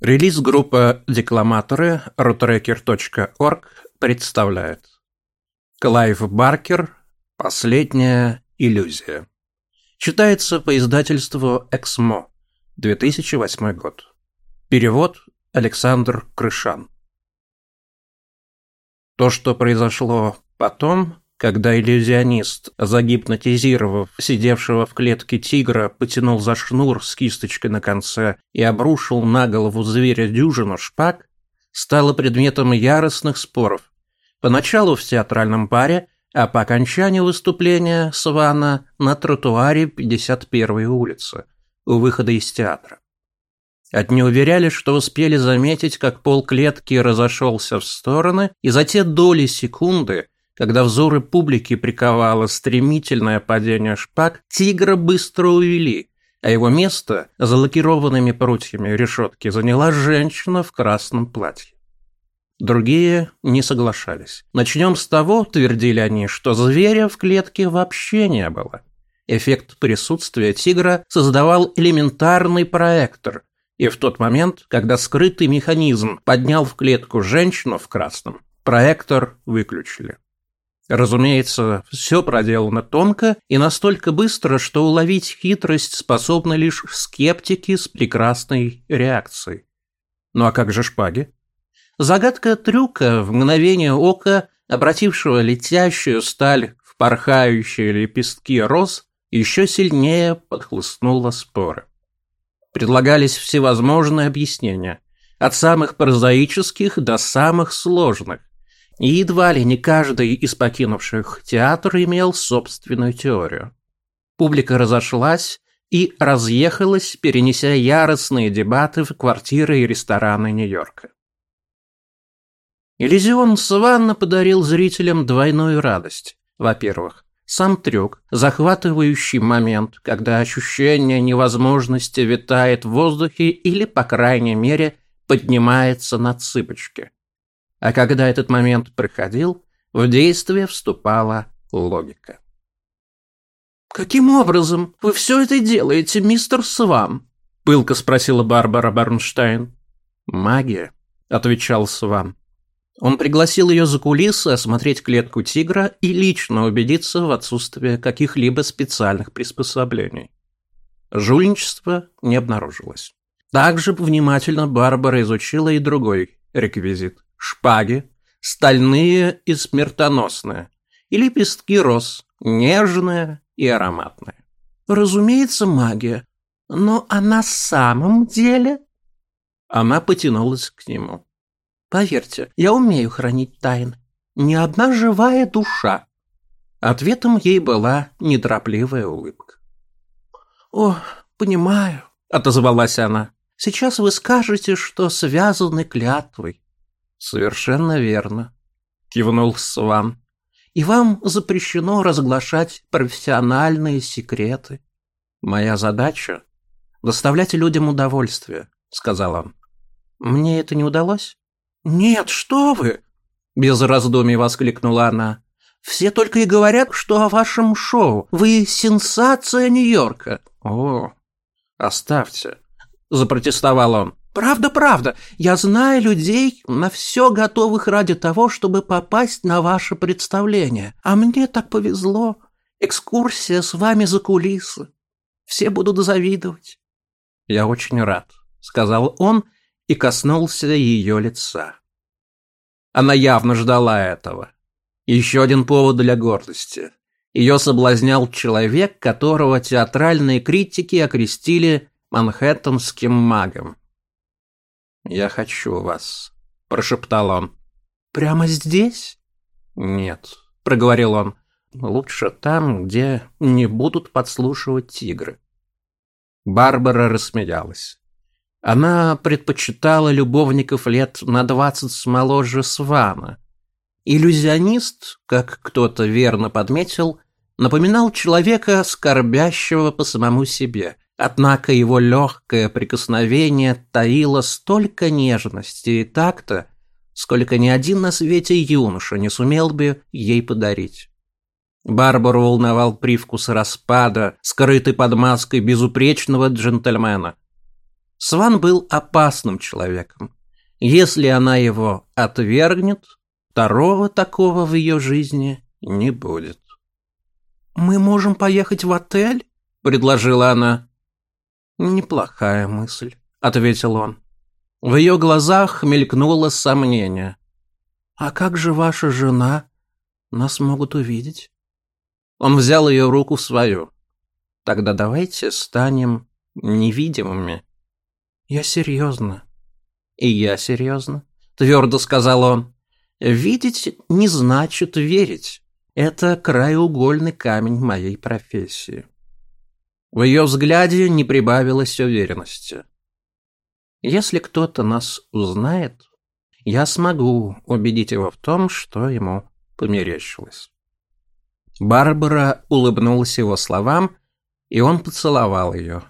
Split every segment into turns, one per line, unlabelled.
Релиз-группа «Декламаторы» rutracker.org представляет Клайв Баркер «Последняя иллюзия». Читается по издательству «Эксмо», 2008 год. Перевод Александр Крышан. То, что произошло потом, когда иллюзионист, загипнотизировав сидевшего в клетке тигра, потянул за шнур с кисточкой на конце и обрушил на голову зверя дюжину шпаг, стало предметом яростных споров. Поначалу в театральном паре, а по окончанию выступления Свана на тротуаре 51-й улицы, у выхода из театра. Одни уверяли, что успели заметить, как пол клетки разошелся в стороны, и за те доли секунды – когда взоры публики приковало стремительное падение шпаг, тигра быстро увели, а его место за лакированными прутьями решетки заняла женщина в красном платье. Другие не соглашались. Начнем с того, твердили они, что зверя в клетке вообще не было. Эффект присутствия тигра создавал элементарный проектор, и в тот момент, когда скрытый механизм поднял в клетку женщину в красном, проектор выключили. Разумеется, все проделано тонко и настолько быстро, что уловить хитрость способны лишь скептики с прекрасной реакцией. Ну а как же шпаги? Загадка трюка в мгновение ока, обратившего летящую сталь в порхающие лепестки роз, еще сильнее подхлыстнула споры. Предлагались всевозможные объяснения, от самых прозаических до самых сложных, и едва ли не каждый из покинувших театр имел собственную теорию. Публика разошлась и разъехалась, перенеся яростные дебаты в квартиры и рестораны Нью-Йорка. Элизион Сванна подарил зрителям двойную радость. Во-первых, сам трюк, захватывающий момент, когда ощущение невозможности витает в воздухе или, по крайней мере, поднимается на цыпочки – а когда этот момент проходил, в действие вступала логика. «Каким образом вы все это делаете, мистер Сван?» – пылко спросила Барбара Барнштейн. «Магия», – отвечал Сван. Он пригласил ее за кулисы осмотреть клетку тигра и лично убедиться в отсутствии каких-либо специальных приспособлений. Жульничества не обнаружилось. Также внимательно Барбара изучила и другой реквизит шпаги, стальные и смертоносные, и лепестки роз, нежные и ароматные. Разумеется, магия, но а на самом деле... Она потянулась к нему. Поверьте, я умею хранить тайны. Ни одна живая душа. Ответом ей была неторопливая улыбка. «О, понимаю», — отозвалась она. «Сейчас вы скажете, что связаны клятвой. «Совершенно верно», – кивнул Сван. «И вам запрещено разглашать профессиональные секреты. Моя задача – доставлять людям удовольствие», – сказал он. «Мне это не удалось?» «Нет, что вы!» – без раздумий воскликнула она. «Все только и говорят, что о вашем шоу. Вы сенсация Нью-Йорка». «О, оставьте», – запротестовал он. Правда, правда. Я знаю людей, на все готовых ради того, чтобы попасть на ваше представление. А мне так повезло. Экскурсия с вами за кулисы. Все будут завидовать. Я очень рад, сказал он и коснулся ее лица. Она явно ждала этого. Еще один повод для гордости. Ее соблазнял человек, которого театральные критики окрестили манхэттенским магом. «Я хочу вас», – прошептал он. «Прямо здесь?» «Нет», – проговорил он. «Лучше там, где не будут подслушивать тигры». Барбара рассмеялась. Она предпочитала любовников лет на двадцать моложе Свана. Иллюзионист, как кто-то верно подметил, напоминал человека, скорбящего по самому себе – Однако его легкое прикосновение таило столько нежности и такта, сколько ни один на свете юноша не сумел бы ей подарить. Барбару волновал привкус распада, скрытый под маской безупречного джентльмена. Сван был опасным человеком. Если она его отвергнет, второго такого в ее жизни не будет.
«Мы можем поехать в отель?» – предложила она.
«Неплохая мысль», – ответил он. В ее глазах мелькнуло сомнение.
«А как же ваша жена? Нас могут увидеть».
Он взял ее руку в свою. «Тогда давайте станем невидимыми».
«Я серьезно».
«И я серьезно», – твердо сказал он. «Видеть не значит верить. Это краеугольный камень моей профессии». В ее взгляде не прибавилось уверенности. «Если кто-то нас узнает, я смогу убедить его в том, что ему померещилось». Барбара улыбнулась его словам, и он поцеловал ее.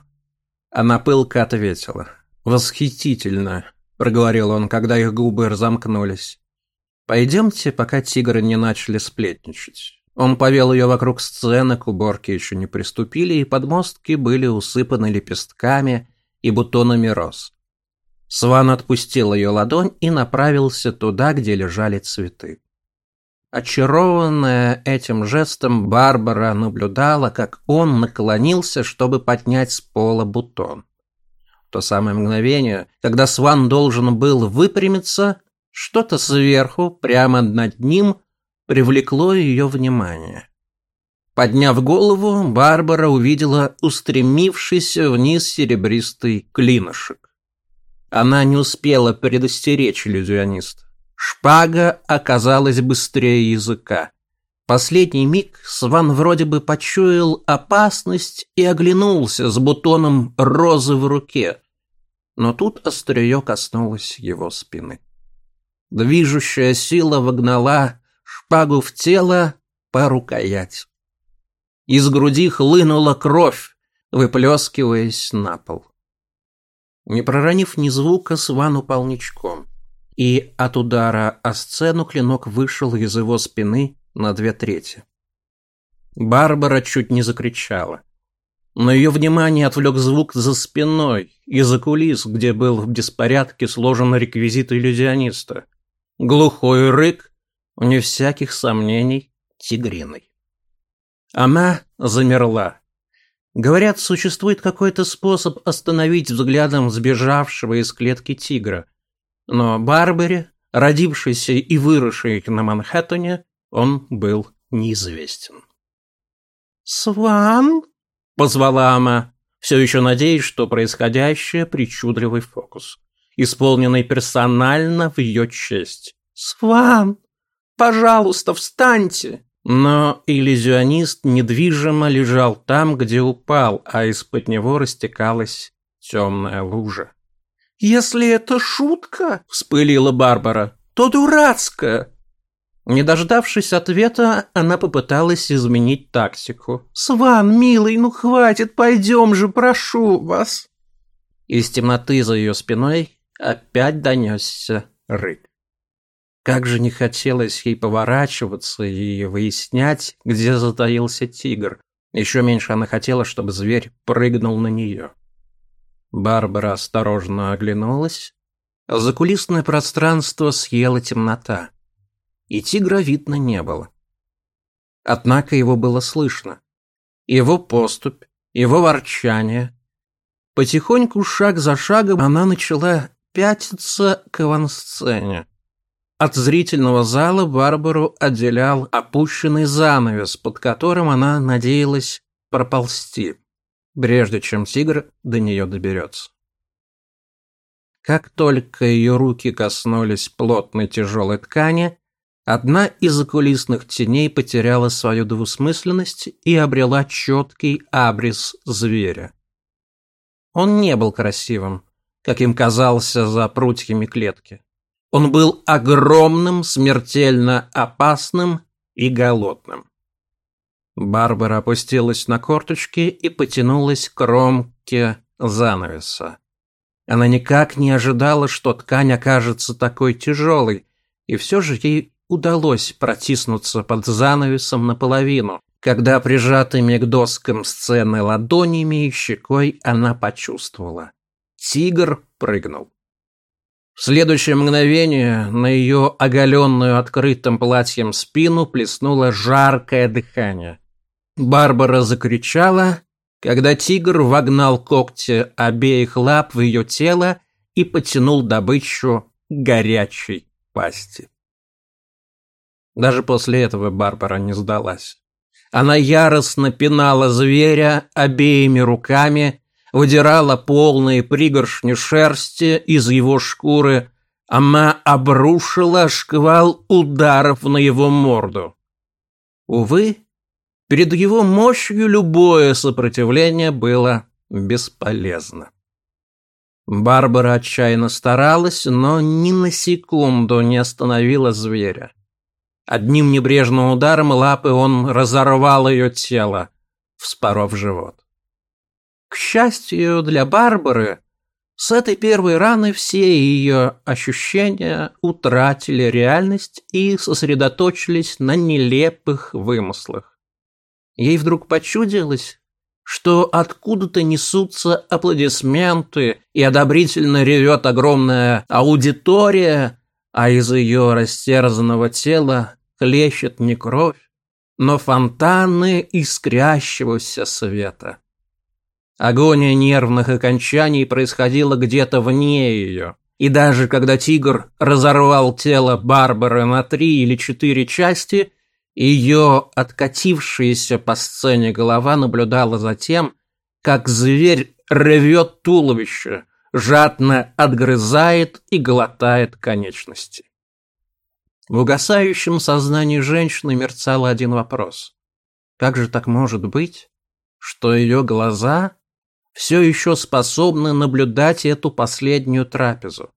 Она пылко ответила. «Восхитительно», — проговорил он, когда их губы разомкнулись. «Пойдемте, пока тигры не начали сплетничать». Он повел ее вокруг сцены, к уборке еще не приступили, и подмостки были усыпаны лепестками и бутонами роз. Сван отпустил ее ладонь и направился туда, где лежали цветы. Очарованная этим жестом, Барбара наблюдала, как он наклонился, чтобы поднять с пола бутон. В то самое мгновение, когда Сван должен был выпрямиться, что-то сверху, прямо над ним, привлекло ее внимание. Подняв голову, Барбара увидела устремившийся вниз серебристый клинышек. Она не успела предостеречь иллюзиониста. Шпага оказалась быстрее языка. Последний миг Сван вроде бы почуял опасность и оглянулся с бутоном розы в руке. Но тут острие коснулось его спины. Движущая сила вогнала шпагу в тело по рукоять. Из груди хлынула кровь, выплескиваясь на пол. Не проронив ни звука, Сван упал ничком, и от удара о сцену клинок вышел из его спины на две трети. Барбара чуть не закричала. Но ее внимание отвлек звук за спиной, из-за кулис, где был в беспорядке сложен реквизит иллюзиониста. Глухой рык вне всяких сомнений, тигриной. Она замерла. Говорят, существует какой-то способ остановить взглядом сбежавшего из клетки тигра. Но Барбаре, родившейся и выросшей на Манхэттене, он был неизвестен.
«Сван?» – позвала она, все еще надеясь, что происходящее – причудливый фокус, исполненный персонально в ее честь. «Сван!» Пожалуйста, встаньте!» Но иллюзионист недвижимо лежал там, где упал, а из-под него растекалась темная лужа. «Если это шутка», — вспылила Барбара, — «то дурацкая». Не дождавшись ответа, она попыталась изменить тактику. «Сван, милый, ну хватит, пойдем же, прошу вас!» Из темноты за ее спиной опять донесся рык. Как же не хотелось ей поворачиваться и выяснять, где затаился тигр. Еще меньше она хотела, чтобы зверь прыгнул на нее. Барбара осторожно оглянулась. Закулисное пространство съела темнота. И тигра видно не было. Однако его было слышно. Его поступь, его ворчание. Потихоньку, шаг за шагом, она начала пятиться к авансцене. От зрительного зала Барбару отделял опущенный занавес, под которым она надеялась проползти, прежде чем тигр до нее доберется. Как только ее руки коснулись плотной тяжелой ткани, одна из закулисных теней потеряла свою двусмысленность и обрела четкий абрис зверя. Он не был красивым, каким казался за прутьями клетки. Он был огромным, смертельно опасным и голодным. Барбара опустилась на корточки и потянулась к кромке занавеса. Она никак не ожидала, что ткань окажется такой тяжелой, и все же ей удалось протиснуться под занавесом наполовину, когда прижатыми к доскам сцены ладонями и щекой она почувствовала.
Тигр прыгнул. В следующее мгновение на ее оголенную открытым платьем спину плеснуло жаркое дыхание. Барбара закричала, когда тигр вогнал когти обеих лап в ее тело и потянул добычу горячей пасти. Даже после этого Барбара не сдалась. Она яростно пинала зверя обеими руками, выдирала полные пригоршни шерсти из его шкуры, она обрушила шквал ударов на его морду. Увы, перед его мощью любое сопротивление было бесполезно. Барбара отчаянно старалась, но ни на секунду не остановила зверя. Одним небрежным ударом лапы он разорвал ее тело, вспоров живот. К счастью для Барбары, с этой первой раны все ее ощущения утратили реальность и сосредоточились на нелепых вымыслах. Ей вдруг почудилось, что откуда-то несутся аплодисменты и одобрительно ревет огромная аудитория, а из ее растерзанного тела хлещет не кровь, но фонтаны искрящегося света. Агония нервных окончаний происходила где-то вне ее. И даже когда тигр разорвал тело Барбары на три или четыре части, ее откатившаяся по сцене голова наблюдала за тем, как зверь рвет туловище, жадно отгрызает и глотает конечности. В угасающем сознании женщины мерцал один вопрос. Как же так может быть, что ее глаза все еще способны наблюдать эту последнюю трапезу?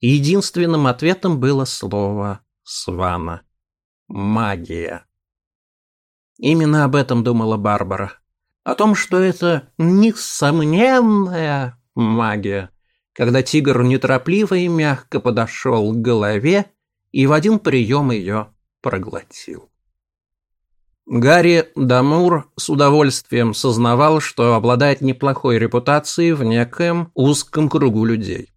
единственным ответом было слово «свана». Магия. Именно об этом думала Барбара. О том, что это несомненная магия. Когда тигр неторопливо и мягко подошел к голове и в один прием ее проглотил. Гарри Дамур с удовольствием сознавал, что обладает неплохой репутацией в некоем узком кругу людей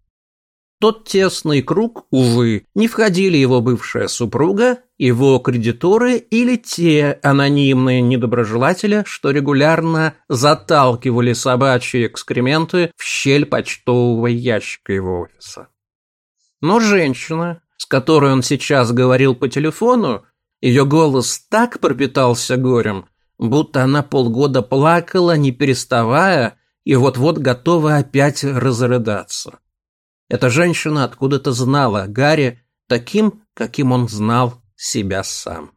тот тесный круг, увы, не входили его бывшая супруга, его кредиторы или те анонимные недоброжелатели, что регулярно заталкивали собачьи экскременты в щель почтового ящика его офиса. Но женщина, с которой он сейчас говорил по телефону, ее голос так пропитался горем, будто она полгода плакала, не переставая, и вот-вот готова опять разрыдаться. Эта женщина откуда-то знала Гарри таким, каким он знал себя сам.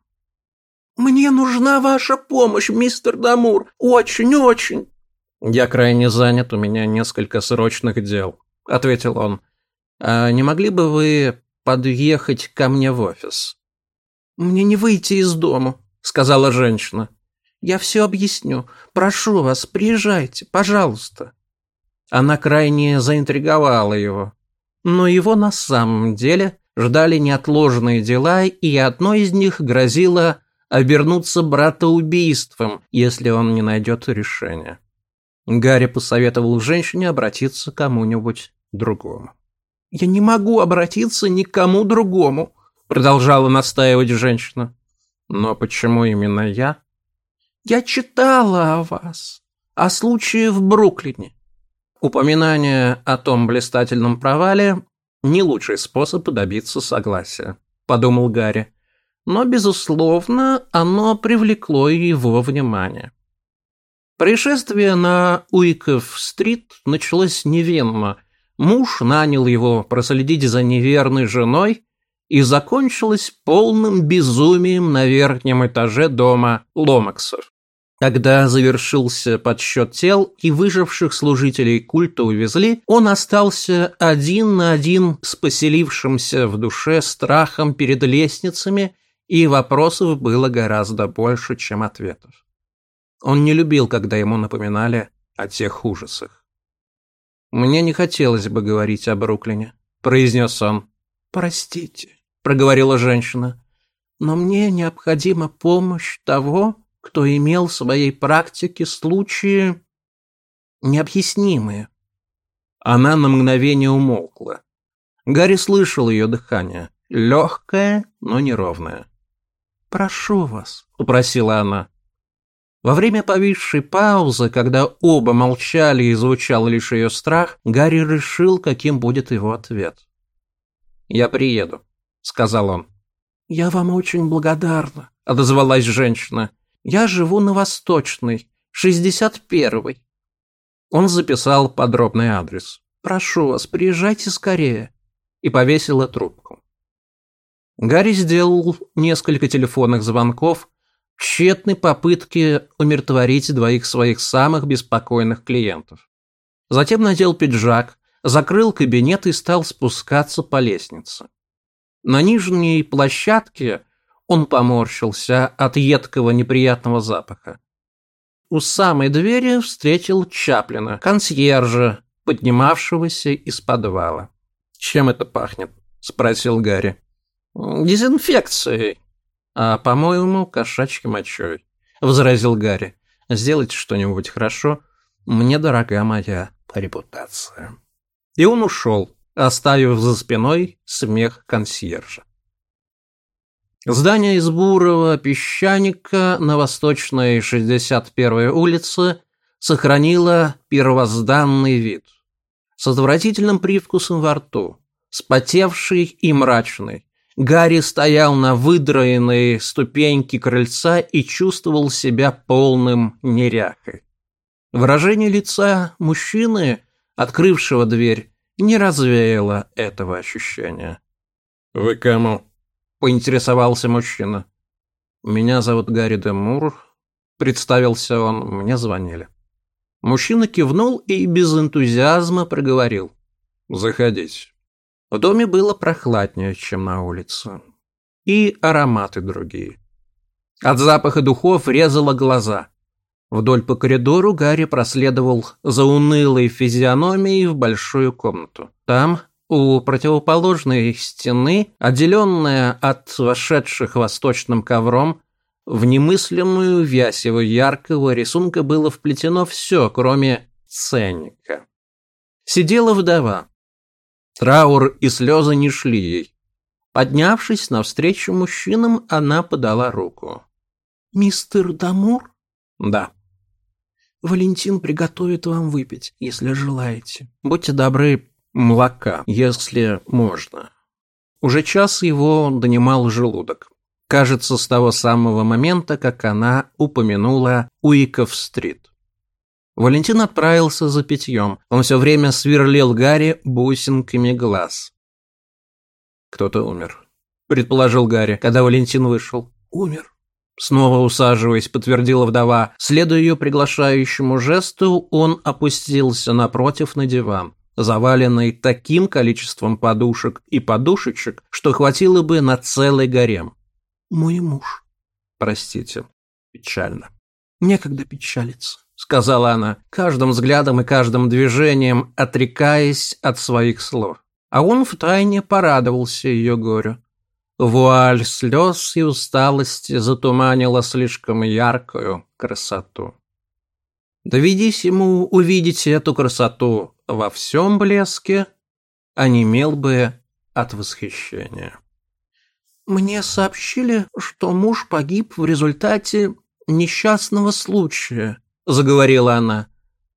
«Мне нужна ваша помощь, мистер Дамур, очень-очень!» «Я крайне занят, у меня несколько срочных дел», — ответил он. «А не могли бы вы подъехать ко мне в офис?» «Мне не выйти из дому», — сказала женщина. «Я все объясню. Прошу вас, приезжайте, пожалуйста». Она крайне заинтриговала его. Но его на самом деле ждали неотложные дела, и одно из них грозило обернуться братоубийством, если он не найдет решения. Гарри посоветовал женщине обратиться к кому-нибудь другому. «Я не могу обратиться ни к кому другому», — продолжала настаивать женщина. «Но почему именно я?» «Я читала о вас, о случае в Бруклине. Упоминание о том блистательном провале – не лучший способ добиться согласия, подумал Гарри. Но, безусловно, оно привлекло его внимание. Происшествие на Уиков-стрит началось невинно. Муж нанял его проследить за неверной женой и закончилось полным безумием на верхнем этаже дома Ломаксов. Когда завершился подсчет тел и выживших служителей культа увезли, он остался один на один с поселившимся в душе страхом перед лестницами, и вопросов было гораздо больше, чем ответов. Он не любил, когда ему напоминали о тех ужасах. «Мне не хотелось бы говорить о Бруклине», – произнес он. «Простите», – проговорила женщина, – «но мне необходима помощь того, кто имел в своей практике случаи необъяснимые. Она на мгновение умолкла. Гарри слышал ее дыхание. Легкое, но неровное. «Прошу вас», — попросила она. Во время повисшей паузы, когда оба молчали и звучал лишь ее страх, Гарри решил, каким будет его ответ. «Я приеду», — сказал он. «Я вам очень благодарна», — отозвалась женщина. «Я живу на Восточной, 61-й». Он записал подробный адрес. «Прошу вас, приезжайте скорее», и повесила трубку. Гарри сделал несколько телефонных звонков, тщетной попытки умиротворить двоих своих самых беспокойных клиентов. Затем надел пиджак, закрыл кабинет и стал спускаться по лестнице. На нижней площадке он поморщился от едкого неприятного запаха. У самой двери встретил Чаплина, консьержа, поднимавшегося из подвала. «Чем это пахнет?» – спросил Гарри. «Дезинфекцией», «А, по-моему, кошачьей мочой», — возразил Гарри. «Сделайте что-нибудь хорошо. Мне дорога моя репутация». И он ушел, оставив за спиной смех консьержа. Здание из бурого песчаника на восточной 61-й улице сохранило первозданный вид. С отвратительным привкусом во рту, спотевший и мрачный, Гарри стоял на выдроенной ступеньке крыльца и чувствовал себя полным неряхой. Выражение лица мужчины, открывшего дверь, не развеяло этого ощущения. «Вы кому?» – поинтересовался мужчина. «Меня зовут Гарри де Мур», – представился он, мне звонили. Мужчина кивнул и без энтузиазма проговорил. «Заходите». В доме было прохладнее, чем на улице. И ароматы другие. От запаха духов резало глаза. Вдоль по коридору Гарри проследовал за унылой физиономией в большую комнату. Там, у противоположной стены, отделенная от вошедших восточным ковром, в немыслимую вязь его яркого рисунка было вплетено все, кроме ценника. Сидела вдова, Траур и слезы не шли ей. Поднявшись навстречу мужчинам, она подала руку. «Мистер Дамур?» «Да». «Валентин приготовит вам выпить, если желаете. Будьте добры, молока, если можно». Уже час его донимал желудок. Кажется, с того самого момента, как она упомянула Уиков-стрит. Валентин отправился за питьем. Он все время сверлил Гарри бусинками глаз. «Кто-то умер», — предположил Гарри, когда Валентин вышел. «Умер». Снова усаживаясь, подтвердила вдова. Следуя ее приглашающему жесту, он опустился напротив на диван, заваленный таким количеством подушек и подушечек, что хватило бы на целый гарем. «Мой муж». «Простите, печально». «Некогда печалиться сказала она, каждым взглядом и каждым движением отрекаясь от своих слов. А он втайне порадовался ее горю. Вуаль слез и усталости затуманила слишком яркую красоту. Доведись ему увидеть эту красоту во всем блеске, онемел бы от восхищения. «Мне сообщили, что муж погиб в результате несчастного случая», – заговорила она.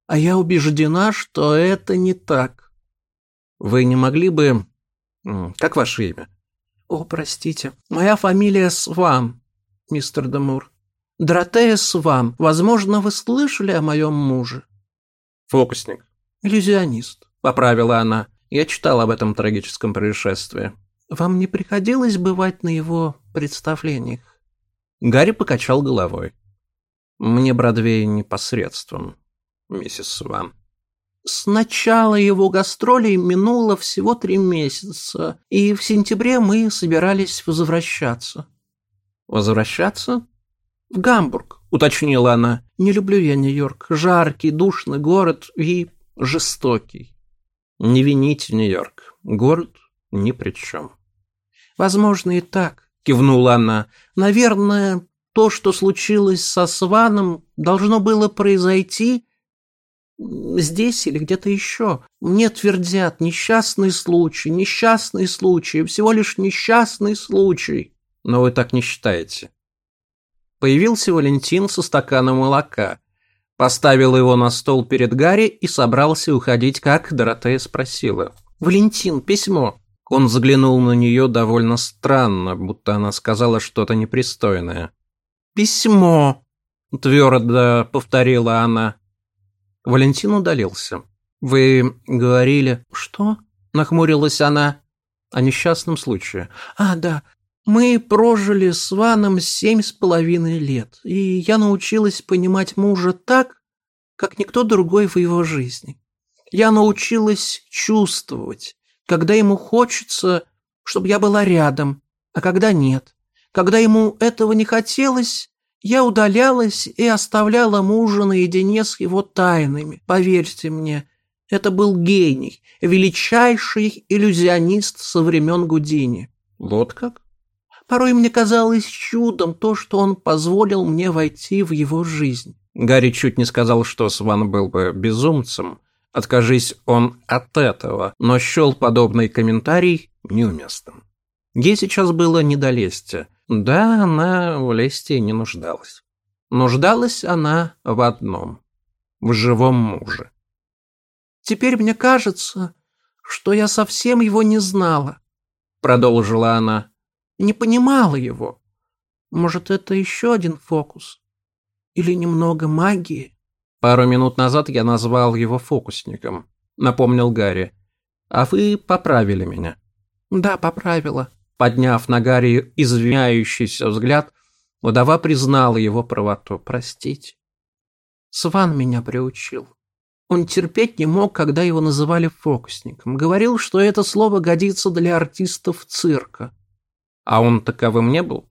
«А я убеждена, что это не так». «Вы не могли бы... Как ваше имя?» «О, простите. Моя фамилия Сван, мистер Демур. Доротея Сван. Возможно, вы слышали о моем муже?» «Фокусник».
«Иллюзионист», — поправила она. «Я читал об этом трагическом происшествии». «Вам не приходилось бывать на его представлениях?»
Гарри покачал головой. Мне Бродвей непосредством, миссис Ван.
С начала его гастролей минуло всего три месяца, и в сентябре мы собирались возвращаться.
Возвращаться?
В Гамбург, уточнила она. Не люблю я Нью-Йорк. Жаркий, душный город и жестокий.
Не вините Нью-Йорк. Город ни при чем.
Возможно и так, кивнула она. Наверное, то, что случилось со Сваном, должно было произойти
Здесь или где-то еще. Мне твердят, несчастный случай, несчастный случай, всего лишь несчастный случай.
Но вы так не считаете. Появился Валентин со стаканом молока, поставил его на стол перед Гарри и собрался уходить, как Доротея спросила.
«Валентин, письмо».
Он заглянул на нее довольно странно, будто она сказала что-то непристойное.
«Письмо», —
твердо повторила она. Валентин удалился. «Вы говорили...»
«Что?»
— нахмурилась она. «О несчастном случае».
«А, да. Мы прожили с Ваном семь с половиной лет, и я научилась понимать мужа так, как никто другой в его жизни. Я научилась чувствовать, когда ему хочется, чтобы я была рядом, а когда нет. Когда ему этого не хотелось, я удалялась и оставляла мужа наедине с его тайнами. Поверьте мне, это был гений, величайший иллюзионист со времен Гудини.
Вот как?
Порой мне казалось чудом то, что он позволил мне войти в его жизнь.
Гарри чуть не сказал, что Сван был бы безумцем, откажись он от этого, но счел подобный комментарий неуместным. Ей сейчас было не до лести. Да, она в лести не нуждалась. Нуждалась она в одном – в живом муже.
«Теперь мне кажется, что я совсем его не знала», – продолжила она. «Не понимала его. Может, это еще один фокус? Или немного магии?»
«Пару минут назад я назвал его фокусником», – напомнил Гарри. «А вы поправили меня».
«Да, поправила»,
Подняв на Гарри извиняющийся взгляд, удова признала его правоту. «Простите».
Сван меня приучил. Он терпеть не мог, когда его называли фокусником. Говорил, что это слово годится для артистов цирка.
А он таковым не был?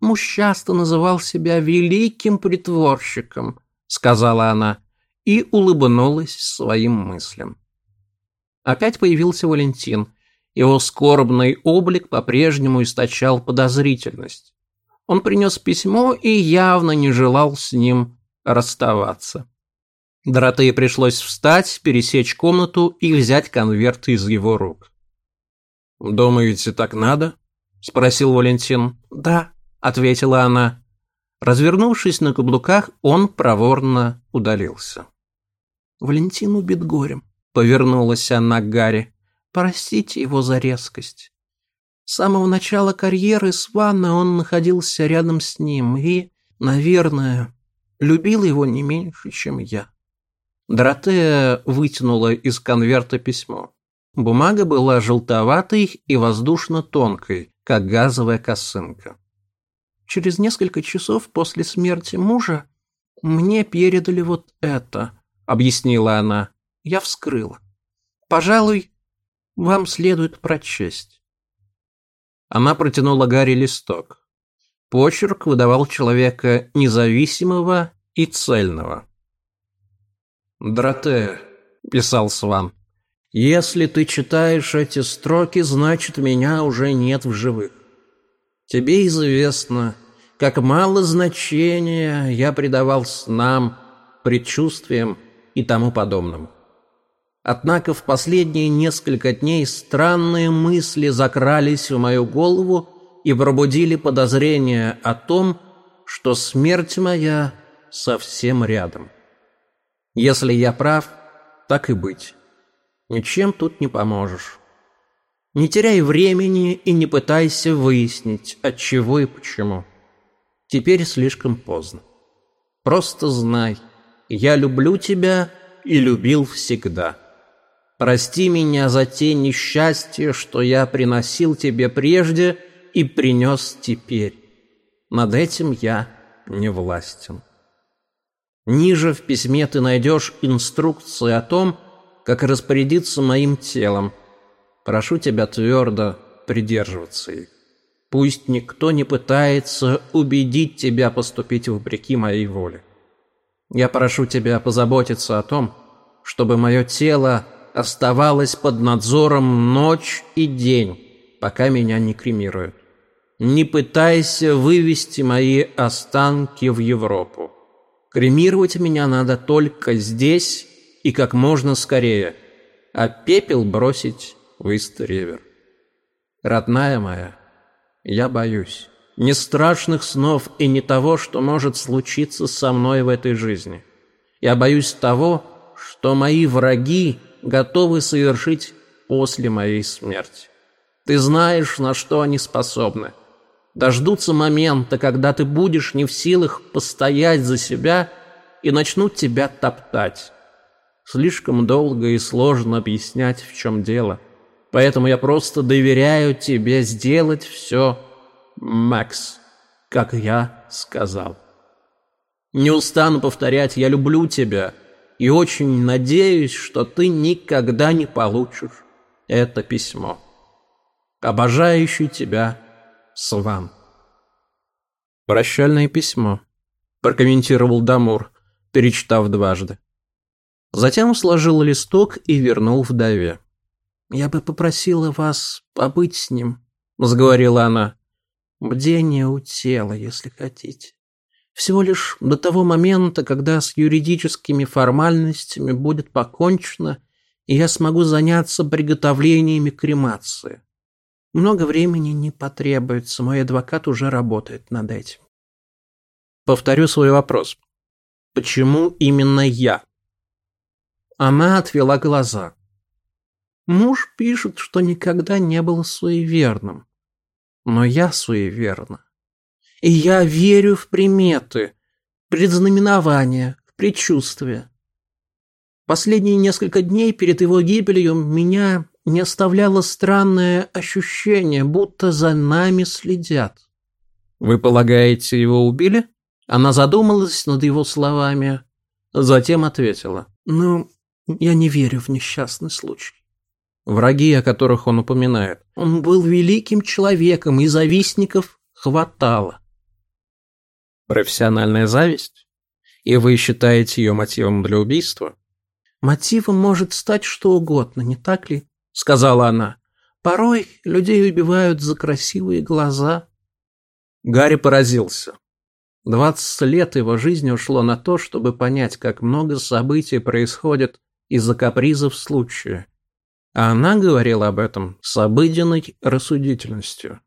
Муж часто называл себя великим притворщиком, сказала она, и улыбнулась своим мыслям. Опять появился Валентин, его скорбный облик по-прежнему источал подозрительность. Он принес письмо и явно не желал с ним расставаться. Доротее пришлось встать, пересечь комнату и взять конверт из его рук.
«Думаете, так надо?» – спросил Валентин.
«Да», –
ответила она. Развернувшись на каблуках, он проворно удалился.
«Валентин убит горем», –
повернулась она к Гарри.
Простите его за резкость. С самого начала карьеры Свана он находился рядом с ним и, наверное, любил его не меньше, чем я.
Доротея вытянула из конверта письмо. Бумага была желтоватой и воздушно-тонкой, как газовая косынка.
Через несколько часов после смерти мужа мне передали вот это, объяснила она. Я вскрыла. Пожалуй, вам следует прочесть.
Она протянула Гарри листок. Почерк выдавал человека независимого и цельного. «Драте», — писал Сван, — «если ты читаешь эти строки, значит, меня уже нет в живых. Тебе известно, как мало значения я придавал снам, предчувствиям и тому подобному. Однако в последние несколько дней странные мысли закрались в мою голову и пробудили подозрение о том, что смерть моя совсем рядом. Если я прав, так и быть. Ничем тут не поможешь. Не теряй времени и не пытайся выяснить, от чего и почему. Теперь слишком поздно. Просто знай, я люблю тебя и любил всегда. Прости меня за те несчастья, что я приносил тебе прежде и принес теперь. Над этим я не властен. Ниже в письме ты найдешь инструкции о том, как распорядиться моим телом. Прошу тебя твердо придерживаться их. Пусть никто не пытается убедить тебя поступить вопреки моей воле. Я прошу тебя позаботиться о том, чтобы мое тело оставалась под надзором ночь и день, пока меня не кремируют. Не пытайся вывести мои останки в Европу. Кремировать меня надо только здесь
и как можно скорее, а пепел бросить в Ист-Ривер. Родная моя, я боюсь. Не страшных снов и не того, что может случиться со мной в этой жизни. Я боюсь того, что мои враги готовы совершить после моей смерти. Ты знаешь, на что они способны. Дождутся момента, когда ты будешь не в силах постоять за себя и начнут тебя топтать. Слишком долго и сложно объяснять, в чем дело. Поэтому я просто доверяю тебе сделать все, Макс, как я сказал. Не устану повторять, я люблю тебя и очень надеюсь, что ты никогда не получишь это письмо. Обожающий тебя Сван. Прощальное письмо, прокомментировал Дамур, перечитав дважды. Затем сложил листок и вернул вдове. «Я бы попросила вас побыть с ним», — заговорила она. «Бдение у тела, если хотите. Всего лишь до того момента, когда с юридическими формальностями будет покончено, и я смогу заняться приготовлениями кремации. Много времени не потребуется, мой адвокат уже работает над этим». Повторю свой вопрос. Почему именно я? Она отвела глаза. Муж пишет, что никогда не был суеверным. Но я суеверна. И я верю в приметы, предзнаменования, в предчувствия. Последние несколько дней перед его гибелью меня не оставляло странное ощущение, будто за нами следят. «Вы полагаете, его убили?» Она задумалась над его словами, затем ответила. «Ну, я не верю в несчастный случай. Враги, о которых он упоминает. Он был великим человеком, и завистников хватало. Профессиональная зависть? И вы считаете ее мотивом для убийства? Мотивом может стать что угодно, не так ли? Сказала она. Порой людей убивают за красивые глаза. Гарри поразился. Двадцать лет его жизни ушло на то, чтобы понять, как много событий происходит из-за капризов случая. А она говорила об этом с обыденной рассудительностью.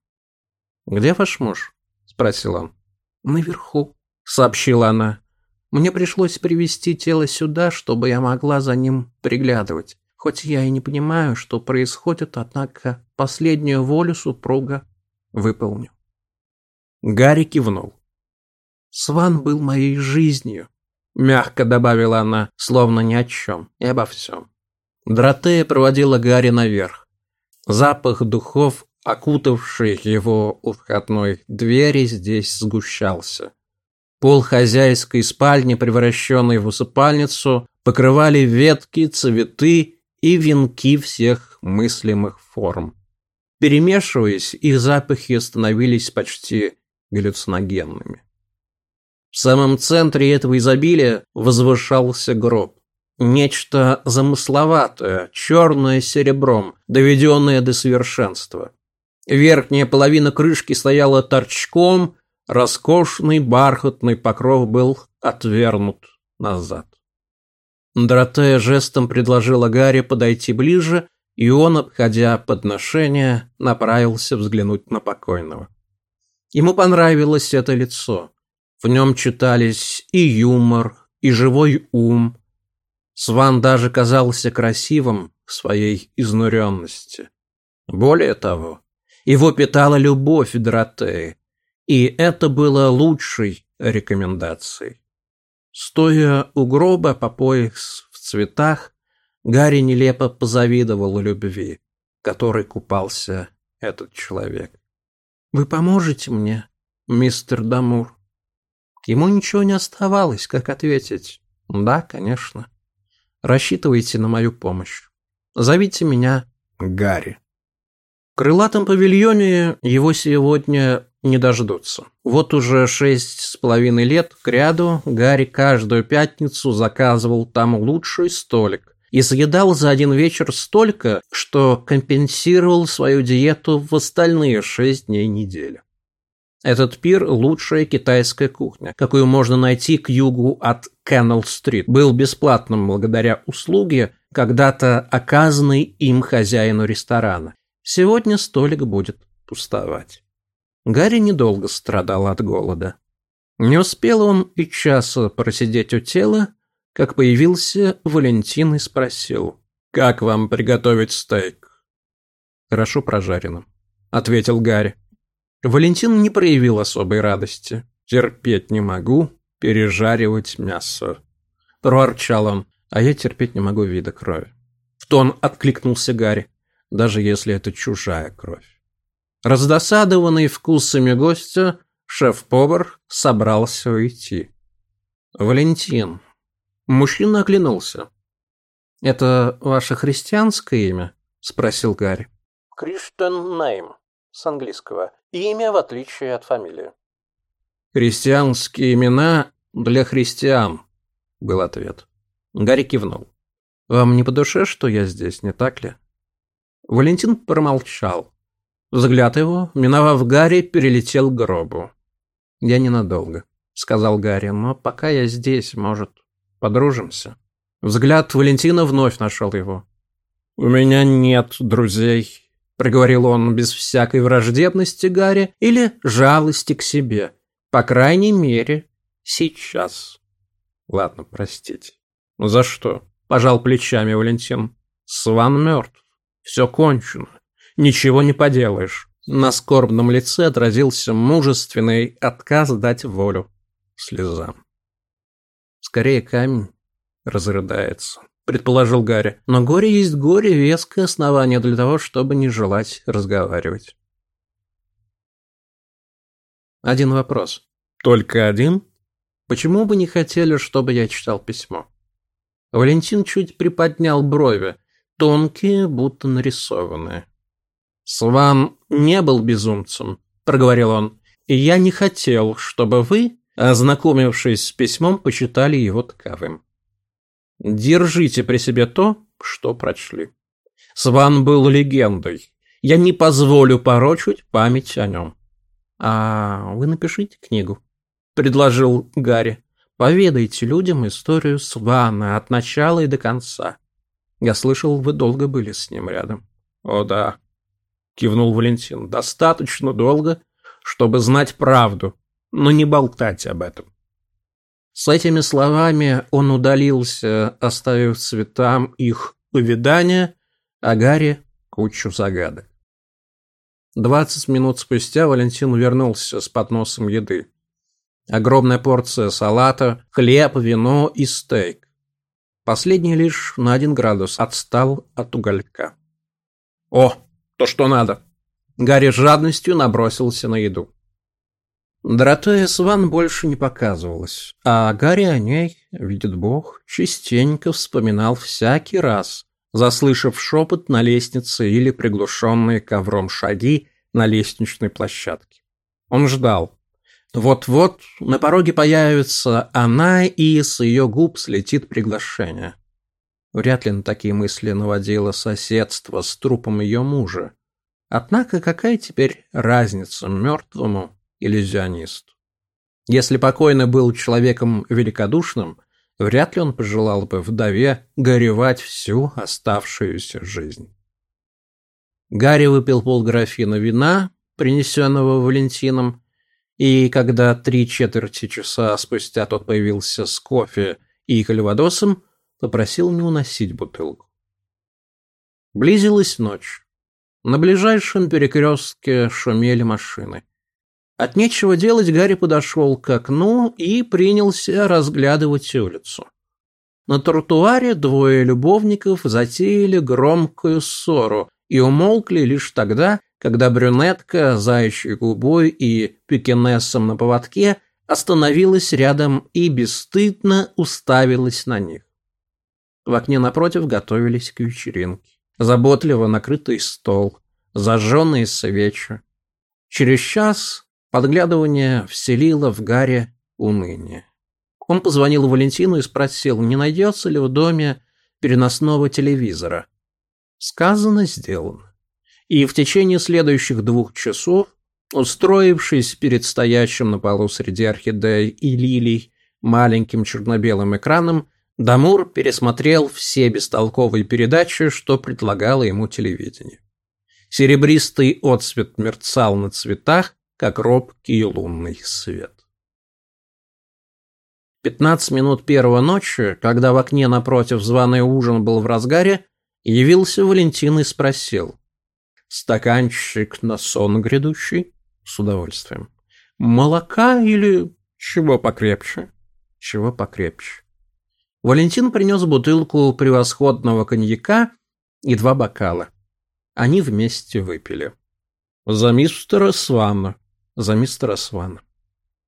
«Где ваш муж?» – спросил он. «Наверху», – сообщила она. «Мне пришлось привести тело сюда, чтобы я могла за ним приглядывать. Хоть я и не понимаю, что происходит, однако последнюю волю супруга выполню». Гарри кивнул. Сван был моей жизнью, Мягко добавила она, словно ни о чем и обо всем. Доротея проводила Гарри наверх. Запах духов, окутавший его у входной двери, здесь сгущался. Пол хозяйской спальни, превращенной в усыпальницу, покрывали ветки, цветы и венки всех мыслимых форм. Перемешиваясь, их запахи становились почти галлюциногенными. В самом центре этого изобилия возвышался гроб. Нечто замысловатое, черное серебром, доведенное до совершенства. Верхняя половина крышки стояла торчком, роскошный бархатный покров был отвернут назад. Доротея жестом предложила Гарри подойти ближе, и он, обходя подношение, направился взглянуть на покойного. Ему понравилось это лицо. В нем читались и юмор, и живой ум. Сван даже казался красивым в своей изнуренности. Более того, его питала любовь Доротеи, и это было лучшей рекомендацией. Стоя у гроба по пояс в цветах, Гарри нелепо позавидовал любви, которой купался этот человек. «Вы поможете мне, мистер Дамур?» Ему ничего не оставалось, как ответить. Да, конечно. Рассчитывайте на мою помощь. Зовите меня Гарри. Крылатом павильоне его сегодня не дождутся. Вот уже шесть с половиной лет к ряду Гарри каждую пятницу заказывал там лучший столик и съедал за один вечер столько, что компенсировал свою диету в остальные шесть дней недели. Этот пир – лучшая китайская кухня, какую можно найти к югу от Кеннелл-стрит. Был бесплатным благодаря услуге, когда-то оказанной им хозяину ресторана. Сегодня столик будет пустовать. Гарри недолго страдал от голода. Не успел он и часа просидеть у тела, как появился Валентин и спросил, «Как вам приготовить стейк?» «Хорошо прожаренным», — ответил Гарри. Валентин не проявил особой радости. «Терпеть не могу пережаривать мясо», — проворчал он, «а я терпеть не могу вида крови». В тон откликнулся Гарри, даже если это чужая кровь. Раздосадованный вкусами гостя, шеф-повар собрался уйти. «Валентин». Мужчина оглянулся. «Это ваше христианское имя?» — спросил Гарри.
«Криштен Найм, с английского. Имя в отличие от фамилии.
«Христианские имена для христиан», — был ответ. Гарри кивнул. «Вам не по душе, что я здесь, не так ли?» Валентин промолчал. Взгляд его, миновав Гарри, перелетел к гробу. «Я ненадолго», — сказал Гарри, — «но пока я здесь, может, подружимся?» Взгляд Валентина вновь нашел его. «У меня нет друзей проговорил он без всякой враждебности Гарри или жалости к себе. По крайней мере, сейчас. Ладно, простите. Но за что? Пожал плечами Валентин. Сван мертв. Все кончено. Ничего не поделаешь. На скорбном лице отразился мужественный отказ дать волю слезам. Скорее камень разрыдается предположил Гарри. Но горе есть горе, веское основание для того, чтобы не желать разговаривать. Один вопрос. Только один? Почему бы не хотели, чтобы я читал письмо? Валентин чуть приподнял брови, тонкие, будто нарисованные. «Сван не был безумцем», — проговорил он, — «и я не хотел, чтобы вы, ознакомившись с письмом, почитали его таковым. Держите при себе то, что прочли. Сван был легендой. Я не позволю порочить память о нем. А вы напишите книгу, предложил Гарри. Поведайте людям историю Свана от начала и до конца. Я слышал, вы долго были с ним рядом. О да, кивнул Валентин. Достаточно долго, чтобы знать правду, но не болтать об этом. С этими словами он удалился, оставив цветам их увядания, а Гарри – кучу загадок. Двадцать минут спустя Валентин вернулся с подносом еды. Огромная порция салата, хлеб, вино и стейк. Последний лишь на один градус отстал от уголька. «О, то, что надо!» Гарри с жадностью набросился на еду. Доротея Сван больше не показывалась, а Гарри о ней, видит Бог, частенько вспоминал всякий раз, заслышав шепот на лестнице или приглушенные ковром шаги на лестничной площадке. Он ждал. Вот-вот на пороге появится она, и с ее губ слетит приглашение. Вряд ли на такие мысли наводило соседство с трупом ее мужа. Однако какая теперь разница мертвому иллюзионист. Если покойный был человеком великодушным, вряд ли он пожелал бы вдове горевать всю оставшуюся жизнь. Гарри выпил полграфина вина, принесенного Валентином, и когда три четверти часа спустя тот появился с кофе и кальвадосом, попросил не уносить бутылку. Близилась ночь. На ближайшем перекрестке шумели машины. От нечего делать Гарри подошел к окну и принялся разглядывать улицу. На тротуаре двое любовников затеяли громкую ссору и умолкли лишь тогда, когда брюнетка, заячьей губой и пекинесом на поводке остановилась рядом и бесстыдно уставилась на них. В окне напротив готовились к вечеринке. Заботливо накрытый стол, зажженные свечи. Через час Подглядывание вселило в Гарри уныние. Он позвонил Валентину и спросил, не найдется ли в доме переносного телевизора. Сказано, сделано. И в течение следующих двух часов Устроившись перед стоящим на полу среди орхидей и лилий маленьким черно-белым экраном, Дамур пересмотрел все бестолковые передачи, что предлагало ему телевидение. Серебристый отсвет мерцал на цветах, как робкий лунный свет. Пятнадцать минут первого ночи, когда в окне напротив званый ужин был в разгаре, явился Валентин и спросил. «Стаканчик на сон грядущий?» «С удовольствием». «Молока или чего покрепче?» «Чего покрепче?» Валентин принес бутылку превосходного коньяка и два бокала. Они вместе выпили. «За мистера Свана». «За мистера Свана».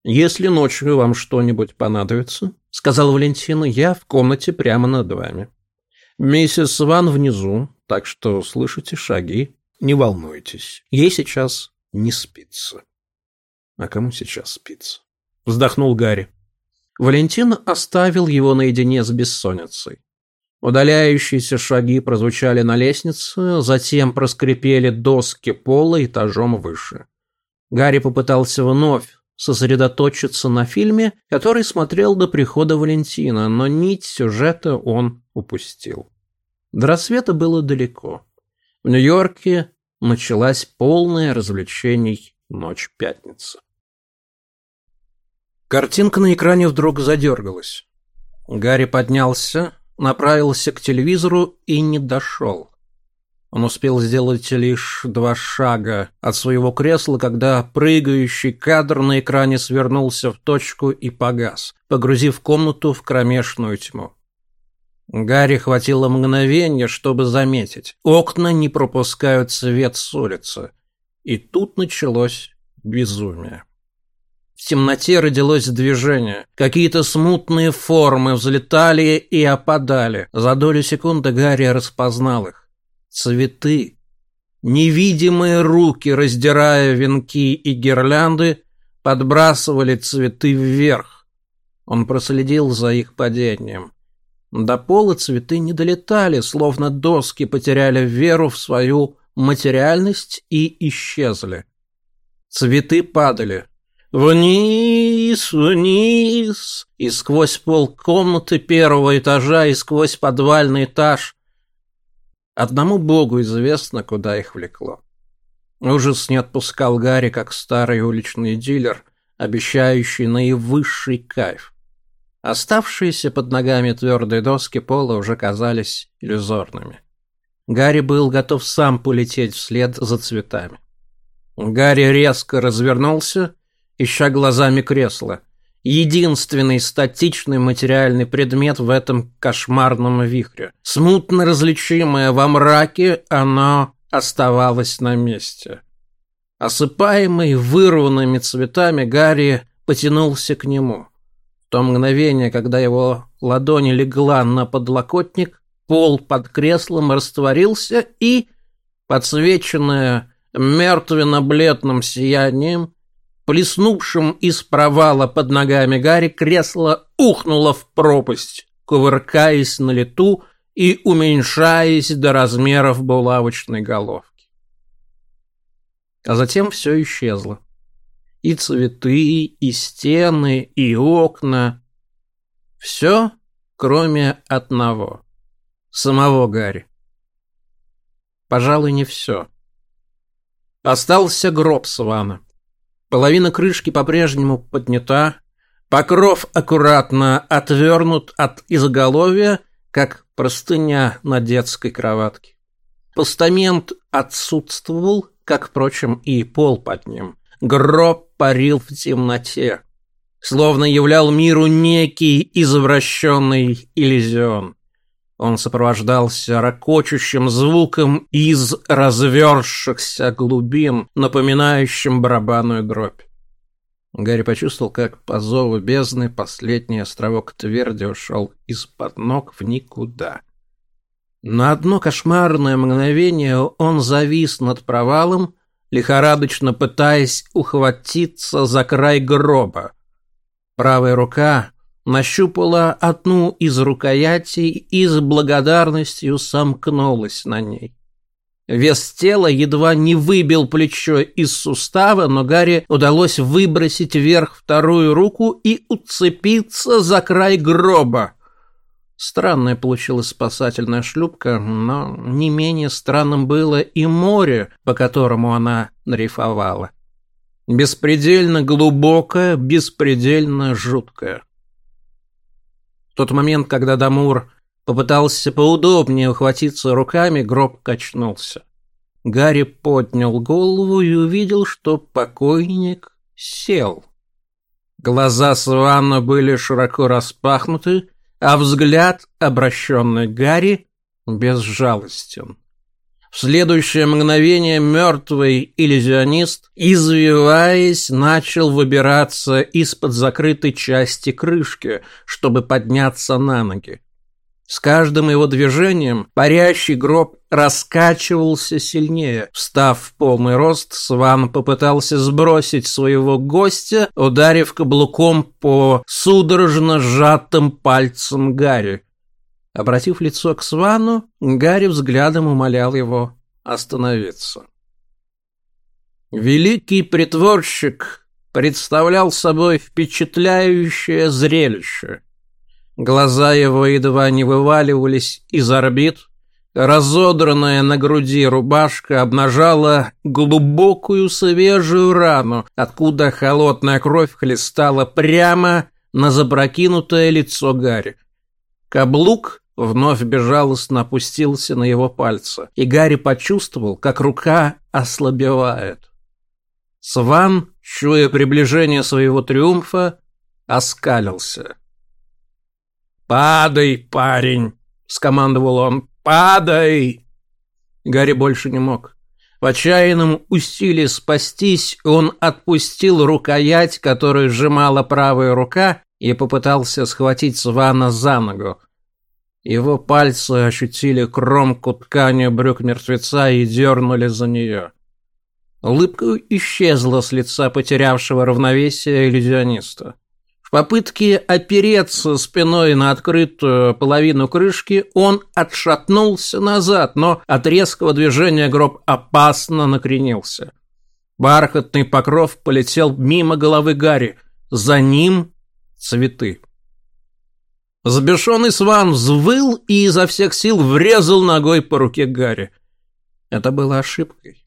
«Если ночью вам что-нибудь понадобится», — сказал Валентин, — «я в комнате прямо над вами. Миссис Сван внизу, так что слышите шаги. Не волнуйтесь, ей сейчас не спится». «А кому сейчас спится?» — вздохнул Гарри. Валентин оставил его наедине с бессонницей. Удаляющиеся шаги прозвучали на лестнице, затем проскрипели доски пола этажом выше. Гарри попытался вновь сосредоточиться на фильме, который смотрел до прихода Валентина, но нить сюжета он упустил. До рассвета было далеко. В Нью-Йорке началась полная развлечений ночь пятницы. Картинка на экране вдруг задергалась. Гарри поднялся, направился к телевизору и не дошел. Он успел сделать лишь два шага от своего кресла, когда прыгающий кадр на экране свернулся в точку и погас, погрузив комнату в кромешную тьму. Гарри хватило мгновения, чтобы заметить. Окна не пропускают свет с улицы. И тут началось безумие. В темноте родилось движение. Какие-то смутные формы взлетали и опадали. За долю секунды Гарри распознал их. Цветы. Невидимые руки, раздирая венки и гирлянды, подбрасывали цветы вверх. Он проследил за их падением. До пола цветы не долетали, словно доски потеряли веру в свою материальность и исчезли. Цветы падали, Вниз, вниз, и сквозь пол комнаты первого этажа, и сквозь подвальный этаж. Одному богу известно, куда их влекло. Ужас не отпускал Гарри, как старый уличный дилер, обещающий наивысший кайф. Оставшиеся под ногами твердые доски пола уже казались иллюзорными. Гарри был готов сам полететь вслед за цветами. Гарри резко развернулся ища глазами кресло. Единственный статичный материальный предмет в этом кошмарном вихре. Смутно различимое во мраке, оно оставалось на месте. Осыпаемый вырванными цветами, Гарри потянулся к нему. То мгновение, когда его ладонь легла на подлокотник, пол под креслом растворился и, подсвеченное мертвенно-бледным сиянием, Плеснувшим из провала под ногами Гарри кресло ухнуло в пропасть, кувыркаясь на лету и уменьшаясь до размеров булавочной головки. А затем все исчезло. И цветы, и стены, и окна. Все, кроме одного. Самого Гарри. Пожалуй, не все. Остался гроб Свана. Половина крышки по-прежнему поднята, покров аккуратно отвернут от изголовья, как простыня на детской кроватке. Постамент отсутствовал, как, впрочем, и пол под ним. Гроб парил в темноте, словно являл миру некий извращенный иллюзион. Он сопровождался ракочущим звуком из развершихся глубин, напоминающим барабанную дробь. Гарри почувствовал, как по зову бездны последний островок тверди ушел из-под ног в никуда. На одно кошмарное мгновение он завис над провалом, лихорадочно пытаясь ухватиться за край гроба. Правая рука нащупала одну из рукоятей и с благодарностью сомкнулась на ней. Вес тела едва не выбил плечо из сустава, но Гарри удалось выбросить вверх вторую руку и уцепиться за край гроба. Странная получилась спасательная шлюпка, но не менее странным было и море, по которому она дрейфовала. Беспредельно глубокое, беспредельно жуткое. В тот момент, когда Дамур Попытался поудобнее ухватиться руками, гроб качнулся. Гарри поднял голову и увидел, что покойник сел. Глаза Свана были широко распахнуты, а взгляд, обращенный Гарри, безжалостен. В следующее мгновение мертвый иллюзионист, извиваясь, начал выбираться из-под закрытой части крышки, чтобы подняться на ноги. С каждым его движением парящий гроб раскачивался сильнее. Встав в полный рост, Сван попытался сбросить своего гостя, ударив каблуком по судорожно сжатым пальцам Гарри. Обратив лицо к Свану, Гарри взглядом умолял его остановиться. Великий притворщик представлял собой впечатляющее зрелище – Глаза его едва не вываливались из орбит. Разодранная на груди рубашка обнажала глубокую свежую рану, откуда холодная кровь хлестала прямо на запрокинутое лицо Гарри. Каблук вновь безжалостно опустился на его пальцы, и Гарри почувствовал, как рука ослабевает. Сван, чуя приближение своего триумфа, оскалился. «Падай, парень!» — скомандовал он. «Падай!» Гарри больше не мог. В отчаянном усилии спастись он отпустил рукоять, которую сжимала правая рука, и попытался схватить Свана за ногу. Его пальцы ощутили кромку ткани брюк мертвеца и дернули за нее. Улыбка исчезла с лица потерявшего равновесие иллюзиониста попытке опереться спиной на открытую половину крышки он отшатнулся назад, но от резкого движения гроб опасно накренился. Бархатный покров полетел мимо головы Гарри. За ним цветы. Забешенный сван взвыл и изо всех сил врезал ногой по руке Гарри. Это было ошибкой.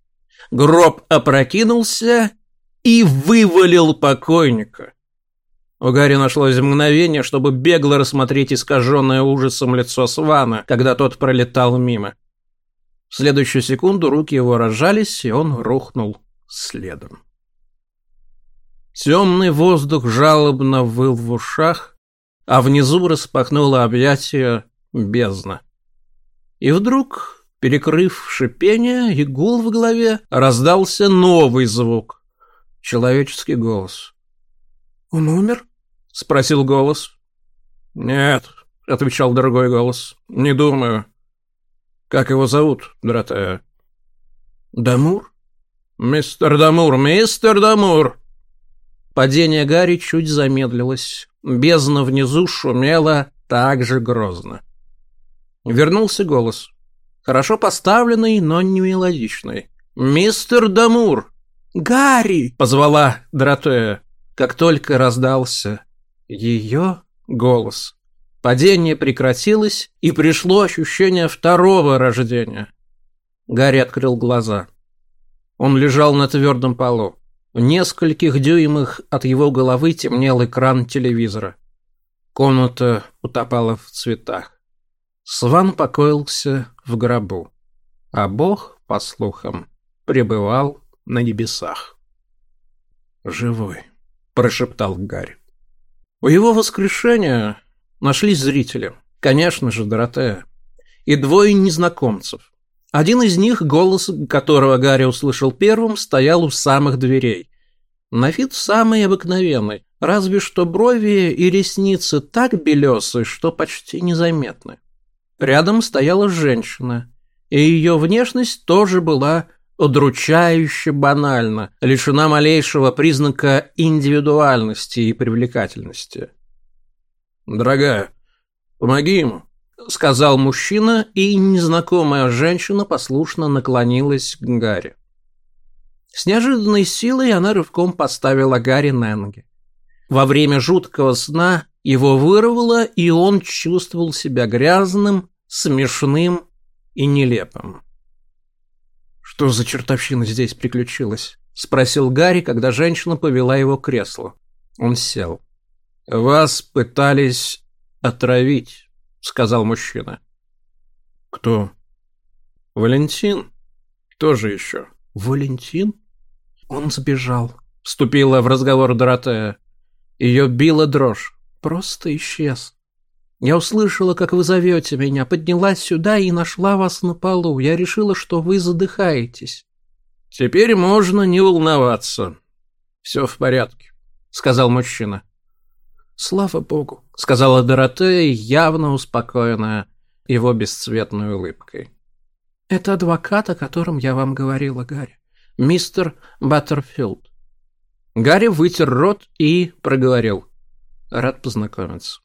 Гроб опрокинулся и вывалил покойника. У Гарри нашлось мгновение, чтобы бегло рассмотреть искаженное ужасом лицо Свана, когда тот пролетал мимо. В следующую секунду руки его разжались, и он рухнул следом. Темный воздух жалобно выл в ушах, а внизу распахнуло объятие бездна. И вдруг, перекрыв шипение и гул в голове, раздался новый звук. Человеческий голос. «Он умер?» — спросил голос. «Нет», — отвечал другой голос, — «не думаю». «Как его зовут, Доротея?» «Дамур?» «Мистер Дамур, мистер Дамур!» Падение Гарри чуть замедлилось. Бездна внизу шумела так же грозно. Вернулся голос. Хорошо поставленный, но не мелодичный. «Мистер Дамур!» «Гарри!» — позвала Доротея. Как только раздался ее голос. Падение прекратилось, и пришло ощущение второго рождения. Гарри открыл глаза. Он лежал на твердом полу. В нескольких дюймах от его головы темнел экран телевизора. Комната утопала в цветах. Сван покоился в гробу, а Бог, по слухам, пребывал на небесах. «Живой», — прошептал Гарри. У его воскрешения нашлись зрители. Конечно же, Доротея. И двое незнакомцев. Один из них, голос которого Гарри услышал первым, стоял у самых дверей. На вид самый обыкновенный, разве что брови и ресницы так белесые, что почти незаметны. Рядом стояла женщина, и ее внешность тоже была удручающе банально, лишена малейшего признака индивидуальности и привлекательности. «Дорогая, помоги ему», — сказал мужчина, и незнакомая женщина послушно наклонилась к Гарри. С неожиданной силой она рывком поставила Гарри на ноги. Во время жуткого сна его вырвало, и он чувствовал себя грязным, смешным и нелепым. «Что за чертовщина здесь приключилась?» — спросил Гарри, когда женщина повела его к креслу. Он сел. «Вас пытались отравить», — сказал мужчина. «Кто?» «Валентин. Кто же еще?» «Валентин?» «Он сбежал», — вступила в разговор Доротея. Ее била дрожь. «Просто исчез. Я услышала, как вы зовете меня, поднялась сюда и нашла вас на полу. Я решила, что вы задыхаетесь». «Теперь можно не волноваться. Все в порядке», — сказал мужчина. «Слава богу», — сказала Доротея, явно успокоенная его бесцветной улыбкой. «Это адвокат, о котором я вам говорила, Гарри мистер Баттерфилд. Гарри вытер рот и проговорил. Рад познакомиться.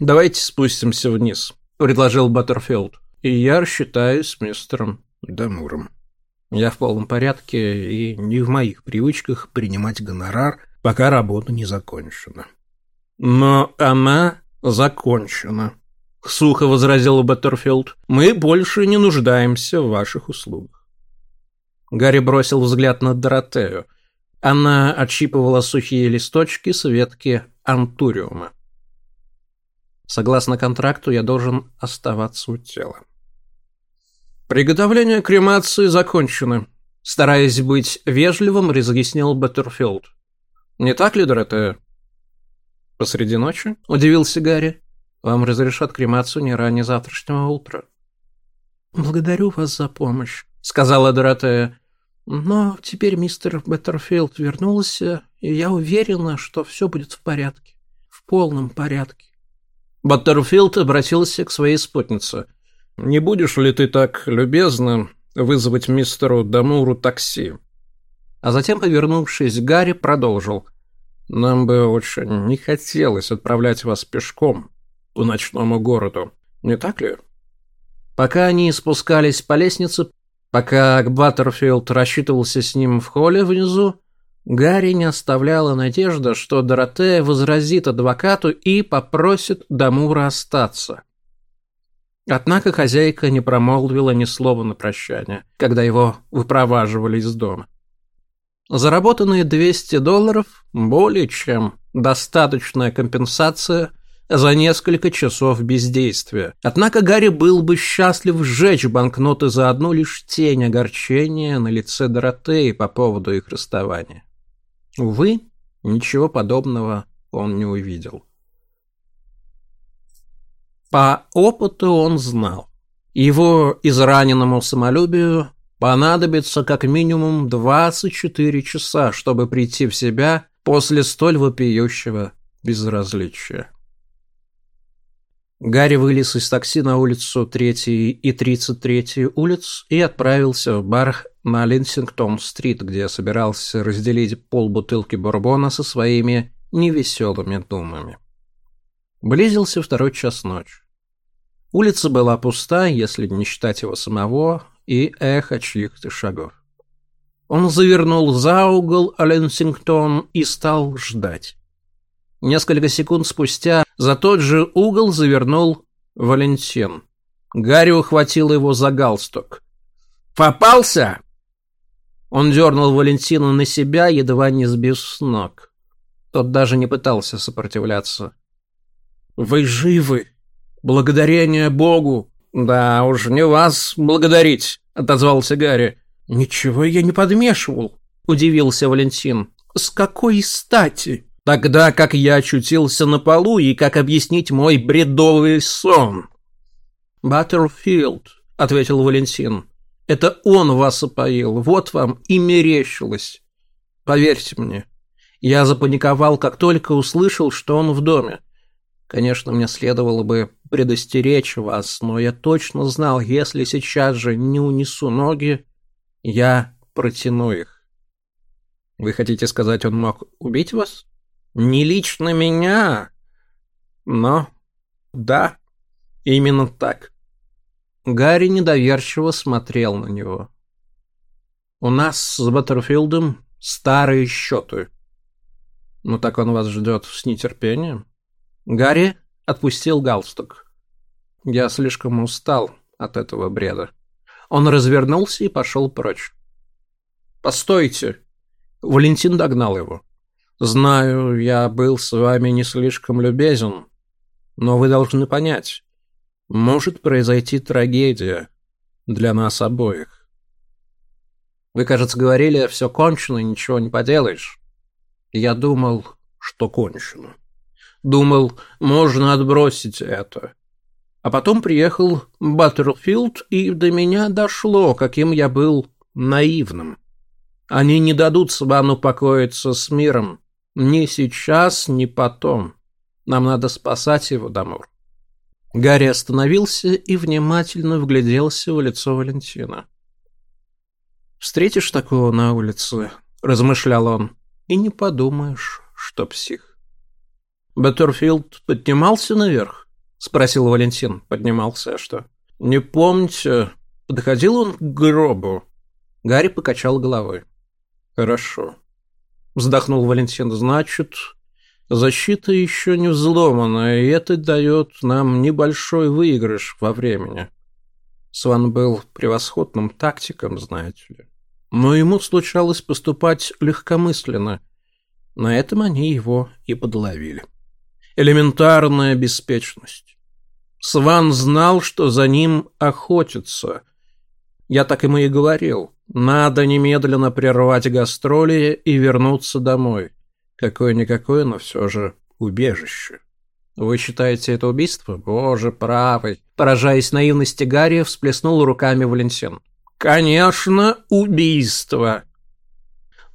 «Давайте спустимся вниз», — предложил Баттерфилд. «И я рассчитаюсь с мистером Дамуром. Я в полном порядке и не в моих привычках принимать гонорар, пока работа не закончена». «Но она закончена», — сухо возразил Баттерфилд. «Мы больше не нуждаемся в ваших услугах». Гарри бросил взгляд на Доротею. Она отщипывала сухие листочки с ветки антуриума. Согласно контракту, я должен оставаться у тела. Приготовление кремации закончено. Стараясь быть вежливым, разъяснил Баттерфилд. Не так ли, Доротея? Посреди ночи? Удивился Гарри. Вам разрешат кремацию не ранее завтрашнего утра. Благодарю вас за помощь, сказала Доротея. Но теперь мистер Беттерфилд вернулся, и я уверена, что все будет в порядке. В полном порядке. Баттерфилд обратился к своей спутнице. «Не будешь ли ты так любезно вызвать мистеру Дамуру такси?» А затем, повернувшись Гарри, продолжил. «Нам бы очень не хотелось отправлять вас пешком по ночному городу, не так ли?» Пока они спускались по лестнице, Пока Баттерфилд рассчитывался с ним в холле внизу, Гарри не оставляла надежда, что Доротея возразит адвокату и попросит Дамура остаться. Однако хозяйка не промолвила ни слова на прощание, когда его выпроваживали из дома. Заработанные 200 долларов – более чем достаточная компенсация за несколько часов бездействия. Однако Гарри был бы счастлив сжечь банкноты за одну лишь тень огорчения на лице Доротеи по поводу их расставания. Увы, ничего подобного он не увидел. По опыту он знал. Его израненному самолюбию понадобится как минимум 24 часа, чтобы прийти в себя после столь вопиющего безразличия. Гарри вылез из такси на улицу 3 и 33 улиц и отправился в бар на Линсингтон-стрит, где собирался разделить полбутылки бурбона со своими невеселыми думами. Близился второй час ночи. Улица была пуста, если не считать его самого, и эхо чьих-то шагов. Он завернул за угол Ленсингтон и стал ждать. Несколько секунд спустя за тот же угол завернул Валентин. Гарри ухватил его за галстук. «Попался!» Он дернул Валентина на себя, едва не сбив с ног. Тот даже не пытался сопротивляться. «Вы живы! Благодарение Богу!» «Да уж, не вас благодарить!» — отозвался Гарри. «Ничего я не подмешивал!» — удивился Валентин. «С какой стати?» Тогда как я очутился на полу и как объяснить мой бредовый сон? «Баттерфилд», — ответил Валентин, — «это он вас опоил, вот вам и мерещилось. Поверьте мне, я запаниковал, как только услышал, что он в доме. Конечно, мне следовало бы предостеречь вас, но я точно знал, если сейчас же не унесу ноги, я протяну их. Вы хотите сказать, он мог убить вас? Не лично меня, но да. Именно так. Гарри недоверчиво смотрел на него. У нас с Баттерфилдом старые счеты. Ну так он вас ждет с нетерпением. Гарри отпустил галстук. Я слишком устал от этого бреда. Он развернулся и пошел прочь. «Постойте!» Валентин догнал его. «Знаю, я был с вами не слишком любезен, но вы должны понять, может произойти трагедия для нас обоих. Вы, кажется, говорили, все кончено, ничего не поделаешь. Я думал, что кончено. Думал, можно отбросить это. А потом приехал Баттерфилд, и до меня дошло, каким я был наивным. Они не дадут Свану покоиться с миром. Ни сейчас, ни потом. Нам надо спасать его, Дамур. Гарри остановился и внимательно вгляделся в лицо Валентина. «Встретишь такого на улице», — размышлял он, — «и не подумаешь, что псих». «Беттерфилд поднимался наверх?» — спросил Валентин. «Поднимался, а что?» «Не помните, подходил он к гробу?» Гарри покачал головой. «Хорошо», — вздохнул Валентин. «Значит, Защита еще не взломана, и это дает нам небольшой выигрыш во времени. Сван был превосходным тактиком, знаете ли. Но ему случалось поступать легкомысленно. На этом они его и подловили. Элементарная беспечность. Сван знал, что за ним охотятся. Я так ему и говорил. Надо немедленно прервать гастроли и вернуться домой. Какое-никакое, но все же убежище. Вы считаете это убийство? Боже правый. Поражаясь наивности Гарри, всплеснул руками Валентин. Конечно, убийство.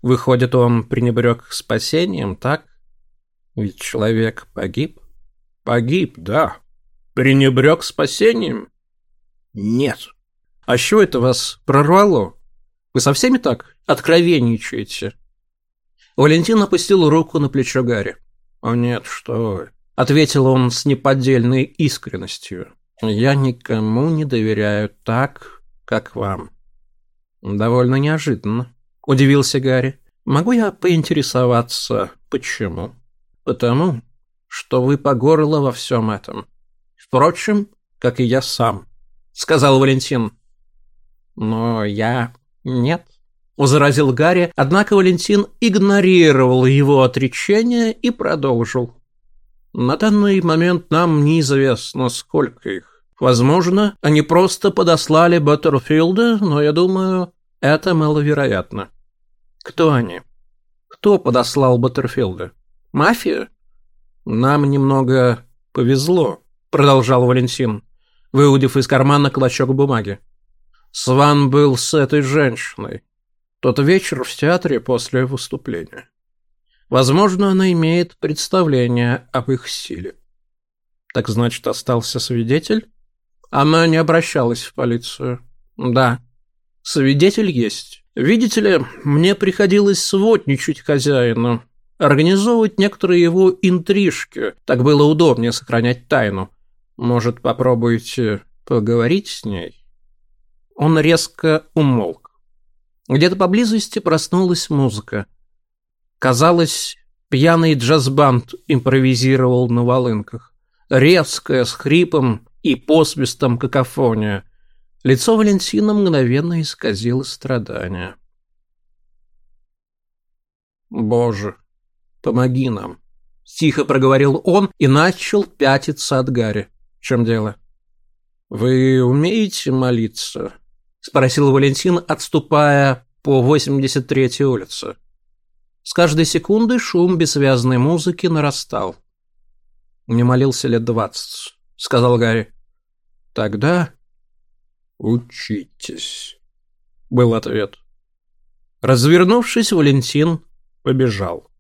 Выходит, он пренебрег спасением, так? Ведь человек погиб. Погиб, да. Пренебрег спасением? Нет. А что это вас прорвало? Вы со всеми так откровенничаете? Валентин опустил руку на плечо Гарри. «О нет, что вы!» — ответил он с неподдельной искренностью. «Я никому не доверяю так, как вам». «Довольно неожиданно», — удивился Гарри. «Могу я поинтересоваться, почему?» «Потому, что вы по горло во всем этом. Впрочем, как и я сам», — сказал Валентин. «Но я нет». – возразил Гарри, однако Валентин игнорировал его отречение и продолжил. «На данный момент нам неизвестно, сколько их. Возможно, они просто подослали Баттерфилда, но я думаю, это маловероятно. Кто они? Кто подослал Баттерфилда? Мафия? Нам немного повезло, продолжал Валентин, выудив из кармана клочок бумаги. Сван был с этой женщиной. Тот вечер в театре после выступления. Возможно, она имеет представление об их силе. Так значит, остался свидетель? Она не обращалась в полицию. Да, свидетель есть. Видите ли, мне приходилось сводничать хозяину, организовывать некоторые его интрижки. Так было удобнее сохранять тайну. Может, попробуете поговорить с ней? Он резко умолк. Где-то поблизости проснулась музыка. Казалось, пьяный джаз-банд импровизировал на волынках. Резкая, с хрипом и посвистом какофония. Лицо Валентина мгновенно исказило страдания. «Боже, помоги нам!» Тихо проговорил он и начал пятиться от Гарри. В чем дело? «Вы умеете молиться?» Спросил Валентин, отступая по 83-й улице. С каждой секундой шум бессвязной музыки нарастал. «Не молился лет двадцать», — сказал Гарри. «Тогда учитесь», — был ответ. Развернувшись, Валентин побежал.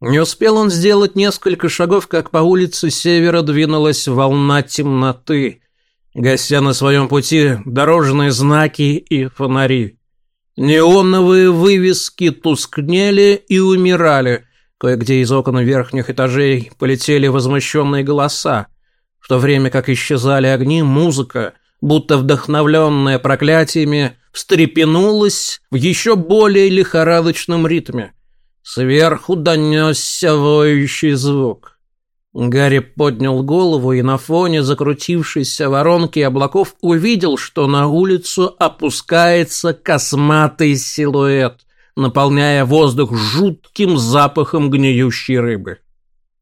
Не успел он сделать несколько шагов, как по улице севера двинулась волна темноты, гася на своем пути дорожные знаки и фонари. Неоновые вывески тускнели и умирали. Кое-где из окон верхних этажей полетели возмущенные голоса.
В то время как исчезали огни, музыка, будто вдохновленная проклятиями, встрепенулась в еще более лихорадочном ритме. Сверху донесся воющий звук. Гарри поднял голову и на фоне закрутившейся воронки облаков увидел, что на улицу опускается косматый силуэт, наполняя воздух жутким запахом гниющей рыбы.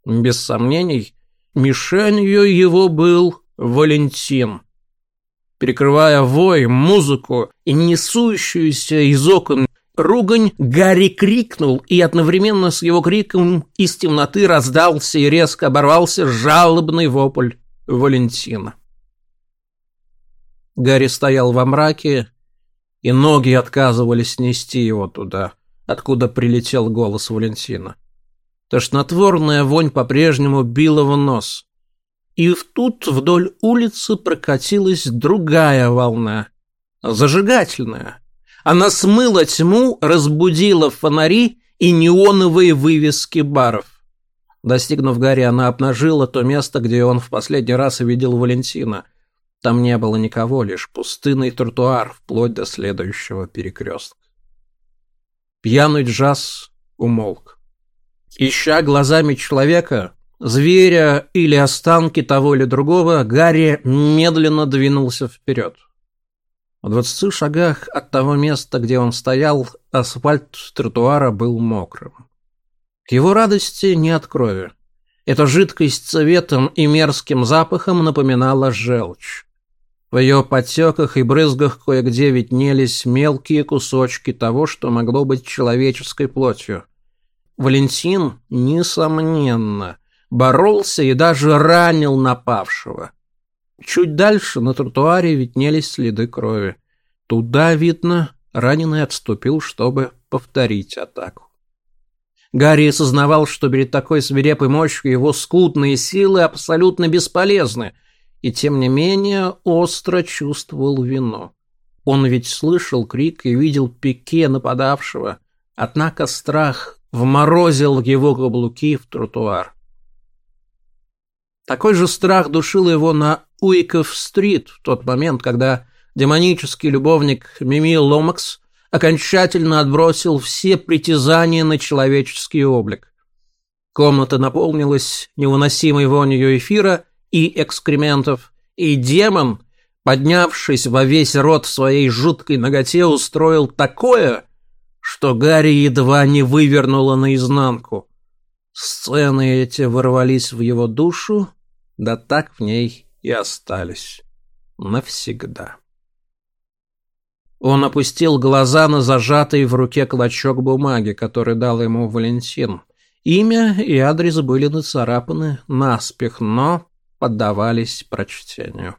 Без сомнений, мишенью его был Валентин. Перекрывая вой, музыку и несущуюся из окон ругань, Гарри крикнул, и одновременно с его криком из темноты раздался и резко оборвался жалобный вопль Валентина. Гарри стоял во мраке, и ноги отказывались нести его туда, откуда прилетел голос Валентина. Тошнотворная вонь по-прежнему била в нос. И тут вдоль улицы прокатилась другая волна, зажигательная. Она смыла тьму, разбудила фонари и неоновые вывески баров. Достигнув Гарри, она обнажила то место, где он в последний раз видел Валентина. Там не было никого, лишь пустынный тротуар, вплоть до следующего перекрестка. Пьяный джаз умолк. Ища глазами человека, зверя или останки того или другого, Гарри медленно двинулся вперед. В двадцати шагах от того места, где он стоял, асфальт тротуара был мокрым. К его радости не от крови. Эта жидкость цветом и мерзким запахом напоминала желчь. В ее подтеках и брызгах кое-где виднелись мелкие кусочки того, что могло быть человеческой плотью. Валентин, несомненно, боролся и даже ранил напавшего. Чуть дальше на тротуаре виднелись следы крови. Туда, видно, раненый отступил, чтобы повторить атаку. Гарри осознавал, что перед такой свирепой мощью его скудные силы абсолютно бесполезны, и тем не менее остро чувствовал вину. Он ведь слышал крик и видел пике нападавшего, однако страх вморозил его каблуки в тротуар. Такой же страх душил его на Уиков-стрит в тот момент, когда демонический любовник Мими Ломакс окончательно отбросил все притязания на человеческий облик. Комната наполнилась невыносимой вонью эфира и экскрементов, и демон, поднявшись во весь рот своей жуткой ноготе, устроил такое, что Гарри едва не вывернуло наизнанку. Сцены эти ворвались в его душу, да так в ней и остались. Навсегда. Он опустил глаза на зажатый в руке клочок бумаги, который дал ему Валентин. Имя и адрес были нацарапаны наспех, но поддавались прочтению.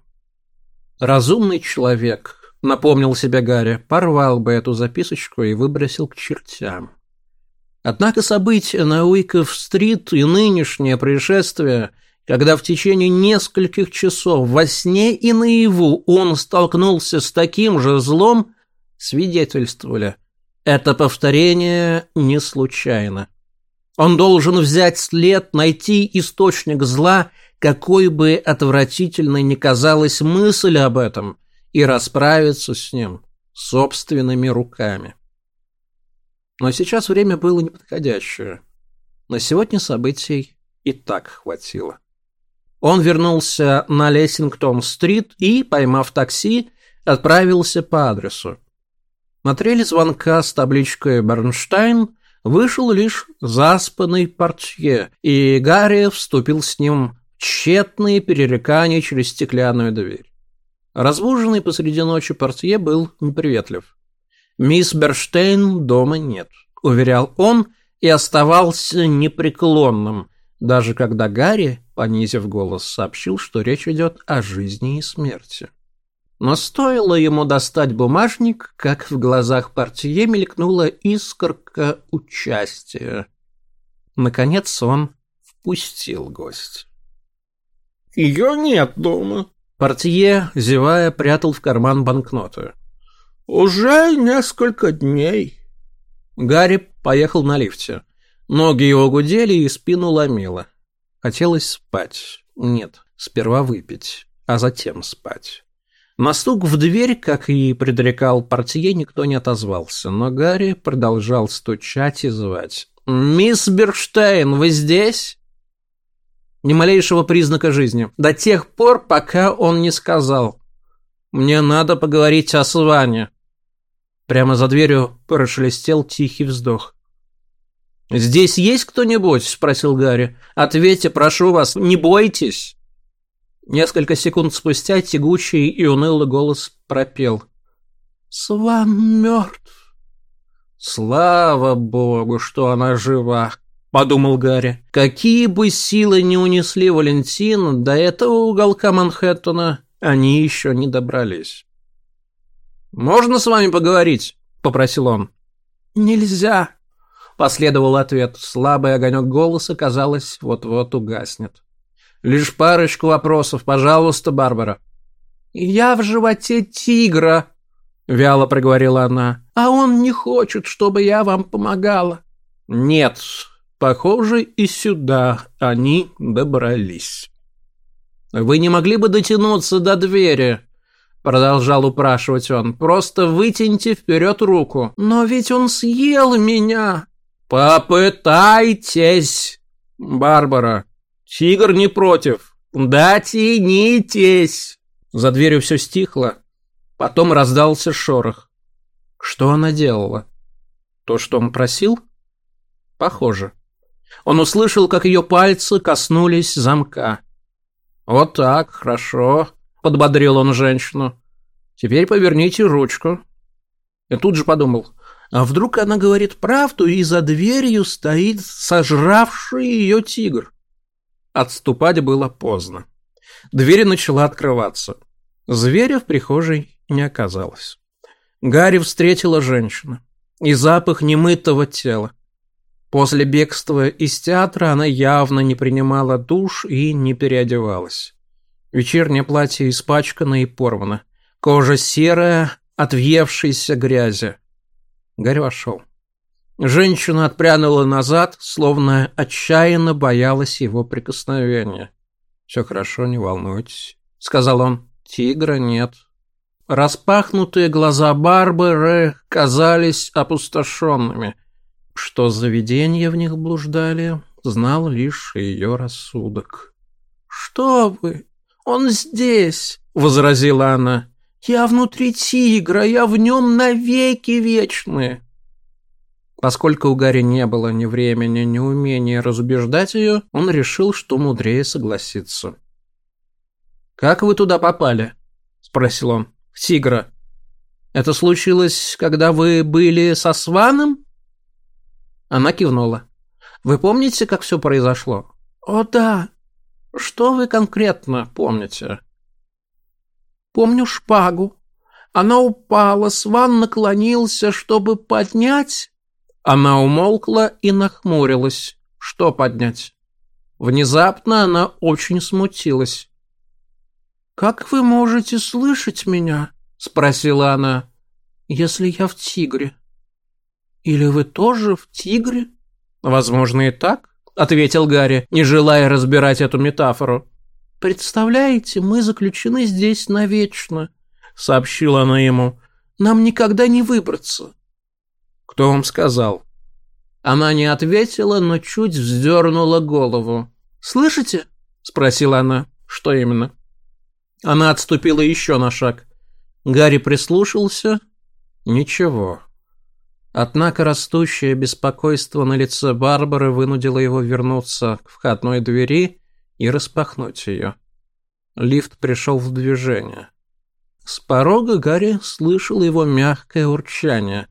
Разумный человек, напомнил себе Гарри, порвал бы эту записочку и выбросил к чертям. Однако события на Уиков-стрит и нынешнее происшествие, когда в течение нескольких часов во сне и наяву он столкнулся с таким же злом, свидетельствовали. Это повторение не случайно. Он должен взять след, найти источник зла, какой бы отвратительной ни казалась мысль об этом – и расправиться с ним собственными руками. Но сейчас время было неподходящее. На сегодня событий и так хватило. Он вернулся на Лессингтон-стрит и, поймав такси, отправился по адресу. На треле звонка с табличкой «Бернштайн» вышел лишь заспанный портье, и Гарри вступил с ним в тщетные перерекания через стеклянную дверь. Разбуженный посреди ночи портье был неприветлив. «Мисс Берштейн дома нет», — уверял он и оставался непреклонным, даже когда Гарри, понизив голос, сообщил, что речь идет о жизни и смерти. Но стоило ему достать бумажник, как в глазах портье мелькнула искорка участия. Наконец он впустил гость. «Ее нет дома», Портье, зевая, прятал в карман банкноты. «Уже несколько дней». Гарри поехал на лифте. Ноги его гудели и спину ломило. Хотелось спать. Нет, Сперва выпить, а затем спать. На стук в дверь, как и предрекал портье, никто не отозвался, но Гарри продолжал стучать и звать. «Мисс Берштейн, вы здесь?» Ни малейшего признака жизни. До тех пор, пока он не сказал. «Мне надо поговорить о Сване». Прямо за дверью прошелестел тихий вздох. «Здесь есть кто-нибудь?» – спросил Гарри. «Ответьте, прошу вас, не бойтесь!» Несколько секунд спустя тягучий и унылый голос пропел. «Сван мертв». «Слава богу, что она жива», — подумал Гарри. «Какие бы силы не унесли Валентина, до этого уголка Манхэттена они еще не добрались». «Можно с вами поговорить?» — попросил он. «Нельзя», — последовал ответ. Слабый огонек голоса, казалось, вот-вот угаснет. Лишь парочку вопросов, пожалуйста, Барбара. Я в животе тигра, вяло проговорила она. А он не хочет, чтобы я вам помогала. Нет, похоже, и сюда они добрались. Вы не могли бы дотянуться до двери? Продолжал упрашивать он. Просто вытяните вперед руку. Но ведь он съел меня. Попытайтесь, Барбара. Тигр не против. Да тянитесь. За дверью все стихло. Потом раздался шорох. Что она делала? То, что он просил? Похоже. Он услышал, как ее пальцы коснулись замка. «Вот так, хорошо», — подбодрил он женщину. «Теперь поверните ручку». И тут же подумал, а вдруг она говорит правду, и за дверью стоит сожравший ее тигр? Отступать было поздно. Дверь начала открываться. Зверя в прихожей не оказалось. Гарри встретила женщину. И запах немытого тела. После бегства из театра она явно не принимала душ и не переодевалась. Вечернее платье испачкано и порвано. Кожа серая, от въевшейся грязи. Гарри вошел. Женщина отпрянула назад, словно отчаянно боялась его прикосновения. «Все хорошо, не волнуйтесь», — сказал он. «Тигра нет». Распахнутые глаза Барбары казались опустошенными. Что заведения в них блуждали, знал лишь ее рассудок. «Что вы? Он здесь!» — возразила она. «Я внутри тигра, я в нем навеки вечные!» Поскольку у Гарри не было ни времени, ни умения разубеждать ее, он решил, что мудрее согласиться. «Как вы туда попали?» – спросил он. «В Тигра. Это случилось, когда вы были со Сваном?» Она кивнула. «Вы помните, как все произошло?» «О, да. Что вы конкретно помните?» «Помню шпагу. Она упала, Сван наклонился, чтобы поднять, она умолкла и нахмурилась. Что поднять? Внезапно она очень смутилась. «Как вы можете слышать меня?» — спросила она. «Если я в тигре». «Или вы тоже в тигре?» «Возможно, и так», — ответил Гарри, не желая разбирать эту метафору. «Представляете, мы заключены здесь навечно», — сообщила она ему. «Нам никогда не выбраться. «Кто вам сказал?» Она не ответила, но чуть вздернула голову. «Слышите?» – спросила она. «Что именно?» Она отступила еще на шаг. Гарри прислушался. «Ничего». Однако растущее беспокойство на лице Барбары вынудило его вернуться к входной двери и распахнуть ее. Лифт пришел в движение. С порога Гарри слышал его мягкое урчание.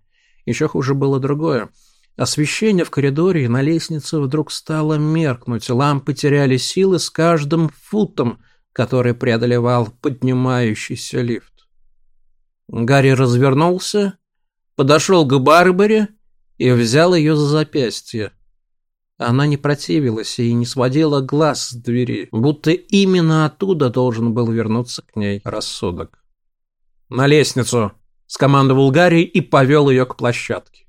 Еще хуже было другое. Освещение в коридоре и на лестнице вдруг стало меркнуть, лампы теряли силы с каждым футом, который преодолевал поднимающийся лифт. Гарри развернулся, подошел к Барбаре и взял ее за запястье. Она не противилась и не сводила глаз с двери, будто именно оттуда должен был вернуться к ней рассудок. «На лестницу!» скомандовал Гарри и повел ее к площадке.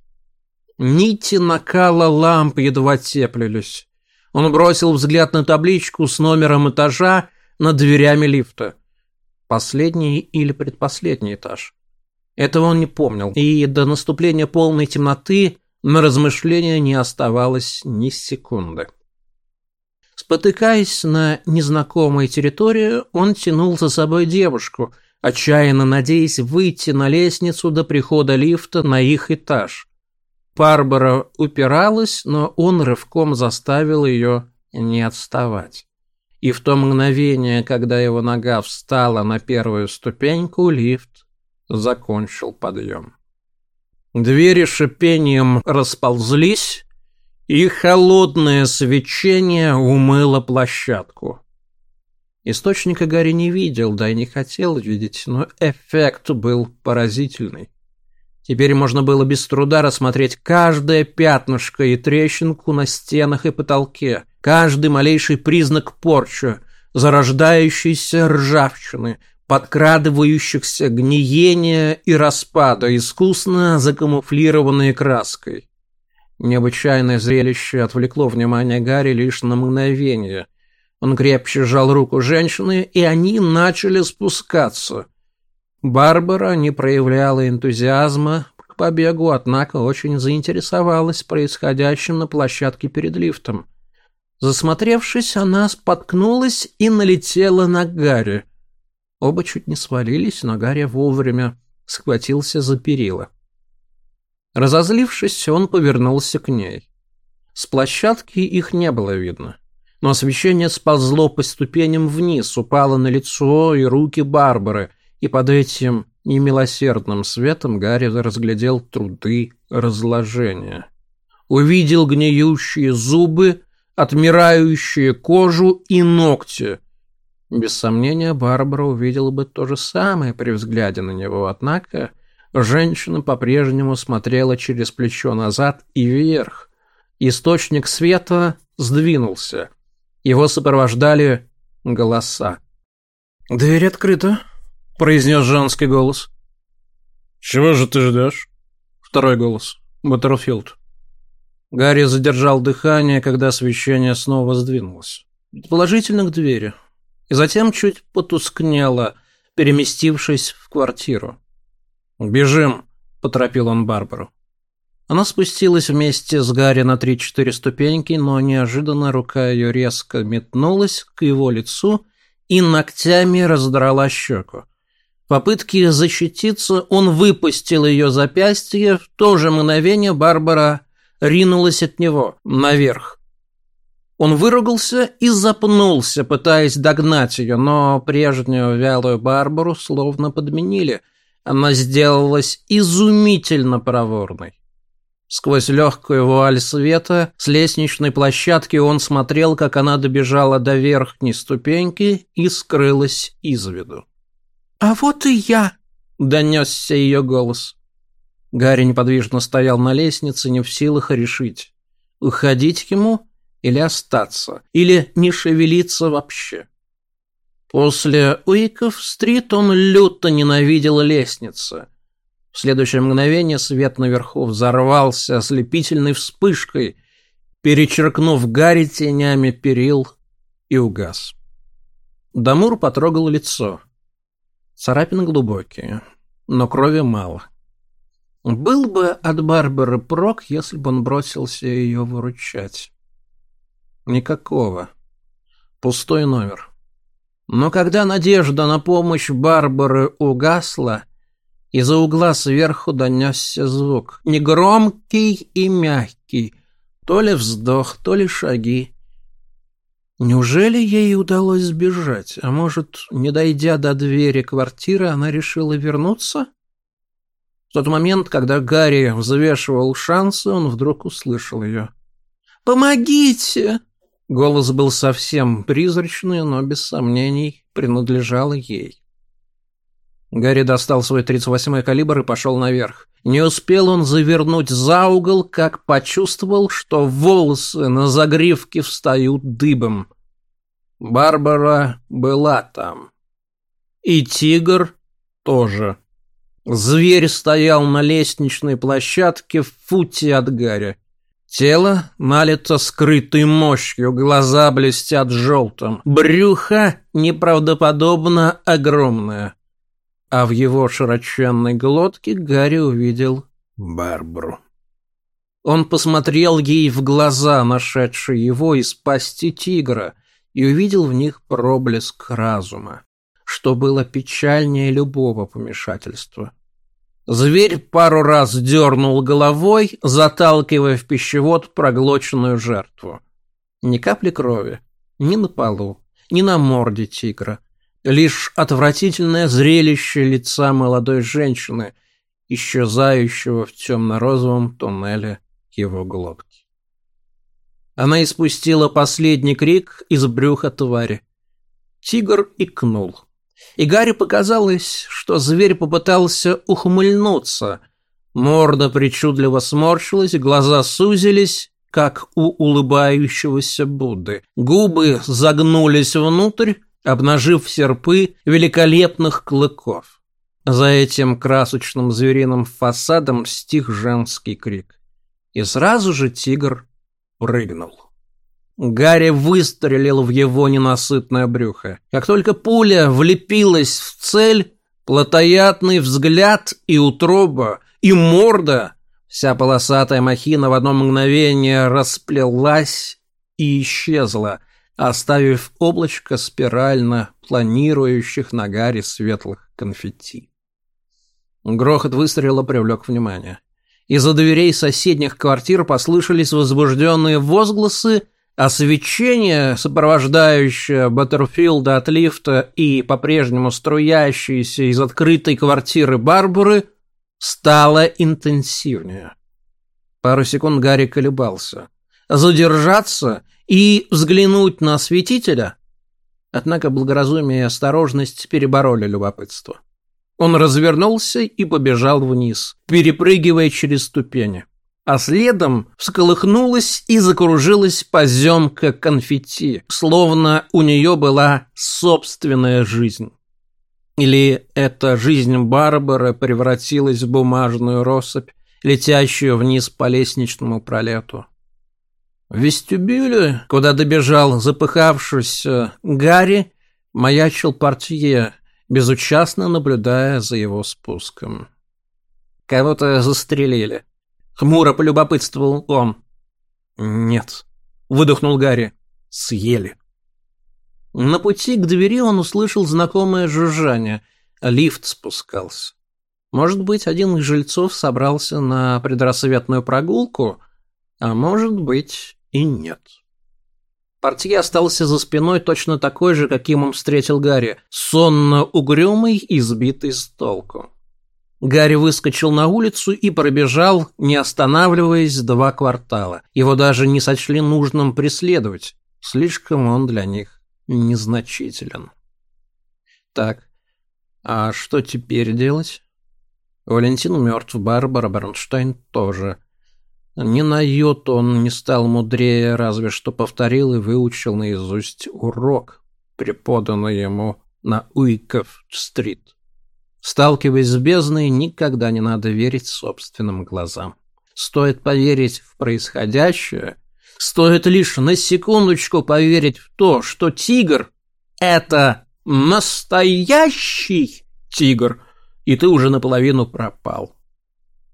Нити накала ламп едва теплились. Он бросил взгляд на табличку с номером этажа,
над дверями лифта. Последний или предпоследний этаж. Этого он не помнил, и до наступления полной темноты на размышления не оставалось ни секунды. Спотыкаясь на незнакомой территории, он тянул за собой девушку, отчаянно надеясь выйти на лестницу до прихода лифта на их этаж. Барбара упиралась, но он рывком заставил ее не отставать. И в то мгновение, когда его нога встала на первую ступеньку, лифт закончил подъем. Двери шипением расползлись, и холодное свечение умыло площадку. Источника Гарри не видел, да и не хотел видеть, но эффект был поразительный. Теперь можно было без труда рассмотреть каждое пятнышко и трещинку на стенах и потолке, каждый малейший признак порча, зарождающейся ржавчины, подкрадывающихся гниения и распада, искусно закамуфлированные краской. Необычайное зрелище отвлекло внимание Гарри лишь на мгновение. Он крепче сжал руку женщины, и они начали спускаться. Барбара не проявляла энтузиазма к побегу, однако очень заинтересовалась происходящим на площадке перед лифтом. Засмотревшись, она споткнулась и налетела на Гарри. Оба чуть не свалились, но Гарри вовремя схватился за перила. Разозлившись, он повернулся к ней. С площадки их не было видно, но освещение сползло по ступеням вниз, упало на лицо и руки Барбары, и под этим немилосердным светом Гарри разглядел труды разложения. Увидел гниющие зубы, отмирающие кожу и ногти. Без сомнения, Барбара увидела бы то же самое при взгляде на него, однако Женщина по-прежнему смотрела через плечо назад и вверх. Источник света сдвинулся. Его сопровождали голоса. «Дверь открыта», — произнес женский голос.
«Чего же ты ждешь?»
Второй голос. Баттерфилд. Гарри задержал дыхание, когда освещение снова сдвинулось. Положительно к двери. И затем чуть потускнело, переместившись в квартиру.
«Бежим!» – поторопил он Барбару.
Она спустилась вместе с Гарри на три-четыре ступеньки, но неожиданно рука ее резко метнулась к его лицу и ногтями раздрала щеку. В попытке защититься он выпустил ее запястье, в то же мгновение Барбара ринулась от него наверх. Он выругался и запнулся, пытаясь догнать ее, но прежнюю вялую Барбару словно подменили – она сделалась изумительно проворной. Сквозь легкую вуаль света с лестничной площадки он смотрел, как она добежала до верхней ступеньки и скрылась из виду. «А вот и я!» – донесся ее голос. Гарри неподвижно стоял на лестнице, не в силах решить, уходить ему или остаться, или не шевелиться вообще. После Уиков-стрит он люто ненавидел лестницы. В следующее мгновение свет наверху взорвался ослепительной вспышкой, перечеркнув Гарри тенями перил и угас. Дамур потрогал лицо. Царапины глубокие, но крови мало. Был бы от Барбары прок, если бы он бросился ее выручать. Никакого. Пустой номер. Но когда надежда на помощь Барбары угасла, из-за угла сверху донесся звук, негромкий и мягкий, то ли вздох, то ли шаги. Неужели ей удалось сбежать? А может, не дойдя до двери квартиры, она решила вернуться? В тот момент, когда Гарри взвешивал шансы, он вдруг услышал ее. «Помогите!» Голос был совсем призрачный, но без сомнений принадлежал ей. Гарри достал свой 38-й калибр и пошел наверх. Не успел он завернуть за угол, как почувствовал, что волосы на загривке встают дыбом. Барбара была там. И тигр тоже. Зверь стоял на лестничной площадке в футе от Гарри. Тело налито скрытой мощью, глаза блестят желтым. Брюхо неправдоподобно огромное. А в его широченной глотке Гарри увидел Барбару. Он посмотрел ей в глаза, нашедшие его из пасти тигра, и увидел в них проблеск разума, что было печальнее любого помешательства. Зверь пару раз дернул головой, заталкивая в пищевод проглоченную жертву. Ни капли крови, ни на полу, ни на морде тигра. Лишь отвратительное зрелище лица молодой женщины, исчезающего в темно-розовом туннеле его глотки. Она испустила последний крик из брюха твари. Тигр икнул. И Гарри показалось, что зверь попытался ухмыльнуться. Морда причудливо сморщилась, глаза сузились, как у улыбающегося Будды. Губы загнулись внутрь, обнажив серпы великолепных клыков. За этим красочным звериным фасадом стих женский крик. И сразу же тигр прыгнул. Гарри выстрелил в его ненасытное брюхо. Как только пуля влепилась в цель, плотоядный взгляд и утроба, и морда, вся полосатая махина в одно мгновение расплелась и исчезла, оставив облачко спирально планирующих на Гарри светлых конфетти. Грохот выстрела привлек внимание. Из-за дверей соседних квартир послышались возбужденные возгласы, а свечение, сопровождающее Баттерфилда от лифта и по-прежнему струящееся из открытой квартиры Барбары, стало интенсивнее. Пару секунд Гарри колебался. Задержаться и взглянуть на осветителя? Однако благоразумие и осторожность перебороли любопытство. Он развернулся и побежал вниз, перепрыгивая через ступени а следом всколыхнулась и закружилась поземка конфетти, словно у нее была собственная жизнь. Или эта жизнь Барбары превратилась в бумажную россыпь, летящую вниз по лестничному пролету. В вестибюле, куда добежал запыхавшийся Гарри, маячил портье, безучастно наблюдая за его спуском. Кого-то застрелили. Хмуро полюбопытствовал он. «Нет», — выдохнул Гарри. «Съели». На пути к двери он услышал знакомое жужжание. Лифт спускался. Может быть, один из жильцов собрался на предрассветную прогулку, а может быть и нет. Портье остался за спиной точно такой же, каким он встретил Гарри, сонно-угрюмый и сбитый с толку. Гарри выскочил на улицу и пробежал, не останавливаясь, два квартала. Его даже не сочли нужным преследовать. Слишком он для них незначителен. Так, а что теперь делать? Валентин мертв, Барбара Бернштейн тоже. Ни на йоту он не стал мудрее, разве что повторил и выучил наизусть урок, преподанный ему на Уиков-стрит. Сталкиваясь с бездной, никогда не надо верить собственным глазам. Стоит поверить в происходящее, стоит лишь на секундочку поверить в то, что тигр – это настоящий тигр, и ты уже наполовину пропал.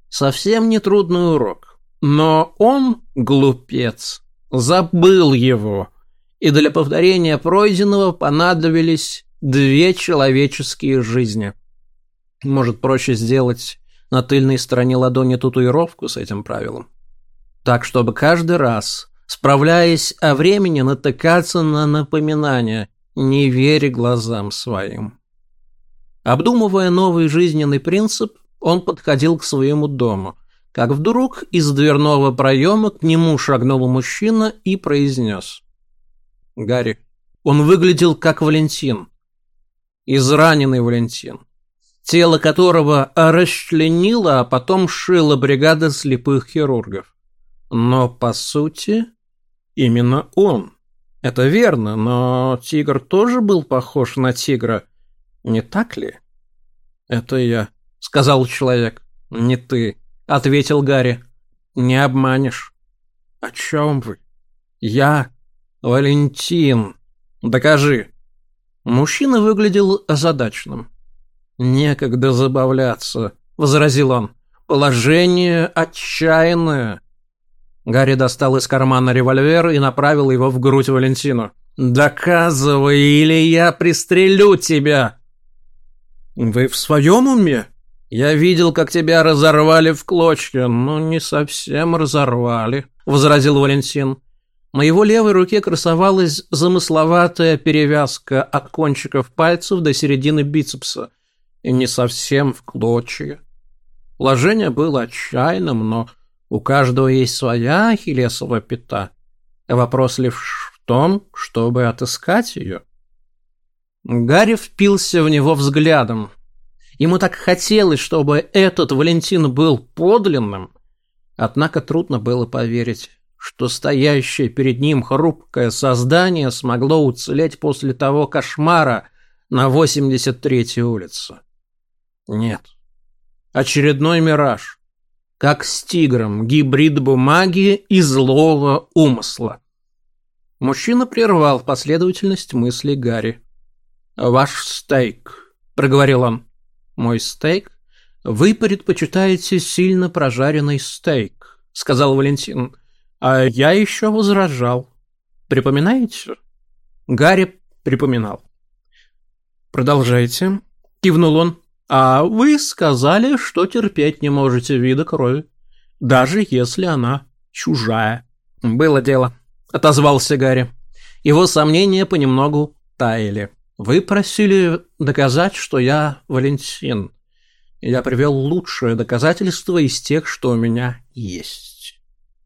Совсем не трудный урок, но он, глупец, забыл его, и для повторения пройденного понадобились две человеческие жизни – может, проще сделать на тыльной стороне ладони татуировку с этим правилом? Так, чтобы каждый раз, справляясь о времени, натыкаться на напоминание «не верь глазам своим». Обдумывая новый жизненный принцип, он подходил к своему дому, как вдруг из дверного проема к нему шагнул мужчина и произнес. «Гарри, он выглядел как Валентин. Израненный Валентин тело которого расчленила, а потом шила бригада слепых хирургов. Но, по сути, именно он. Это верно, но тигр тоже был похож на тигра, не так ли? Это я, сказал человек. Не ты, ответил Гарри. Не обманешь.
О чем вы? Я Валентин. Докажи. Мужчина выглядел озадаченным. Некогда забавляться, возразил он. Положение отчаянное. Гарри достал из кармана револьвер и направил его в грудь Валентину. «Доказывай, или я пристрелю тебя!» «Вы в своем уме?» «Я видел, как тебя разорвали в клочья, но не совсем разорвали», — возразил Валентин. На его левой руке красовалась замысловатая перевязка от кончиков пальцев до середины бицепса. И не совсем в клочья. Положение было отчаянным, но у каждого есть своя ахиллесова пята. Вопрос лишь в том, чтобы отыскать ее. Гарри впился в него взглядом. Ему так хотелось, чтобы этот Валентин был подлинным. Однако трудно было поверить, что стоящее перед ним хрупкое создание смогло уцелеть после того кошмара на 83-й улице. Нет. Очередной мираж как с тигром, гибрид бумаги и злого умысла. Мужчина прервал последовательность мыслей Гарри. «Ваш стейк», — проговорил он. «Мой стейк? Вы предпочитаете сильно прожаренный стейк», — сказал Валентин. «А я еще возражал. Припоминаете?» Гарри припоминал. «Продолжайте», — кивнул он. А вы сказали, что терпеть не можете вида крови, даже если она чужая. Было дело, отозвался Гарри. Его сомнения понемногу таяли. Вы просили доказать, что я Валентин. Я привел лучшее доказательство из тех, что у меня есть.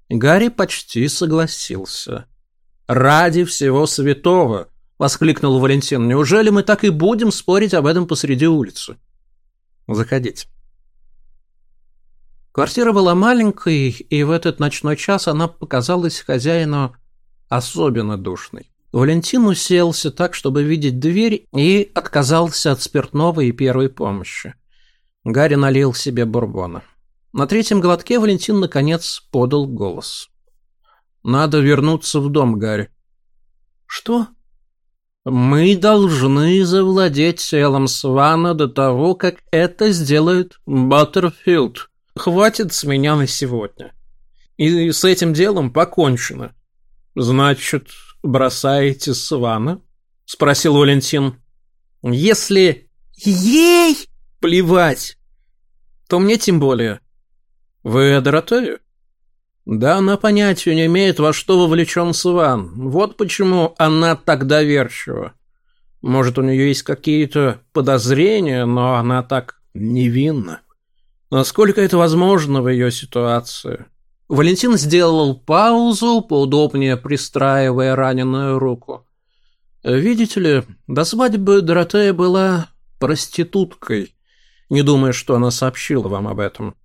Гарри почти согласился. «Ради всего святого!» — воскликнул Валентин. «Неужели мы так и будем спорить об этом посреди улицы?» Заходите. Квартира была маленькой, и в этот ночной час она показалась хозяину особенно душной. Валентин уселся так, чтобы видеть дверь, и отказался от спиртного и первой помощи. Гарри налил себе бурбона. На третьем глотке Валентин, наконец, подал голос. «Надо вернуться в дом, Гарри». «Что?» Мы должны завладеть телом Свана до того, как это сделает Баттерфилд. Хватит с меня на сегодня. И с этим делом покончено. Значит, бросаете Свана? Спросил Валентин. Если ей плевать, то мне тем более. Вы Доротею? Да она понятия не имеет, во что вовлечен Сван. Вот почему она так доверчива. Может, у нее есть какие-то подозрения, но она так невинна. Насколько это возможно в ее ситуации? Валентин сделал паузу, поудобнее пристраивая раненую руку. Видите ли, до свадьбы Доротея была проституткой. Не думаю, что она сообщила вам об этом.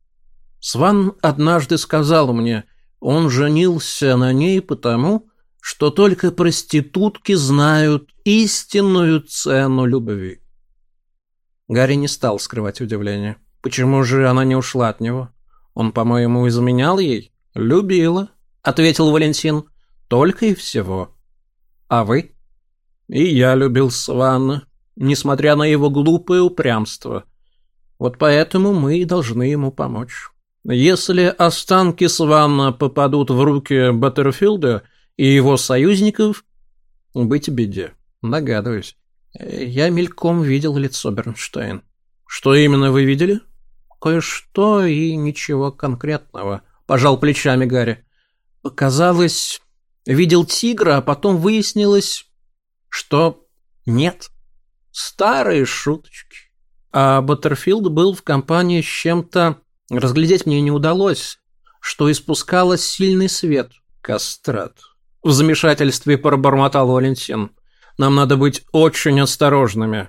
Сван однажды сказал мне, он женился на ней потому, что только проститутки знают истинную цену любви. Гарри не стал скрывать удивление. Почему же она не ушла от него? Он, по-моему, изменял ей? Любила, ответил Валентин. Только и всего. А вы? И я любил Свана, несмотря на его глупое упрямство. Вот поэтому мы и должны ему помочь. Если останки Свана попадут в руки Баттерфилда и его союзников, быть беде. Догадываюсь. Я мельком видел лицо Бернштейн. Что именно вы видели? Кое-что и ничего конкретного. Пожал плечами Гарри. Показалось, видел тигра, а потом выяснилось, что нет. Старые шуточки. А Баттерфилд был в компании с чем-то Разглядеть мне не удалось, что испускало сильный свет. Кастрат. В замешательстве пробормотал Валентин. Нам надо быть очень осторожными.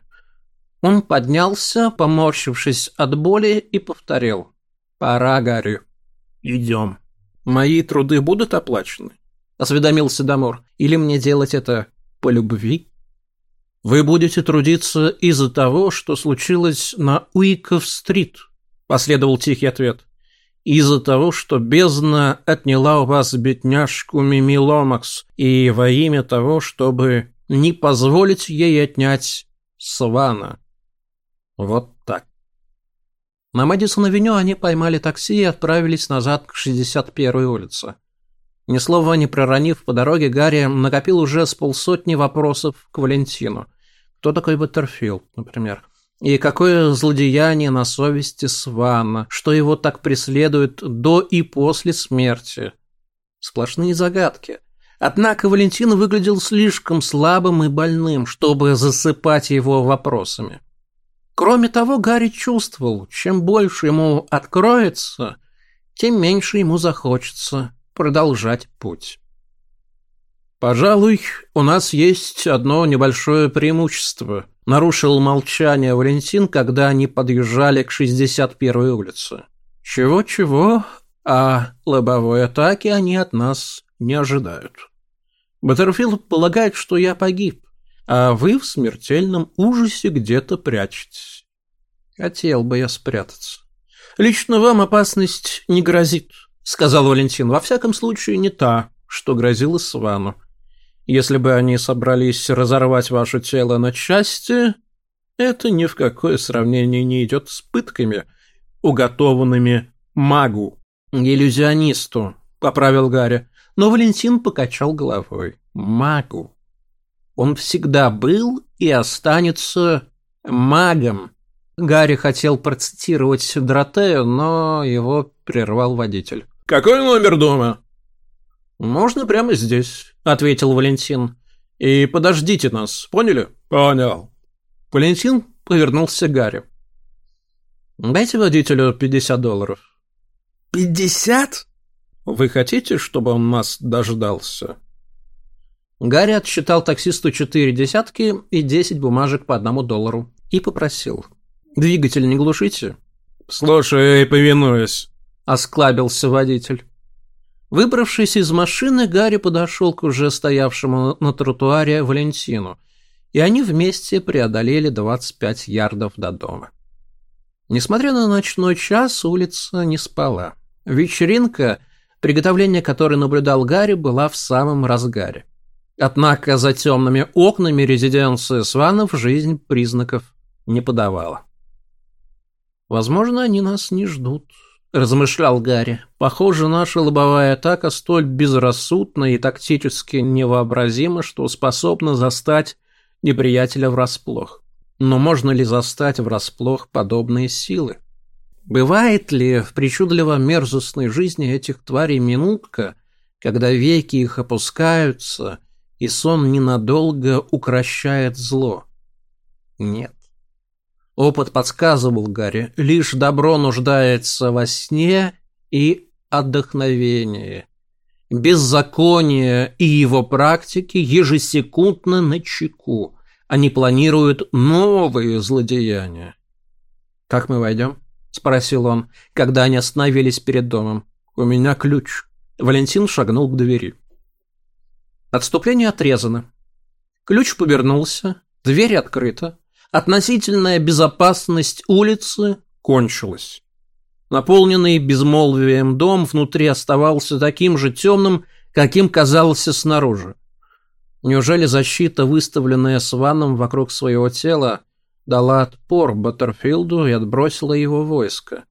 Он поднялся, поморщившись от боли, и повторил. «Пора, Гарри. Идем. Мои труды будут оплачены?» Осведомился Дамур. «Или мне делать это по любви?» «Вы будете трудиться из-за того, что случилось на Уиков-стрит», Последовал тихий ответ. из-за того, что бездна отняла у вас бедняжку Мими Ломакс, и во имя того, чтобы не позволить ей отнять Свана. Вот так. На Мэдисон-авеню они поймали такси и отправились назад к 61-й улице. Ни слова не проронив по дороге, Гарри накопил уже с полсотни вопросов к Валентину. Кто такой Баттерфилд, например? И какое злодеяние на совести Свана, что его так преследует до и после смерти? Сплошные загадки. Однако Валентин выглядел слишком слабым и больным, чтобы засыпать его вопросами. Кроме того, Гарри чувствовал, чем больше ему откроется, тем меньше ему захочется продолжать путь. «Пожалуй, у нас есть одно небольшое преимущество», – нарушил молчание Валентин, когда они подъезжали к 61-й улице. «Чего-чего, а лобовой атаки они от нас не ожидают. Баттерфилд полагает, что я погиб, а вы в смертельном ужасе где-то прячетесь. Хотел бы я спрятаться. Лично вам опасность не грозит, сказал Валентин. Во всяком случае, не та, что грозила Свану. Если бы они собрались разорвать ваше тело на части, это ни в какое сравнение не идет с пытками, уготованными магу, иллюзионисту, поправил Гарри. Но Валентин покачал головой. Магу. Он всегда был и останется магом. Гарри хотел процитировать Дротею, но его прервал водитель. «Какой номер дома?» «Можно прямо здесь», — ответил Валентин. «И подождите нас, поняли?» «Понял». Валентин повернулся к Гарри. «Дайте водителю 50 долларов». «Пятьдесят?» «Вы хотите, чтобы он нас дождался?» Гарри отсчитал таксисту четыре десятки и десять бумажек по одному доллару и попросил. «Двигатель не глушите?» «Слушай, повинуюсь», — осклабился водитель. Выбравшись из машины, Гарри подошел к уже стоявшему на тротуаре Валентину, и они вместе преодолели 25 ярдов до дома. Несмотря на ночной час, улица не спала. Вечеринка, приготовление которой наблюдал Гарри, была в самом разгаре. Однако за темными окнами резиденции Сванов жизнь признаков не подавала. «Возможно, они нас не ждут», – размышлял Гарри. «Похоже, наша лобовая атака столь безрассудна и тактически невообразима, что способна застать неприятеля врасплох. Но можно ли застать врасплох подобные силы? Бывает ли в причудливо мерзостной жизни этих тварей минутка, когда веки их опускаются – и сон ненадолго укращает зло. Нет. Опыт подсказывал Гарри, лишь добро нуждается во сне и отдохновении. Беззаконие и его практики ежесекундно на чеку. Они планируют новые злодеяния. «Как мы войдем?» – спросил он, когда они остановились перед домом. «У меня ключ». Валентин шагнул к двери. Отступление отрезано. Ключ повернулся, дверь открыта. Относительная безопасность улицы кончилась. Наполненный безмолвием дом внутри оставался таким же темным, каким казался снаружи. Неужели защита, выставленная Сваном вокруг своего тела, дала отпор Баттерфилду и отбросила его войско?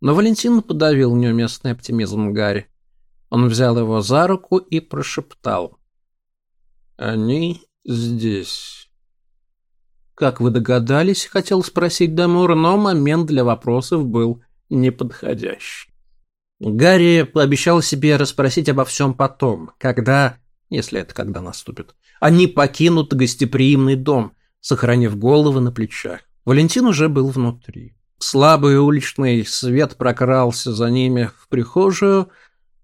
Но Валентин подавил неуместный оптимизм Гарри. Он взял его за руку и прошептал. «Они здесь». «Как вы догадались?» — хотел спросить Дамур, но момент для вопросов был неподходящий. Гарри пообещал себе расспросить обо всем потом, когда, если это когда наступит, они покинут гостеприимный дом, сохранив головы на плечах. Валентин уже был внутри. Слабый уличный свет прокрался за ними в прихожую,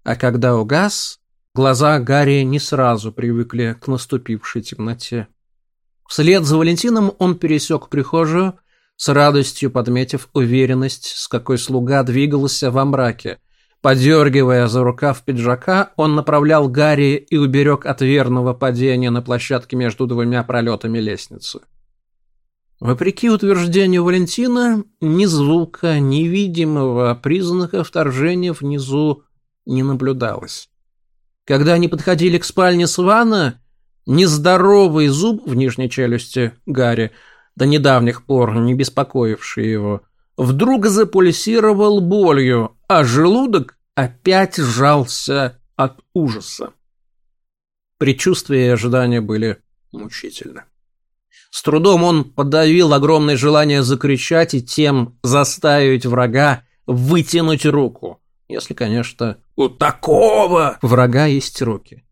а когда угас, глаза Гарри не сразу привыкли к наступившей темноте. Вслед за Валентином он пересек прихожую, с радостью подметив уверенность, с какой слуга двигался во мраке. Подергивая за рукав пиджака, он направлял Гарри и уберег от верного падения на площадке между двумя пролетами лестницы.
Вопреки утверждению Валентина, ни звука, ни видимого признака вторжения внизу не наблюдалось. Когда они подходили к спальне Свана, нездоровый зуб в нижней челюсти Гарри, до недавних пор не беспокоивший его, вдруг запульсировал болью, а желудок опять сжался от ужаса. Предчувствия и ожидания были мучительны. С трудом он подавил огромное желание закричать и тем заставить врага вытянуть руку. Если, конечно, у такого врага есть руки.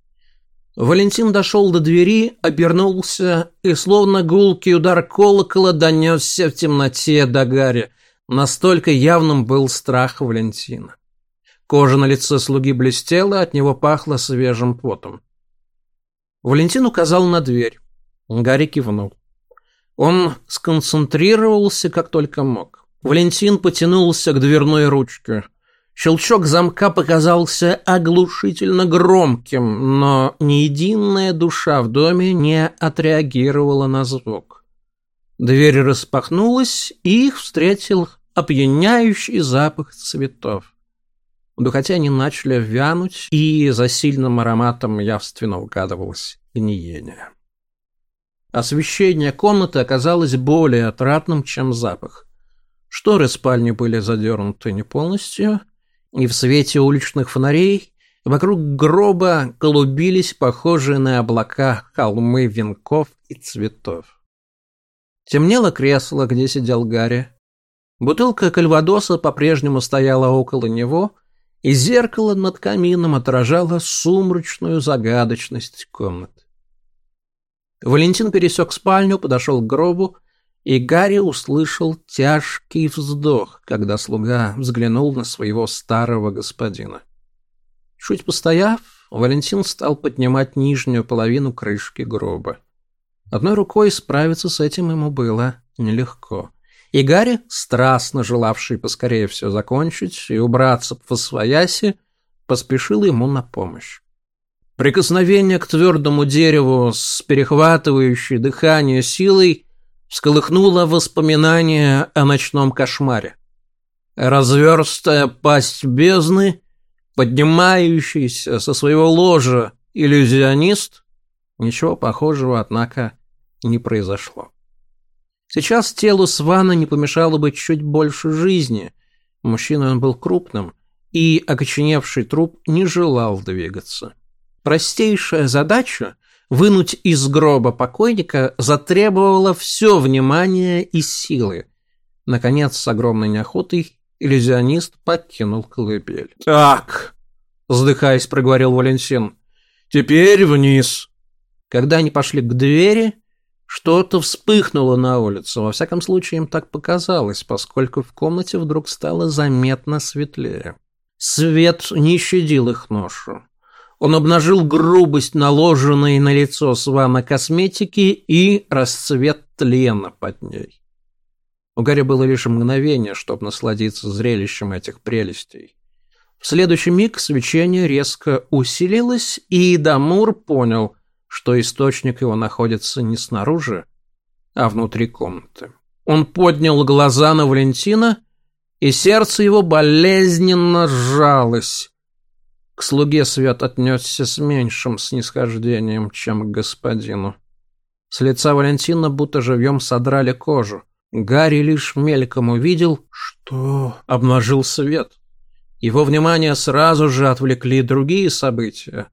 Валентин дошел до двери, обернулся и словно гулкий удар колокола донесся в темноте до Гарри. Настолько явным был страх Валентина. Кожа на лице слуги блестела, от него пахло свежим потом. Валентин указал на дверь. Гарри кивнул. Он сконцентрировался как только мог. Валентин потянулся к дверной ручке. Щелчок замка показался оглушительно громким, но ни единая душа в доме не отреагировала на звук. Дверь распахнулась, и их встретил опьяняющий запах цветов. Духотя они начали вянуть, и за сильным ароматом явственно угадывалось гниение. Освещение комнаты оказалось более отратным, чем запах. Шторы спальни были задернуты не полностью, и в свете уличных фонарей вокруг гроба колубились похожие на облака холмы венков и цветов. Темнело кресло, где сидел Гарри. Бутылка кальвадоса по-прежнему стояла около него, и зеркало над камином отражало сумрачную загадочность комнаты. Валентин пересек спальню, подошел к гробу, и Гарри услышал тяжкий вздох, когда слуга взглянул на своего старого господина. Чуть постояв, Валентин стал поднимать нижнюю половину крышки гроба. Одной рукой справиться с этим ему было нелегко. И Гарри, страстно желавший поскорее все закончить и убраться в освояси, поспешил ему на помощь. Прикосновение к твердому дереву с перехватывающей дыхание силой всколыхнуло воспоминания о ночном кошмаре. Разверстая пасть бездны, поднимающийся со своего ложа иллюзионист, ничего похожего, однако, не произошло. Сейчас телу Свана не помешало бы чуть больше жизни. Мужчина он был крупным, и окоченевший труп не желал двигаться. Простейшая задача вынуть из гроба покойника затребовала все внимание и силы. Наконец, с огромной неохотой, иллюзионист покинул колыбель.
«Так», — вздыхаясь, проговорил Валентин, — «теперь вниз».
Когда они пошли к двери, что-то вспыхнуло на улице. Во всяком случае, им так показалось, поскольку в комнате вдруг стало заметно светлее. Свет не щадил их ношу. Он обнажил грубость, наложенной на лицо Свана косметики и расцвет тлена под ней. У Гарри было лишь мгновение, чтобы насладиться зрелищем этих прелестей. В следующий миг свечение резко усилилось, и Дамур понял, что источник его находится не снаружи, а внутри комнаты. Он поднял глаза на Валентина, и сердце его болезненно сжалось. К слуге свет отнесся с меньшим снисхождением, чем к господину. С лица Валентина будто живьем содрали кожу. Гарри лишь мельком увидел, что обнажил свет. Его внимание сразу же отвлекли другие события,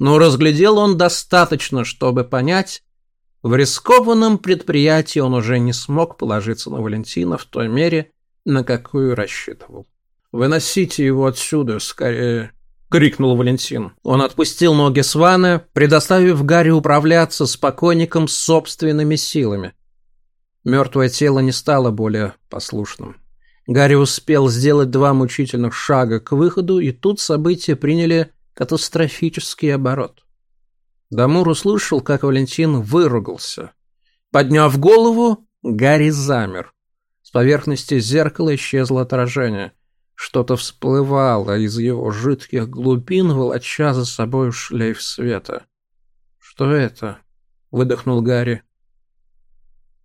но разглядел он достаточно, чтобы понять, в рискованном предприятии он уже не смог положиться на Валентина в той мере, на какую рассчитывал. «Выносите его отсюда, скорее», крикнул Валентин. Он отпустил ноги Свана, предоставив Гарри управляться с покойником собственными силами. Мертвое тело не стало более послушным. Гарри успел сделать два мучительных шага к выходу, и тут события приняли катастрофический оборот. Дамур услышал, как Валентин выругался. Подняв голову, Гарри замер. С поверхности зеркала исчезло отражение – что-то всплывало из его жидких глубин, волоча за собой шлейф света. «Что это?» — выдохнул Гарри.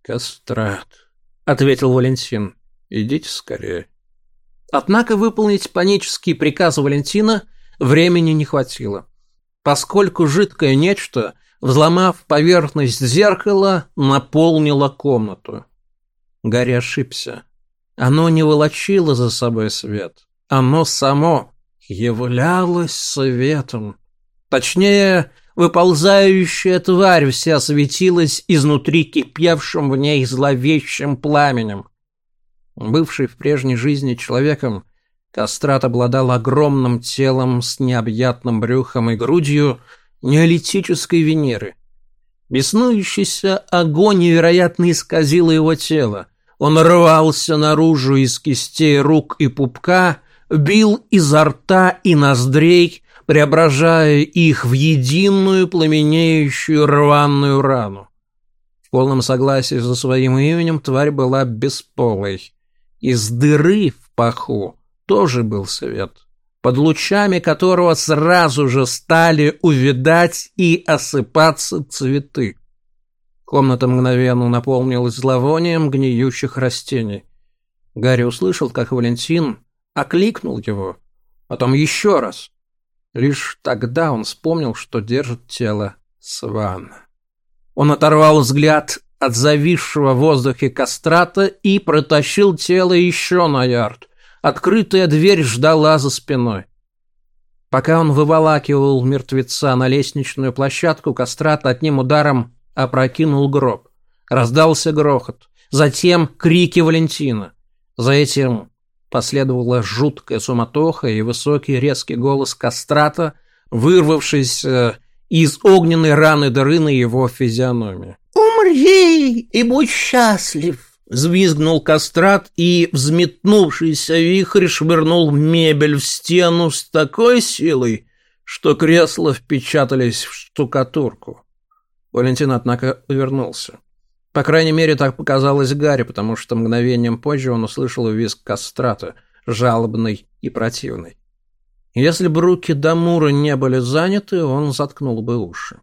«Кастрат», — ответил Валентин. «Идите скорее». Однако выполнить панический приказ Валентина времени не хватило, поскольку жидкое нечто, взломав поверхность зеркала, наполнило комнату. Гарри ошибся. Оно не волочило за собой свет. Оно само являлось светом. Точнее, выползающая тварь вся светилась изнутри кипевшим в ней зловещим пламенем. Бывший в прежней жизни человеком, Кастрат обладал огромным телом с необъятным брюхом и грудью неолитической Венеры. Беснующийся огонь невероятно исказил его тело. Он рвался наружу из кистей рук и пупка, бил изо рта и ноздрей, преображая их в единую пламенеющую рваную рану. В полном согласии со своим именем тварь была бесполой. Из дыры в паху тоже был свет, под лучами которого сразу же стали увядать и осыпаться цветы. Комната мгновенно наполнилась зловонием гниющих растений. Гарри услышал, как Валентин окликнул его, потом еще раз. Лишь тогда он вспомнил, что держит тело Свана. Он оторвал взгляд от зависшего в воздухе кастрата и протащил тело еще на ярд. Открытая дверь ждала за спиной. Пока он выволакивал мертвеца на лестничную площадку, кастрат одним ударом опрокинул гроб. Раздался грохот. Затем крики Валентина. За этим Последовала жуткая суматоха и высокий резкий голос кастрата, вырвавшийся из огненной раны дыры на его физиономии.
«Умри и будь счастлив!» Взвизгнул кастрат и, взметнувшийся вихрь, швырнул мебель в стену с такой силой, что кресла впечатались в штукатурку. Валентин, однако, увернулся. По крайней мере, так показалось Гарри, потому что мгновением позже он услышал визг кастрата, жалобный и противный. Если бы руки Дамура не были заняты, он заткнул бы уши.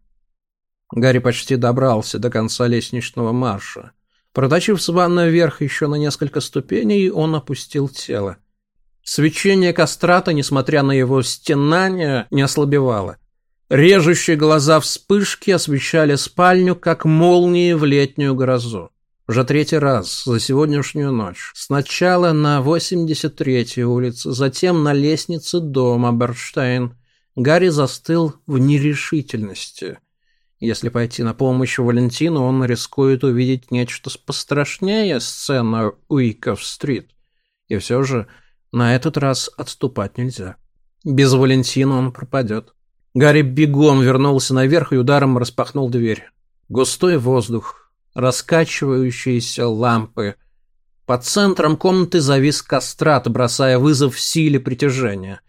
Гарри почти добрался до конца лестничного марша. Проточив с ванной вверх еще на несколько ступеней, он опустил тело. Свечение кастрата, несмотря на его стенание, не ослабевало. Режущие глаза вспышки освещали спальню, как молнии в летнюю грозу. Уже третий раз за сегодняшнюю ночь. Сначала на 83-й улице, затем на лестнице дома Берштейн. Гарри застыл в нерешительности. Если пойти на помощь Валентину, он рискует увидеть нечто пострашнее сцены Уиков-стрит. И все же на этот раз отступать нельзя. Без Валентина он пропадет. Гарри бегом вернулся наверх и ударом распахнул дверь. Густой воздух, раскачивающиеся лампы. Под центром комнаты завис кастрат, бросая вызов силе притяжения.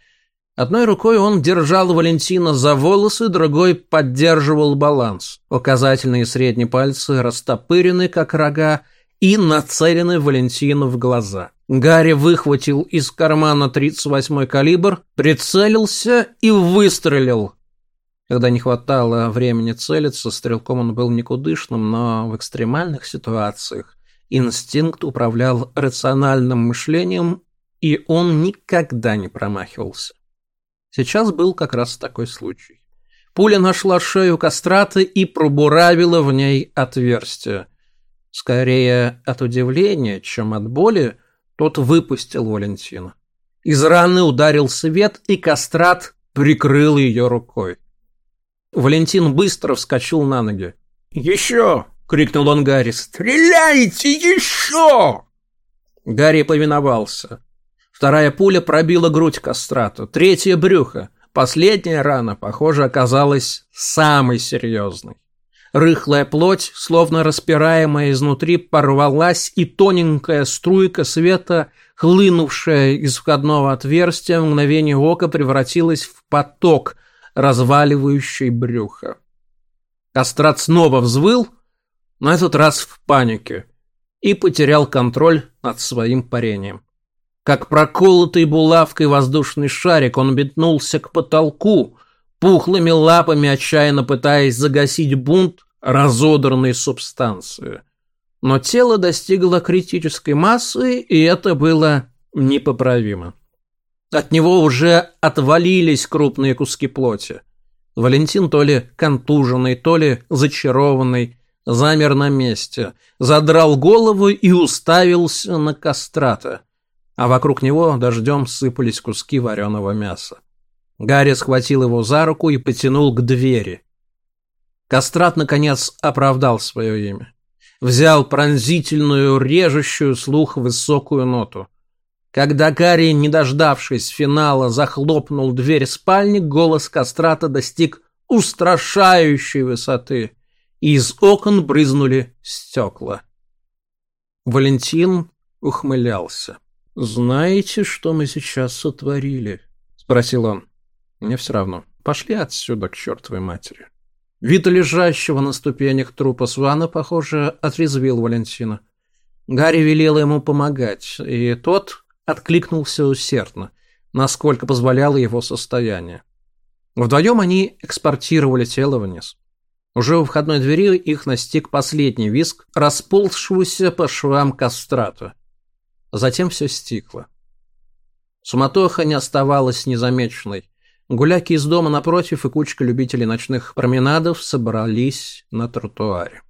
Одной рукой он держал Валентина за волосы, другой поддерживал баланс. Указательные средние пальцы растопырены, как рога, и нацелены Валентину в глаза. Гарри выхватил из кармана 38-й калибр, прицелился и выстрелил. Когда не хватало времени целиться, стрелком он был никудышным, но в экстремальных ситуациях инстинкт управлял рациональным мышлением, и он никогда не промахивался. Сейчас был как раз такой случай. Пуля нашла шею кастрата и пробуравила в ней отверстие. Скорее от удивления, чем от боли, тот выпустил Валентина. Из раны ударил свет, и кастрат прикрыл ее рукой. Валентин быстро вскочил на ноги. «Еще!» — крикнул он Гарри. «Стреляйте еще!»
Гарри повиновался. Вторая пуля пробила грудь кастрата, третья — брюхо. Последняя рана, похоже, оказалась самой серьезной. Рыхлая плоть, словно распираемая изнутри, порвалась, и тоненькая струйка света, хлынувшая из входного отверстия, в мгновение ока превратилась в поток — разваливающей брюхо. Кастрат снова взвыл, на этот раз в панике, и потерял контроль над своим парением. Как проколотый булавкой воздушный шарик, он метнулся к потолку, пухлыми лапами отчаянно пытаясь загасить бунт разодранной субстанции. Но тело достигло критической массы, и это было непоправимо. От него уже отвалились крупные куски плоти. Валентин то ли контуженный, то ли зачарованный, замер на месте, задрал голову и уставился на кастрата. А вокруг него дождем сыпались куски вареного мяса. Гарри схватил его за руку и потянул к двери. Кастрат, наконец, оправдал свое имя. Взял пронзительную, режущую слух высокую ноту. Когда Гарри, не дождавшись финала, захлопнул дверь спальни, голос Кастрата достиг устрашающей высоты, и из окон брызнули стекла. Валентин ухмылялся. «Знаете, что мы сейчас сотворили?» — спросил он. «Мне все равно. Пошли отсюда к чертовой матери». Вид лежащего на ступенях трупа Свана, похоже, отрезвил Валентина. Гарри велел ему помогать, и тот откликнулся усердно, насколько позволяло его состояние. Вдвоем они экспортировали тело вниз. Уже у входной двери их настиг последний виск, расползшегося по швам кастрата. Затем все стихло. Суматоха не оставалась незамеченной. Гуляки из дома напротив и кучка любителей ночных променадов собрались на тротуаре.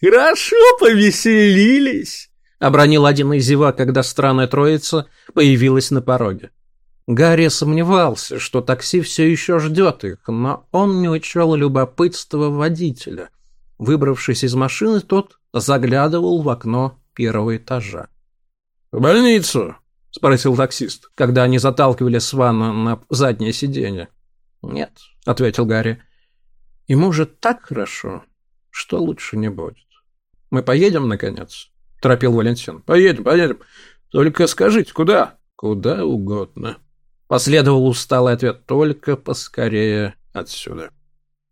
«Хорошо повеселились!» — обронил один из зевак, когда странная троица появилась на пороге.
Гарри сомневался, что такси все еще ждет их, но он не учел любопытства водителя. Выбравшись из машины, тот заглядывал в окно первого этажа.
«В больницу!» — спросил таксист, когда они заталкивали Свана на заднее сиденье.
«Нет», — ответил Гарри. «Ему же так хорошо, что лучше не будет». «Мы поедем, наконец?» — торопил Валентин.
«Поедем, поедем. Только скажите, куда?»
«Куда угодно». Последовал усталый ответ. «Только поскорее отсюда».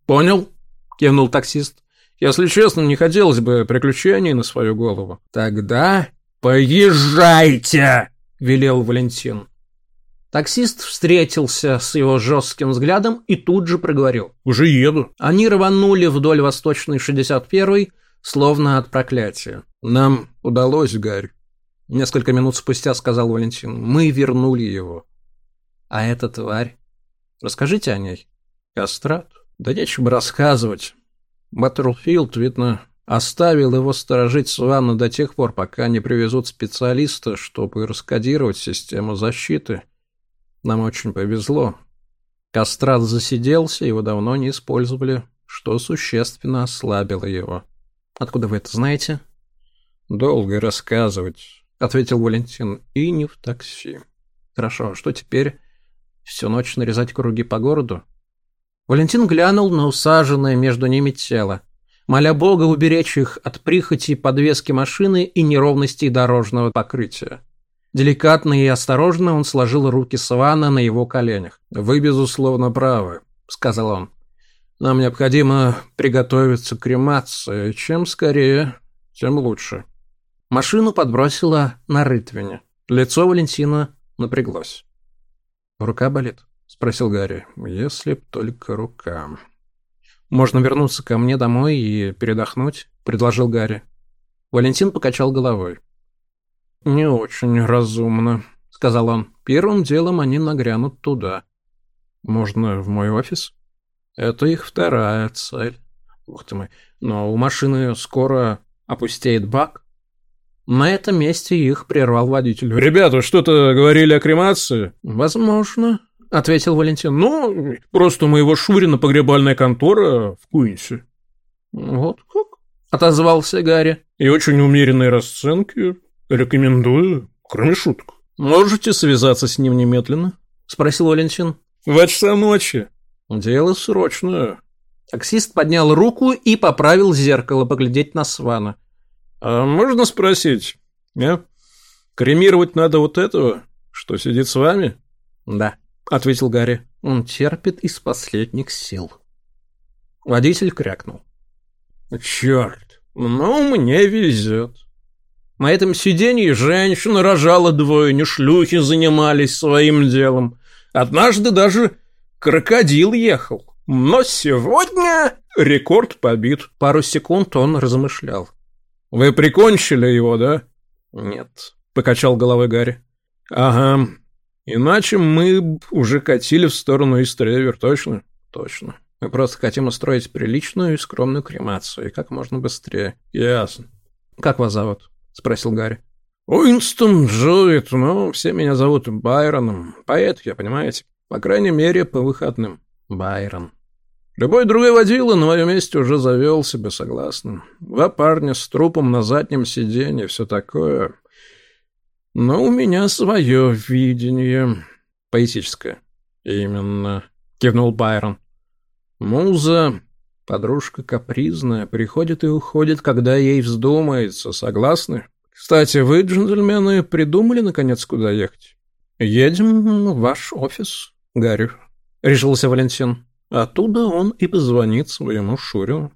«Понял?» — кивнул таксист. «Если честно, не хотелось бы приключений на свою голову».
«Тогда поезжайте!» — велел Валентин. Таксист встретился с его жестким взглядом и тут же проговорил.
«Уже еду».
Они рванули вдоль восточной 61-й, словно от проклятия. «Нам удалось, Гарь», — несколько минут спустя сказал Валентин. «Мы вернули его». «А эта тварь? Расскажите о ней».
«Кастрат?»
«Да нечего рассказывать. Баттерфилд, видно, Оставил его сторожить Свана до тех пор, пока не привезут специалиста, чтобы раскодировать систему защиты. Нам очень повезло. Кастрат засиделся, его давно не использовали, что существенно ослабило его. Откуда вы это знаете?
Долго рассказывать, ответил Валентин,
и не в такси. Хорошо, а что теперь? Всю ночь нарезать круги по городу? Валентин глянул на усаженное между ними тело моля Бога уберечь их от прихоти подвески машины и неровностей дорожного покрытия. Деликатно и осторожно он сложил руки Свана на его коленях.
«Вы, безусловно, правы», — сказал он. «Нам необходимо приготовиться к кремации. Чем скорее, тем лучше».
Машину подбросило на рытвине. Лицо Валентина напряглось.
«Рука болит?» — спросил Гарри. «Если б только рука».
«Можно вернуться ко мне домой и передохнуть», — предложил Гарри. Валентин покачал головой.
«Не очень разумно», — сказал он. «Первым делом они нагрянут туда. Можно в мой офис? Это их вторая цель. Ух ты мой, но у машины скоро опустеет бак».
На этом месте их прервал водитель.
«Ребята, что-то говорили о кремации?»
«Возможно», — ответил Валентин.
«Ну, просто у моего Шурина погребальная контора в Куинсе».
«Вот как?» — отозвался Гарри.
«И очень умеренные расценки. Рекомендую, кроме шуток».
«Можете связаться с ним немедленно?» — спросил Валентин.
«В часа ночи».
«Дело срочное». Таксист поднял руку и поправил зеркало поглядеть на Свана.
«А можно спросить, а? Кремировать надо вот этого, что сидит с вами?»
«Да». — ответил Гарри. «Он терпит из последних сил». Водитель крякнул.
«Черт, ну мне везет. На этом сиденье женщина рожала двойню, шлюхи занимались своим делом. Однажды даже крокодил ехал. Но сегодня рекорд побит. Пару секунд он размышлял. Вы прикончили его, да? Нет, покачал головой Гарри. Ага. Иначе мы уже катили в сторону Истревер, точно? Точно. Мы просто хотим устроить приличную и скромную кремацию, и как можно быстрее. Ясно. Как вас зовут? Спросил Гарри. Уинстон Джоуит, ну, все меня зовут Байроном. Поэт я, понимаете? По крайней мере, по выходным. Байрон. Любой другой водила на моем месте уже завел себя, согласно. Два парня с трупом на заднем сиденье, все такое. Но у меня свое видение. Поэтическое. Именно. Кивнул Байрон. Муза, подружка капризная, приходит и уходит, когда ей вздумается, согласны? Кстати, вы, джентльмены, придумали, наконец, куда ехать? Едем в ваш офис, Гарри, решился Валентин. Оттуда он и позвонит своему Шурину.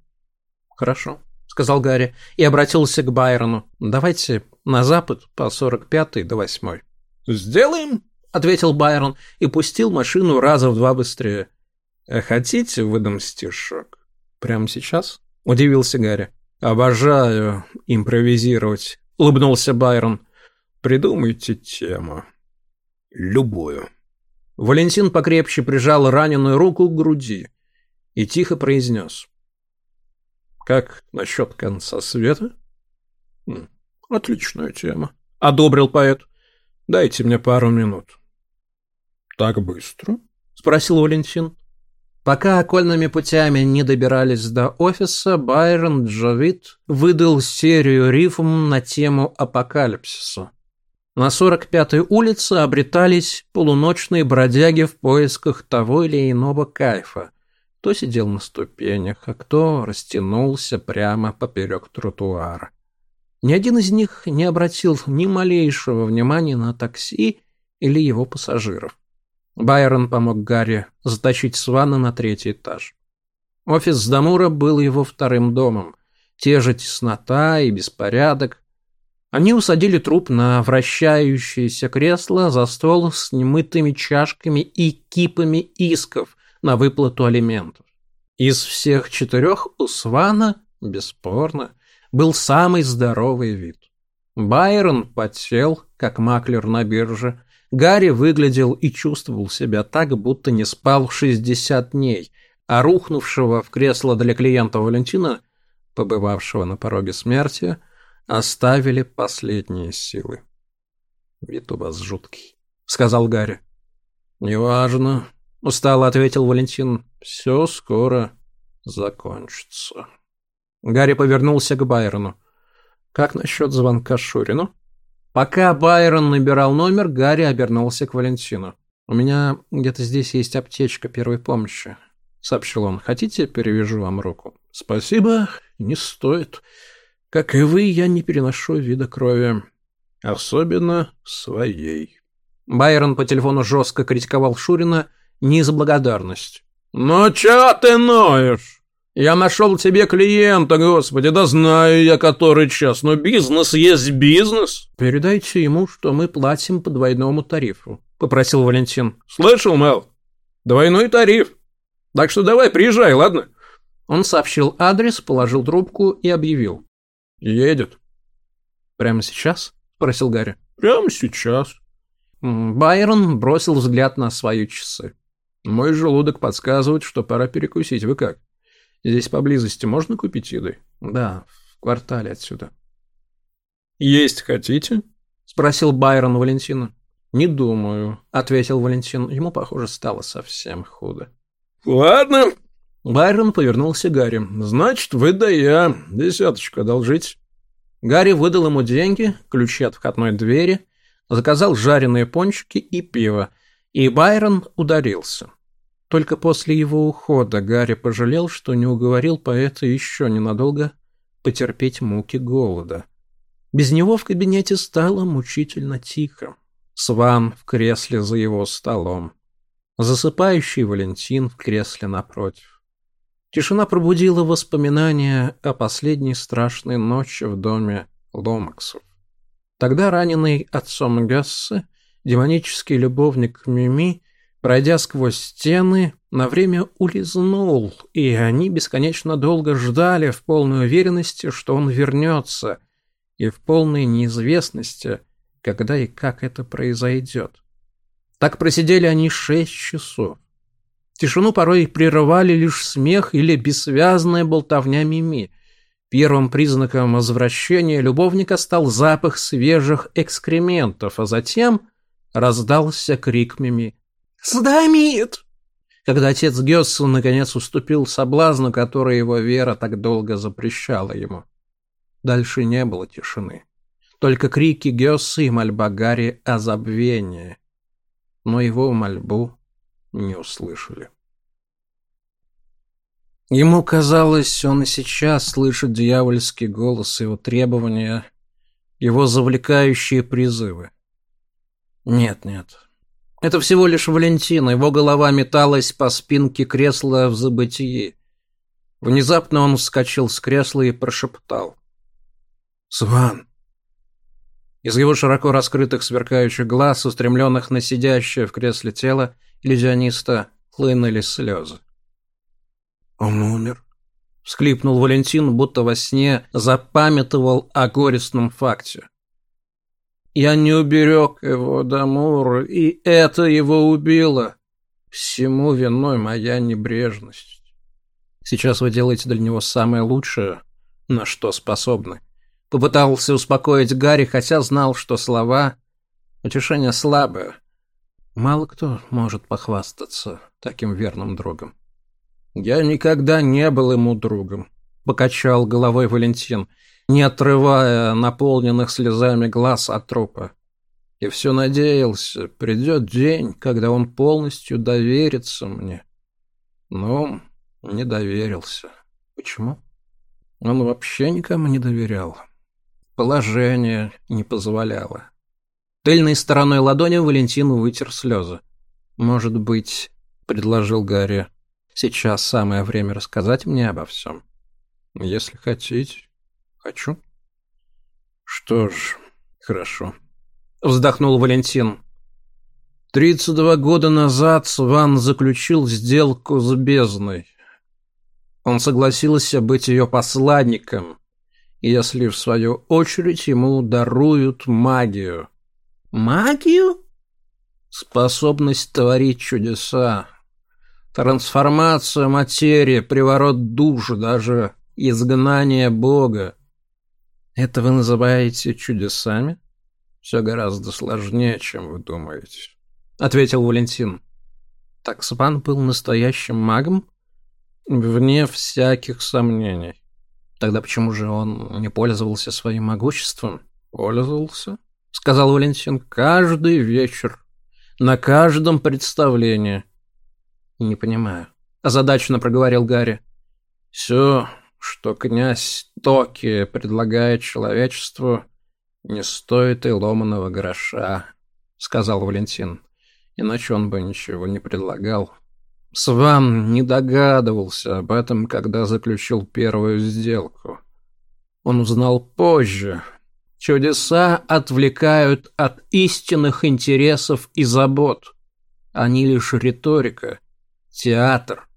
Хорошо, сказал Гарри и обратился к Байрону. Давайте на запад по 45-й до 8 Сделаем, ответил Байрон и пустил машину раза в два быстрее. А хотите, выдам стишок? Прямо сейчас? Удивился Гарри. Обожаю импровизировать, улыбнулся Байрон. Придумайте тему. Любую. Валентин покрепче прижал раненую руку к груди и тихо произнес. «Как насчет конца света?» «Отличная тема», — одобрил поэт. «Дайте мне пару минут». «Так быстро?» — спросил Валентин. Пока окольными путями не добирались до офиса, Байрон Джовит выдал серию рифм на тему апокалипсиса. На 45-й улице обретались полуночные бродяги в поисках того или иного кайфа. Кто сидел на ступенях, а кто растянулся прямо поперек тротуара. Ни один из них не обратил ни малейшего внимания на такси или его пассажиров. Байрон помог Гарри затащить Свана на третий этаж. Офис Дамура был его вторым домом. Те же теснота и беспорядок, они усадили труп на вращающееся кресло за стол с немытыми чашками и кипами исков на выплату алиментов. Из всех четырех у Свана, бесспорно, был самый здоровый вид. Байрон потел, как маклер на бирже. Гарри выглядел и чувствовал себя так, будто не спал 60 дней, а рухнувшего в кресло для клиента Валентина, побывавшего на пороге смерти, оставили последние силы. «Вид у вас жуткий», — сказал Гарри. «Неважно», — устало ответил Валентин. «Все скоро закончится». Гарри повернулся к Байрону. «Как насчет звонка Шурину?» Пока Байрон набирал номер, Гарри обернулся к Валентину. «У меня где-то здесь есть аптечка первой помощи», — сообщил он. «Хотите, перевяжу вам руку?» «Спасибо, не стоит. Как и вы, я не переношу вида крови. Особенно своей. Байрон по телефону жестко критиковал Шурина не за благодарность. «Ну чё ты ноешь? Я нашел тебе клиента, господи, да знаю я который час, но бизнес есть бизнес». «Передайте ему, что мы платим по двойному тарифу», — попросил Валентин. «Слышал, Мел? Двойной тариф. Так что давай, приезжай, ладно?» Он сообщил адрес, положил трубку и объявил. «Едет». «Прямо сейчас?» – спросил Гарри. «Прямо сейчас». Байрон бросил взгляд на свои часы. «Мой желудок подсказывает, что пора перекусить. Вы как? Здесь поблизости можно купить еды?» «Да, в квартале отсюда». «Есть хотите?» – спросил Байрон Валентина. «Не думаю», – ответил Валентин. Ему, похоже, стало совсем худо. «Ладно, Байрон повернулся к Гарри. «Значит, вы да я. Десяточку одолжить». Гарри выдал ему деньги, ключи от входной двери, заказал жареные пончики и пиво, и Байрон ударился. Только после его ухода Гарри пожалел, что не уговорил поэта еще ненадолго потерпеть муки голода. Без него в кабинете стало мучительно тихо. Сван в кресле за его столом. Засыпающий Валентин в кресле напротив. Тишина пробудила воспоминания о последней страшной ночи в доме Ломаксов. Тогда раненый отцом Гассе, демонический любовник Мими, Пройдя сквозь стены, на время улизнул, и они бесконечно долго ждали в полной уверенности, что он вернется, и в полной неизвестности, когда и как это произойдет. Так просидели они шесть часов. Тишину порой прерывали лишь смех или бессвязная болтовня Мими. Первым признаком возвращения любовника стал запах свежих экскрементов, а затем раздался крик Мими. «Сдамит!» Когда отец Гессу наконец уступил соблазну, который его вера так долго запрещала ему. Дальше не было тишины. Только крики Гессы и мольба Гарри о забвении. Но его мольбу не услышали. Ему казалось, он и сейчас слышит дьявольский голос, его требования, его завлекающие призывы. Нет, нет. Это всего лишь Валентина, его голова металась по спинке кресла в забытии. Внезапно он вскочил с кресла и прошептал. «Сван!» Из его широко раскрытых сверкающих глаз, устремленных на сидящее в кресле тело, иллюзиониста хлынули слезы. «Он умер», — всклипнул Валентин, будто во сне запамятовал о горестном факте. «Я не уберег его, Дамур, и это его убило. Всему виной моя небрежность. Сейчас вы делаете для него самое лучшее, на что способны». Попытался успокоить Гарри, хотя знал, что слова утешение слабое, Мало кто может похвастаться таким верным другом. «Я никогда не был ему другом», — покачал головой Валентин, не отрывая наполненных слезами глаз от трупа. И все надеялся, придет день, когда он полностью доверится мне. Но не доверился. Почему? Он вообще никому не доверял. Положение не позволяло. Тыльной стороной ладони Валентин вытер слезы. «Может быть, — предложил Гарри, — сейчас самое время рассказать мне обо всем? Если хотите, хочу». «Что ж, хорошо», — вздохнул Валентин. «Тридцать два года назад Сван заключил сделку с бездной. Он согласился быть ее посланником, если, в свою очередь, ему даруют магию». Магию? Способность творить чудеса. Трансформация материи, приворот души, даже изгнание Бога. Это вы называете чудесами? Все гораздо сложнее, чем вы думаете, ответил Валентин. Таксван был настоящим магом? Вне всяких сомнений. Тогда почему же он не пользовался своим могуществом? Пользовался? — сказал Валентин, — каждый вечер, на каждом представлении. — Не понимаю. Озадаченно проговорил Гарри. — Все, что князь Токи предлагает человечеству, не стоит и ломаного гроша, — сказал Валентин. Иначе он бы ничего не предлагал. Сван не догадывался об этом, когда заключил первую сделку. Он узнал позже, Чудеса отвлекают от истинных интересов и забот. Они лишь риторика, театр.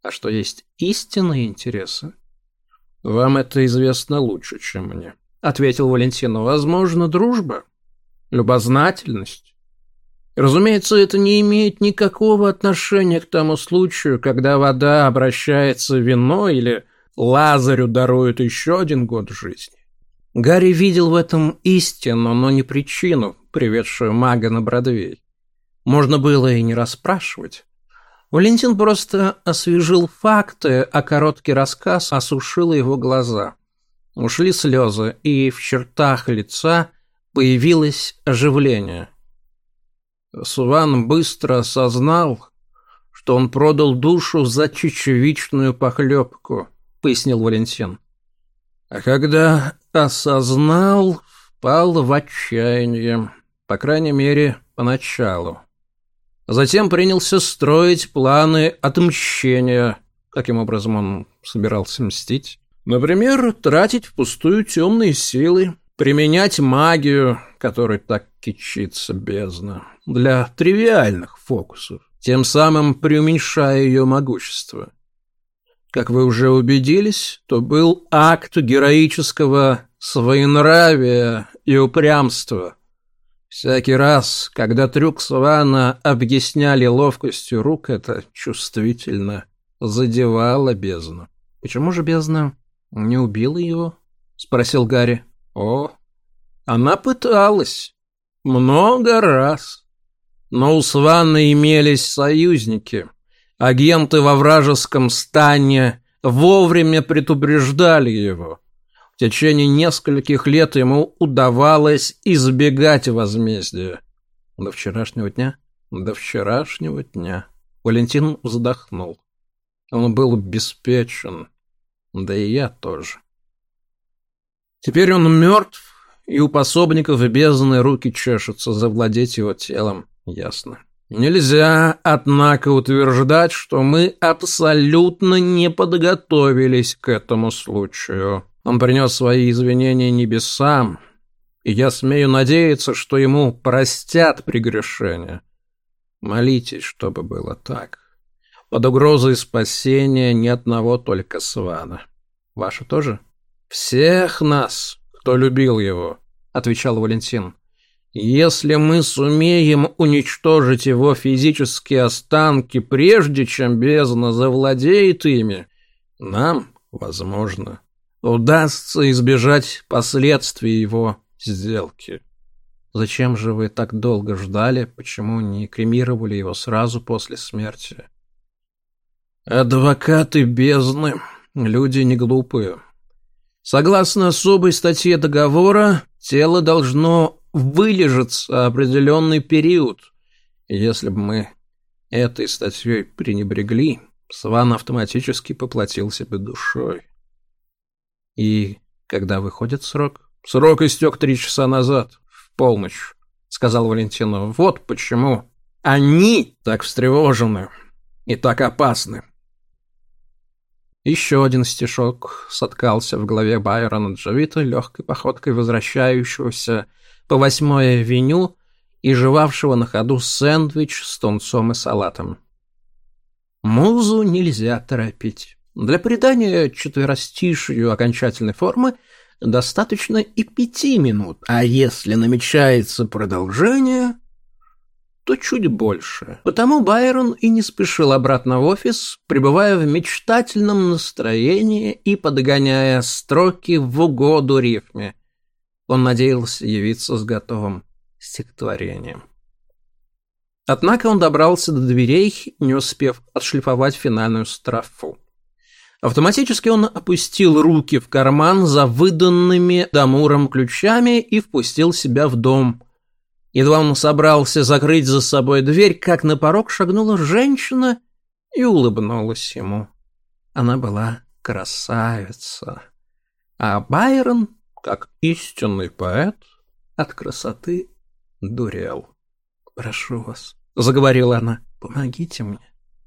А что есть истинные интересы? Вам это известно лучше, чем мне, ответил Валентин. Возможно, дружба, любознательность. Разумеется, это не имеет никакого отношения к тому случаю, когда вода обращается в вино или Лазарю дарует еще один год жизни. Гарри видел в этом истину, но не причину, приведшую мага на Бродвей. Можно было и не расспрашивать. Валентин просто освежил факты, а короткий рассказ осушил его глаза. Ушли слезы, и в чертах лица появилось оживление. Суван быстро осознал, что он продал душу за чечевичную похлебку, пояснил Валентин. А когда осознал, впал в отчаяние, по крайней мере, поначалу. Затем принялся строить планы отмщения. Каким образом он собирался мстить? Например, тратить впустую темные силы, применять магию, которой так кичится бездна, для тривиальных фокусов, тем самым преуменьшая ее могущество. Как вы уже убедились, то был акт героического своенравия и упрямства. Всякий раз, когда трюк Свана объясняли ловкостью рук, это чувствительно задевало бездну. «Почему же бездна не убила его?» — спросил Гарри. «О, она пыталась. Много раз. Но у Свана имелись союзники. Агенты во вражеском стане вовремя предупреждали его. В течение нескольких лет ему удавалось избегать возмездия. До вчерашнего дня? До вчерашнего дня. Валентин вздохнул. Он был обеспечен. Да и я тоже. Теперь он мертв, и у пособников бездны руки чешутся завладеть его телом, ясно. Нельзя, однако, утверждать, что мы абсолютно не подготовились к этому случаю. Он принес свои извинения небесам, и я смею надеяться, что ему простят прегрешения. Молитесь, чтобы было так. Под угрозой спасения ни одного только Свана. Ваша тоже? Всех нас, кто любил его, отвечал Валентин. Если мы сумеем уничтожить его физические останки, прежде чем бездна завладеет ими, нам, возможно, удастся избежать последствий его сделки. Зачем же вы так долго ждали, почему не кремировали его сразу после смерти? Адвокаты бездны, люди не глупые. Согласно особой статье договора, тело должно вылежаться определенный период. Если бы мы этой статьей пренебрегли, Сван автоматически поплатился бы душой. И когда выходит срок? Срок истек три часа назад, в полночь, сказал Валентину. Вот почему они так встревожены и так опасны. Еще один стишок соткался в голове Байрона Джавита легкой походкой возвращающегося по восьмой авеню и жевавшего на ходу сэндвич с тунцом и салатом. Музу нельзя торопить. Для придания четверостишью окончательной формы достаточно и пяти минут, а если намечается продолжение, то чуть больше. Потому Байрон и не спешил обратно в офис, пребывая в мечтательном настроении и подгоняя строки в угоду рифме. Он надеялся явиться с готовым стихотворением. Однако он добрался до дверей, не успев отшлифовать финальную строфу. Автоматически он опустил руки в карман за выданными Дамуром ключами и впустил себя в дом – Едва он собрался закрыть за собой дверь, как на порог шагнула женщина и улыбнулась ему. Она была красавица. А Байрон, как истинный поэт, от красоты дурел. «Прошу вас», — заговорила она, — «помогите мне».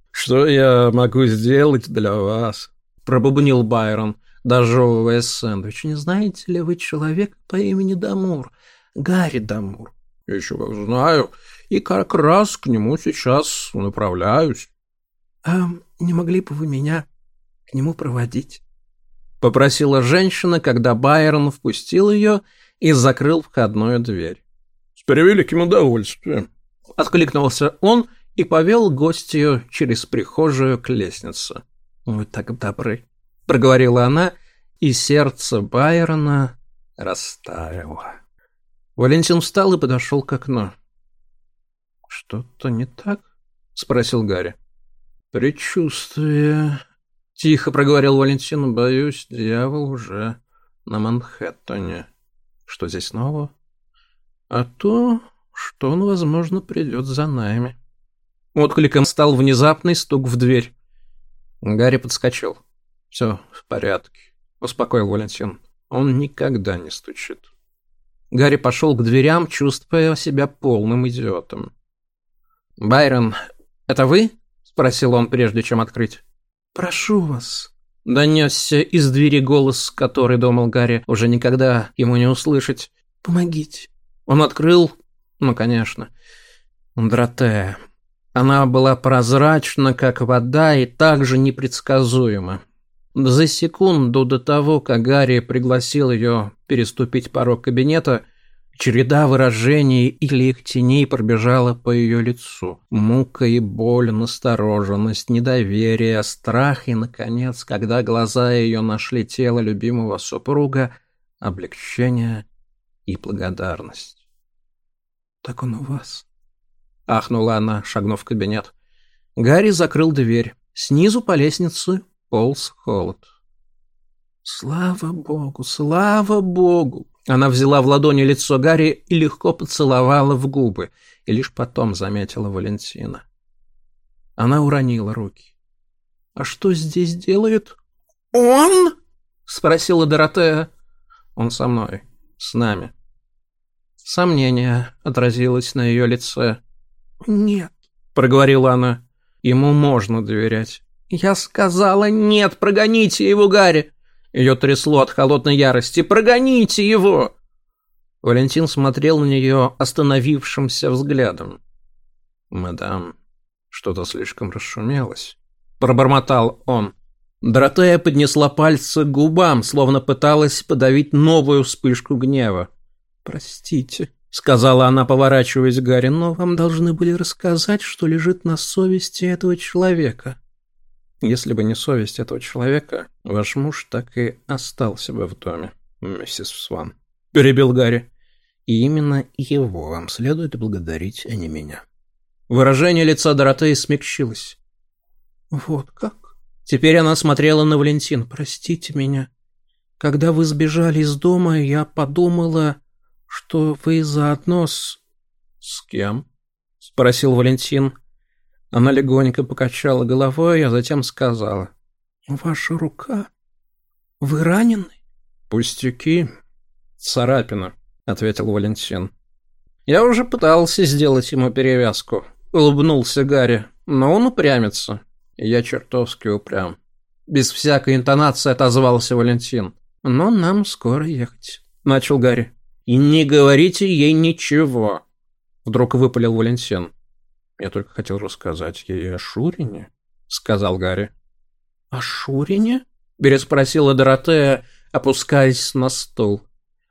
«Что я могу сделать для вас?» — пробубнил Байрон, дожевывая сэндвич. «Не знаете ли вы человек по имени Дамур? Гарри Дамур. Еще как знаю, и как раз к нему сейчас направляюсь. — А не могли бы вы меня к нему проводить? — попросила женщина, когда Байрон впустил ее и закрыл входную дверь. — С превеликим удовольствием. — откликнулся он и повел гостью через прихожую к лестнице. — Вы так добры, — проговорила она, и сердце Байрона растаяло. Валентин встал и подошел к окну. «Что-то не так?» — спросил Гарри. «Предчувствие...» — тихо проговорил Валентин. «Боюсь, дьявол уже на Манхэттене. Что здесь нового?» «А то, что он, возможно, придет за нами». Откликом стал внезапный стук в дверь. Гарри подскочил. «Все в порядке», — успокоил Валентин. «Он никогда не стучит». Гарри пошел к дверям, чувствуя себя полным идиотом. «Байрон, это вы?» — спросил он, прежде чем открыть. «Прошу вас», — донесся из двери голос, который, думал Гарри, уже никогда ему не услышать. «Помогите. Он открыл, ну, конечно, Дратея. Она была прозрачна, как вода, и также непредсказуема. За секунду до того, как Гарри пригласил ее переступить порог кабинета, череда выражений или их теней пробежала по ее лицу. Мука и боль, настороженность, недоверие, страх и, наконец, когда глаза ее нашли тело любимого супруга, облегчение и благодарность. «Так он у вас?» — ахнула она, шагнув в кабинет. Гарри закрыл дверь. Снизу по лестнице полз холод. «Слава богу, слава богу!» Она взяла в ладони лицо Гарри и легко поцеловала в губы, и лишь потом заметила Валентина. Она уронила руки. «А что здесь делает?» «Он?» — спросила Доротея. «Он со мной, с нами». Сомнение отразилось на ее лице. «Нет», — проговорила она, — «ему можно доверять». «Я сказала нет, прогоните его, Гарри!» Ее трясло от холодной ярости. «Прогоните его!» Валентин смотрел на нее остановившимся взглядом. «Мадам, что-то слишком расшумелось», — пробормотал он. Доротея поднесла пальцы к губам, словно пыталась подавить новую вспышку гнева. «Простите», — сказала она, поворачиваясь к Гарри, — «но вам должны были рассказать, что лежит на совести этого человека». Если бы не совесть этого человека, ваш муж так и остался бы в доме, миссис Сван. Перебил Гарри. И именно его вам следует благодарить, а не меня. Выражение лица Доротеи смягчилось. Вот как? Теперь она смотрела на Валентин. Простите меня. Когда вы сбежали из дома, я подумала, что вы заодно с... С кем? Спросил Валентин. Она легонько покачала головой, а затем сказала. «Ваша рука? Вы ранены?» «Пустяки. Царапина», — ответил Валентин. «Я уже пытался сделать ему перевязку», — улыбнулся Гарри, «но он упрямится. Я чертовски упрям». Без всякой интонации отозвался Валентин. «Но нам скоро ехать», — начал Гарри. «И не говорите ей ничего», — вдруг выпалил Валентин. Я только хотел рассказать ей о Шурине, сказал Гарри. О Шурине? переспросила Доротея, опускаясь на стул.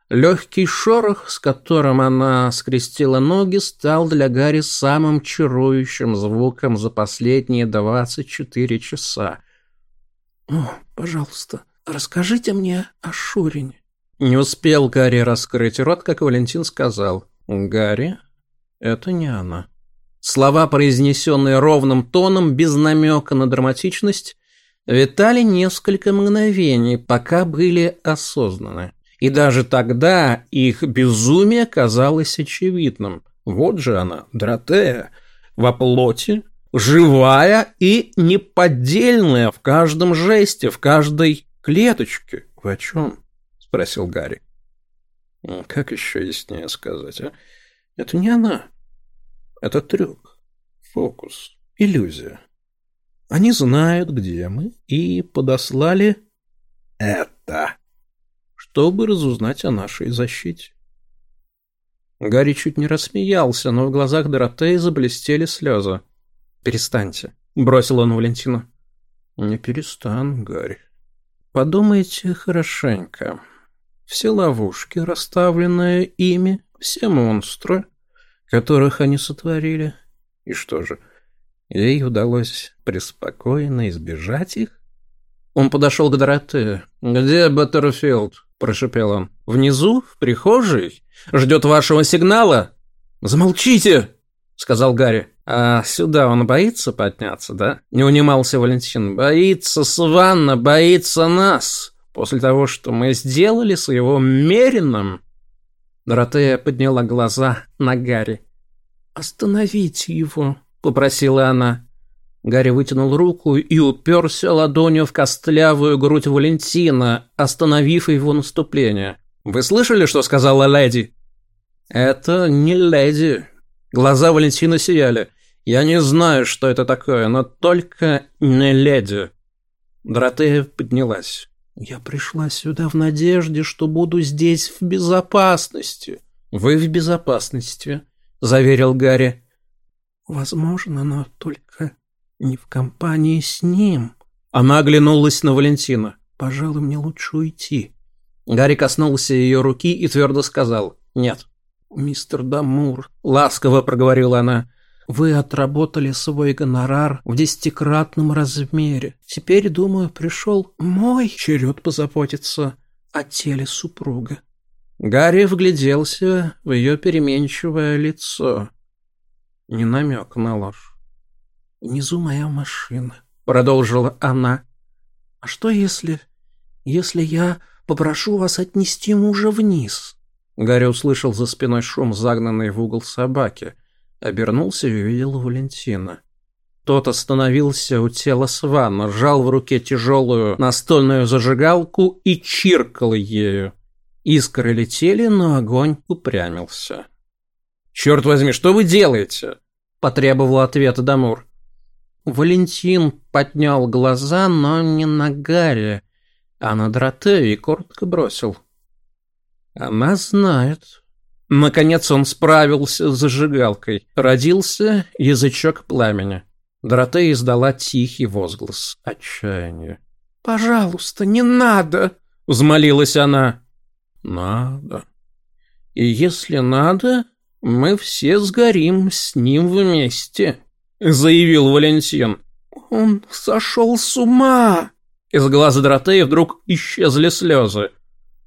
Легкий шорох, с которым она скрестила ноги, стал для Гарри самым чарующим звуком за последние двадцать четыре часа. «О, пожалуйста, расскажите мне о Шурине». Не успел Гарри раскрыть рот, как Валентин сказал. «Гарри, это не она». Слова, произнесенные ровным тоном, без намека на драматичность, витали несколько мгновений, пока были осознаны. И даже тогда их безумие казалось очевидным. Вот же она, Дратея, во плоти, живая и неподдельная в каждом жесте, в каждой клеточке. «Вы о чем?» – спросил Гарри. «Как еще яснее сказать, а? Это не она. Это трюк, фокус, иллюзия. Они знают, где мы, и подослали это, чтобы разузнать о нашей защите. Гарри чуть не рассмеялся, но в глазах Доротеи заблестели слезы. «Перестаньте», — бросил он Валентину. «Не перестану, Гарри. Подумайте хорошенько. Все ловушки, расставленные ими, все монстры, которых они сотворили. И что же, ей удалось преспокойно избежать их? Он подошел к Дороте. «Где Баттерфилд?» – прошепел он. «Внизу, в прихожей? Ждет вашего сигнала?» «Замолчите!» – сказал Гарри. «А сюда он боится подняться, да?» Не унимался Валентин. «Боится Сванна, боится нас. После того, что мы сделали с его Мерином, Доротея подняла глаза на Гарри. «Остановите его», — попросила она. Гарри вытянул руку и уперся ладонью в костлявую грудь Валентина, остановив его наступление. «Вы слышали, что сказала леди?» «Это не леди». Глаза Валентина сияли. «Я не знаю, что это такое, но только не леди». Доротея поднялась. «Я пришла сюда в надежде, что буду здесь в безопасности». «Вы в безопасности», — заверил Гарри.
«Возможно, но только не в компании с ним».
Она оглянулась на Валентина.
«Пожалуй, мне лучше уйти».
Гарри коснулся ее руки и твердо сказал «Нет».
«Мистер Дамур», —
ласково проговорила она, —
«вы отработали свой гонорар в десятикратном размере. Теперь, думаю, пришел мой черед позаботиться о теле супруга».
Гарри вгляделся в ее переменчивое лицо. Не намек на ложь.
«Внизу моя машина», —
продолжила она.
«А что если... если я попрошу вас отнести мужа вниз?»
Гарри услышал за спиной шум загнанной в угол собаки. Обернулся и увидел Валентина. Тот остановился у тела Свана, сжал в руке тяжелую настольную зажигалку и чиркал ею. Искры летели, но огонь упрямился. «Черт возьми, что вы делаете?» – потребовал ответа Дамур. Валентин поднял глаза, но не на Гарри, а на Доротею и коротко бросил. «Она знает». Наконец он справился с зажигалкой. Родился язычок пламени. Доротея издала тихий возглас отчаяния.
«Пожалуйста, не надо!»
– взмолилась она. Надо. И если надо, мы все сгорим с ним вместе, заявил Валентин.
Он сошел с ума.
Из глаза Доротеи вдруг исчезли слезы.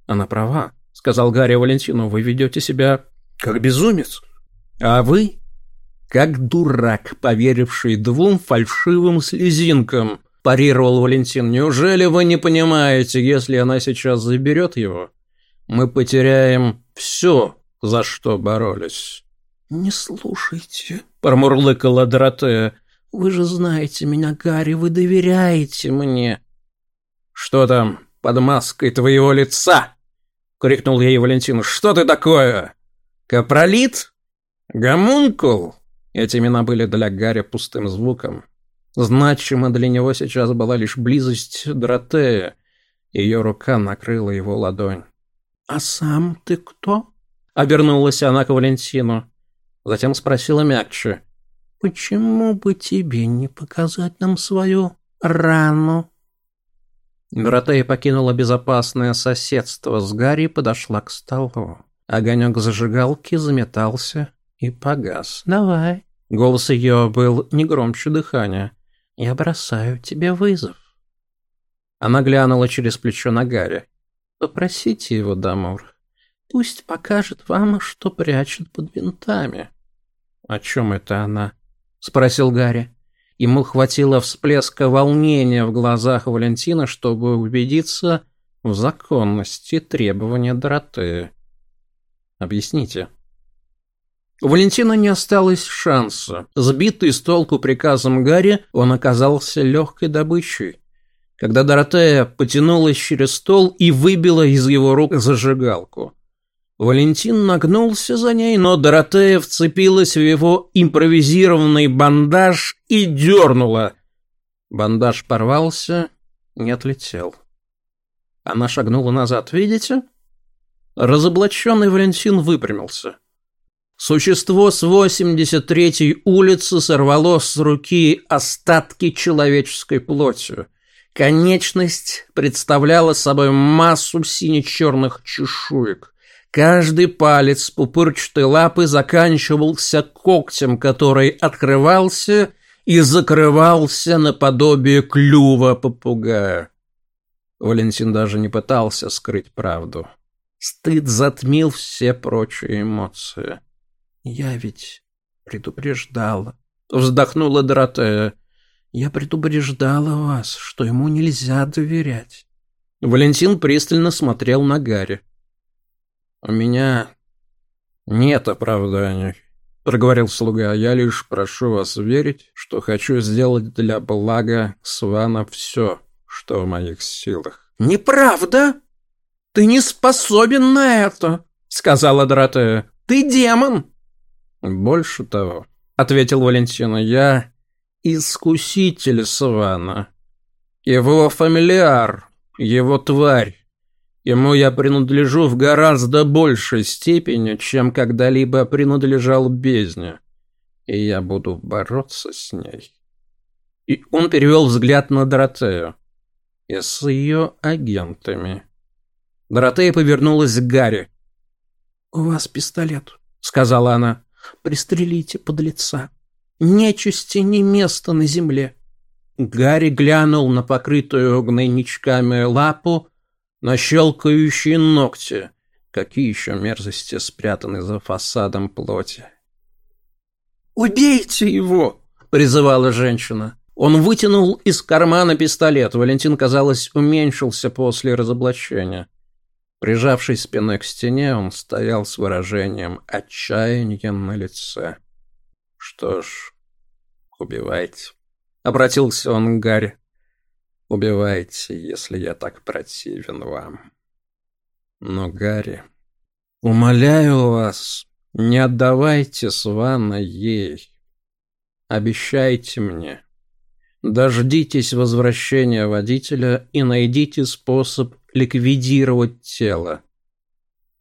Она права, сказал Гарри Валентину. Вы ведете себя как безумец. А вы как дурак, поверивший двум фальшивым слезинкам, парировал Валентин. Неужели вы не понимаете, если она сейчас заберет его, мы потеряем все, за что боролись».
«Не слушайте», —
промурлыкала Доротея.
«Вы же знаете меня, Гарри, вы доверяете мне».
«Что там под маской твоего лица?» — крикнул ей Валентин. «Что ты такое? Капролит? Гомункул?» Эти имена были для Гарри пустым звуком. Значимо для него сейчас была лишь близость Доротея. Ее рука накрыла его ладонь.
«А сам ты кто?»
Обернулась она к Валентину. Затем спросила мягче.
«Почему бы тебе не показать нам свою рану?»
Доротея покинула безопасное соседство с Гарри и подошла к столу. Огонек зажигалки заметался и погас.
«Давай».
Голос ее был не громче дыхания.
«Я бросаю тебе вызов».
Она глянула через плечо на Гарри.
Попросите его, Дамур. Пусть покажет вам, что прячет под винтами.
О чем это она? Спросил Гарри. Ему хватило всплеска волнения в глазах Валентина, чтобы убедиться в законности требования Доротеи. Объясните. У Валентина не осталось шанса. Сбитый с толку приказом Гарри, он оказался легкой добычей когда Доротея потянулась через стол и выбила из его рук зажигалку. Валентин нагнулся за ней, но Доротея вцепилась в его импровизированный бандаж и дернула. Бандаж порвался, не отлетел. Она шагнула назад, видите? Разоблаченный Валентин выпрямился. Существо с 83-й улицы сорвало с руки остатки человеческой плоти. Конечность представляла собой массу сине-черных чешуек. Каждый палец пупырчатой лапы заканчивался когтем, который открывался и закрывался наподобие клюва попугая. Валентин даже не пытался скрыть правду. Стыд затмил все прочие эмоции.
«Я ведь предупреждала», — вздохнула Доротея. Я предупреждала вас, что ему нельзя доверять.
Валентин пристально смотрел на Гарри. У меня нет оправданий, проговорил слуга. Я лишь прошу вас верить, что хочу сделать для блага Свана все, что в моих силах.
Неправда? Ты не способен на это, сказала Доротея. Ты демон.
Больше того, ответил Валентина, я искуситель Свана, его фамильяр, его тварь, Ему я принадлежу в гораздо большей степени, чем когда-либо принадлежал бездне. И я буду бороться с ней. И он перевел взгляд на Доротею. И с ее агентами. Доротея повернулась к Гарри. «У вас пистолет», — сказала она. «Пристрелите под лица. Нечисти не место на земле». Гарри глянул на покрытую гнойничками лапу, на щелкающие ногти. Какие еще мерзости спрятаны за фасадом плоти. «Убейте его!» — призывала женщина. Он вытянул из кармана пистолет. Валентин, казалось, уменьшился после разоблачения. Прижавшись спиной к стене, он стоял с выражением отчаяния на лице. «Что ж, убивайте», — обратился он к Гарри. «Убивайте, если я так противен вам. Но, Гарри, умоляю вас, не отдавайте Свана ей. Обещайте мне, Дождитесь возвращения водителя и найдите способ ликвидировать тело.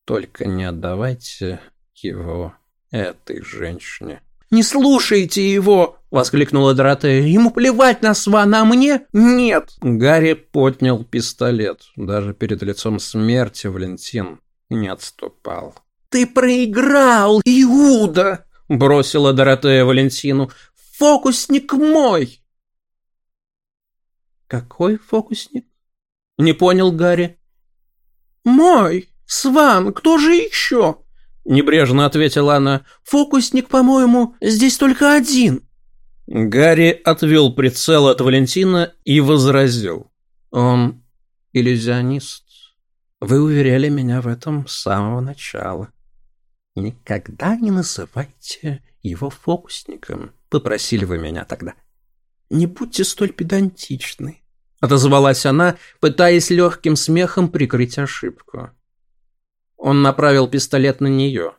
Только не отдавайте его этой женщине.
«Не слушайте его!» — воскликнула Доротея. «Ему плевать на Свана, а мне нет!»
Гарри поднял пистолет. Даже перед лицом смерти Валентин не отступал.
«Ты проиграл, Иуда!» — бросила Доротея Валентину. «Фокусник мой!»
«Какой фокусник?» — не понял Гарри.
«Мой! Сван! Кто же еще?» — небрежно ответила она. «Фокусник, по-моему, здесь только один».
Гарри отвел прицел от Валентина и возразил. «Он иллюзионист. Вы уверяли меня в этом с самого начала. Никогда не называйте его фокусником», — попросили вы меня тогда.
«Не будьте столь педантичны», — отозвалась она, пытаясь легким смехом прикрыть ошибку. Он направил пистолет на нее.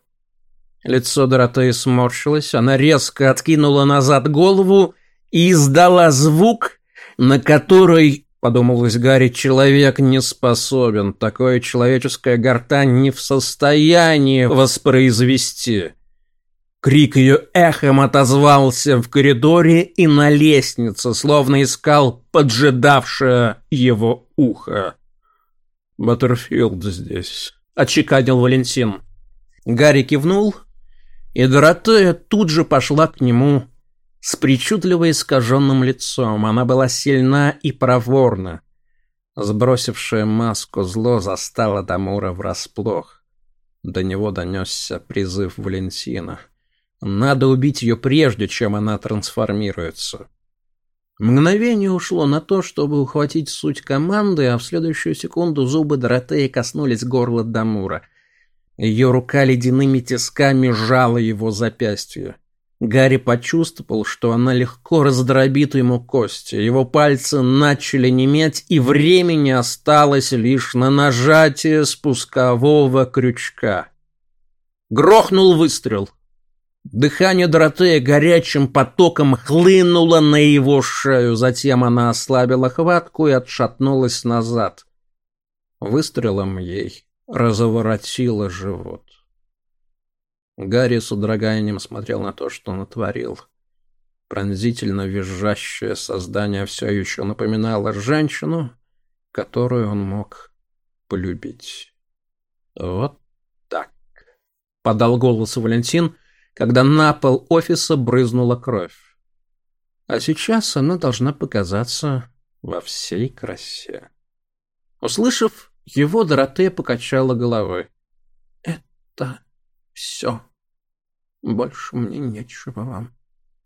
Лицо Доротеи сморщилось, она резко откинула назад голову и издала звук, на который, подумалось Гарри, человек не способен, такое человеческое гортань не в состоянии воспроизвести. Крик ее эхом отозвался в коридоре и на лестнице, словно искал поджидавшее его ухо.
«Баттерфилд здесь», —
отчеканил Валентин. Гарри кивнул, и Доротея тут же пошла к нему с причудливо искаженным лицом. Она была сильна и проворна. Сбросившая маску зло застала Дамура врасплох. До него донесся призыв Валентина. Надо убить ее прежде, чем она трансформируется. Мгновение ушло на то, чтобы ухватить суть команды, а в следующую секунду зубы Доротеи коснулись горла Дамура. Ее рука ледяными тисками сжала его запястье. Гарри почувствовал, что она легко раздробит ему кости. Его пальцы начали неметь, и времени осталось лишь на нажатие спускового крючка. Грохнул выстрел. Дыхание Доротея горячим потоком хлынуло на его шею, затем она ослабила хватку и отшатнулась назад. Выстрелом ей разоворотило живот. Гарри с удраганием смотрел на то, что натворил. Пронзительно визжащее создание все еще напоминало женщину, которую он мог полюбить. «Вот так», — подал голос Валентин, — когда на пол офиса брызнула кровь. А сейчас она должна показаться во всей красе. Услышав его, Доротея покачала головой. «Это все. Больше мне нечего вам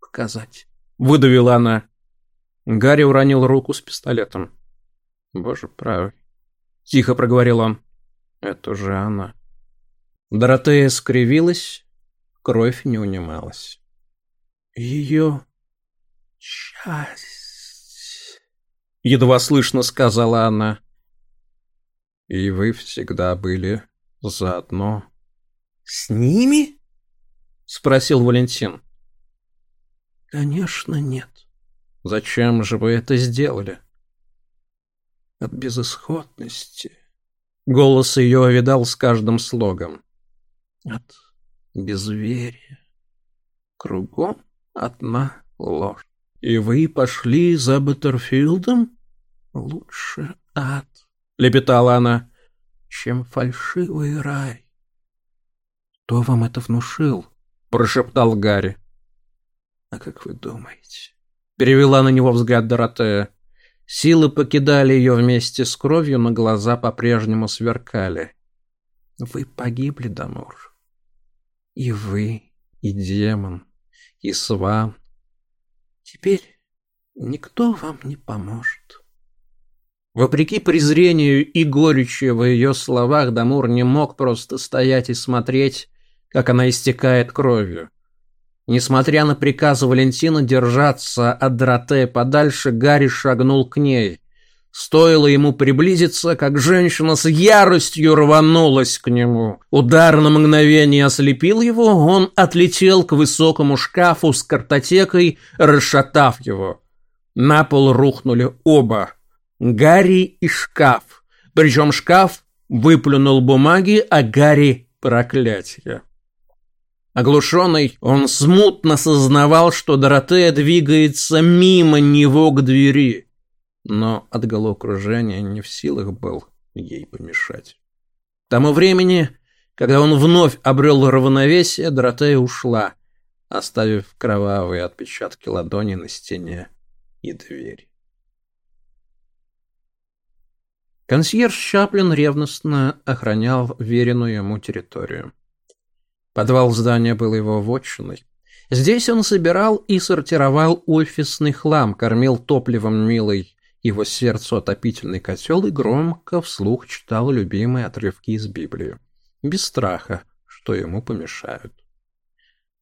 показать», — выдавила она. Гарри уронил руку с пистолетом. «Боже правый», — тихо проговорил он. «Это же она». Доротея скривилась Кровь не унималась. «Ее часть...» Едва слышно сказала она. «И вы всегда были заодно...» «С ними?» Спросил Валентин. «Конечно нет. Зачем же вы это сделали?» «От безысходности
Голос ее овидал с каждым слогом. От безверия. Кругом одна ложь. И вы пошли за Баттерфилдом? Лучше ад, лепетала она, чем фальшивый рай. Кто вам это внушил? прошептал Гарри. А как вы думаете? Перевела на него взгляд Доротея. Силы покидали ее вместе с кровью, но глаза по-прежнему сверкали. Вы погибли, Дамур. И вы, и демон, и сван. Теперь никто вам не поможет. Вопреки презрению и горечи в ее словах, Дамур не мог просто стоять и смотреть, как она истекает кровью. Несмотря на приказы Валентина держаться от Доротея подальше, Гарри шагнул к ней. Стоило ему приблизиться, как женщина с яростью рванулась к нему. Удар на мгновение ослепил его, он отлетел к высокому шкафу с картотекой, расшатав его. На пол рухнули оба. Гарри и шкаф. Причем шкаф выплюнул бумаги, а Гарри — проклятие. Оглушенный, он смутно сознавал, что Доротея двигается мимо него к двери но от головокружения не в силах был ей помешать. К тому времени, когда он вновь обрел равновесие, Доротея ушла, оставив кровавые отпечатки ладони на стене и двери. Консьерж Чаплин ревностно охранял веренную ему территорию. Подвал здания был его вотчиной. Здесь он собирал и сортировал офисный хлам, кормил топливом милый его сердцу отопительный котел и громко вслух читал любимые отрывки из Библии. Без страха, что ему помешают.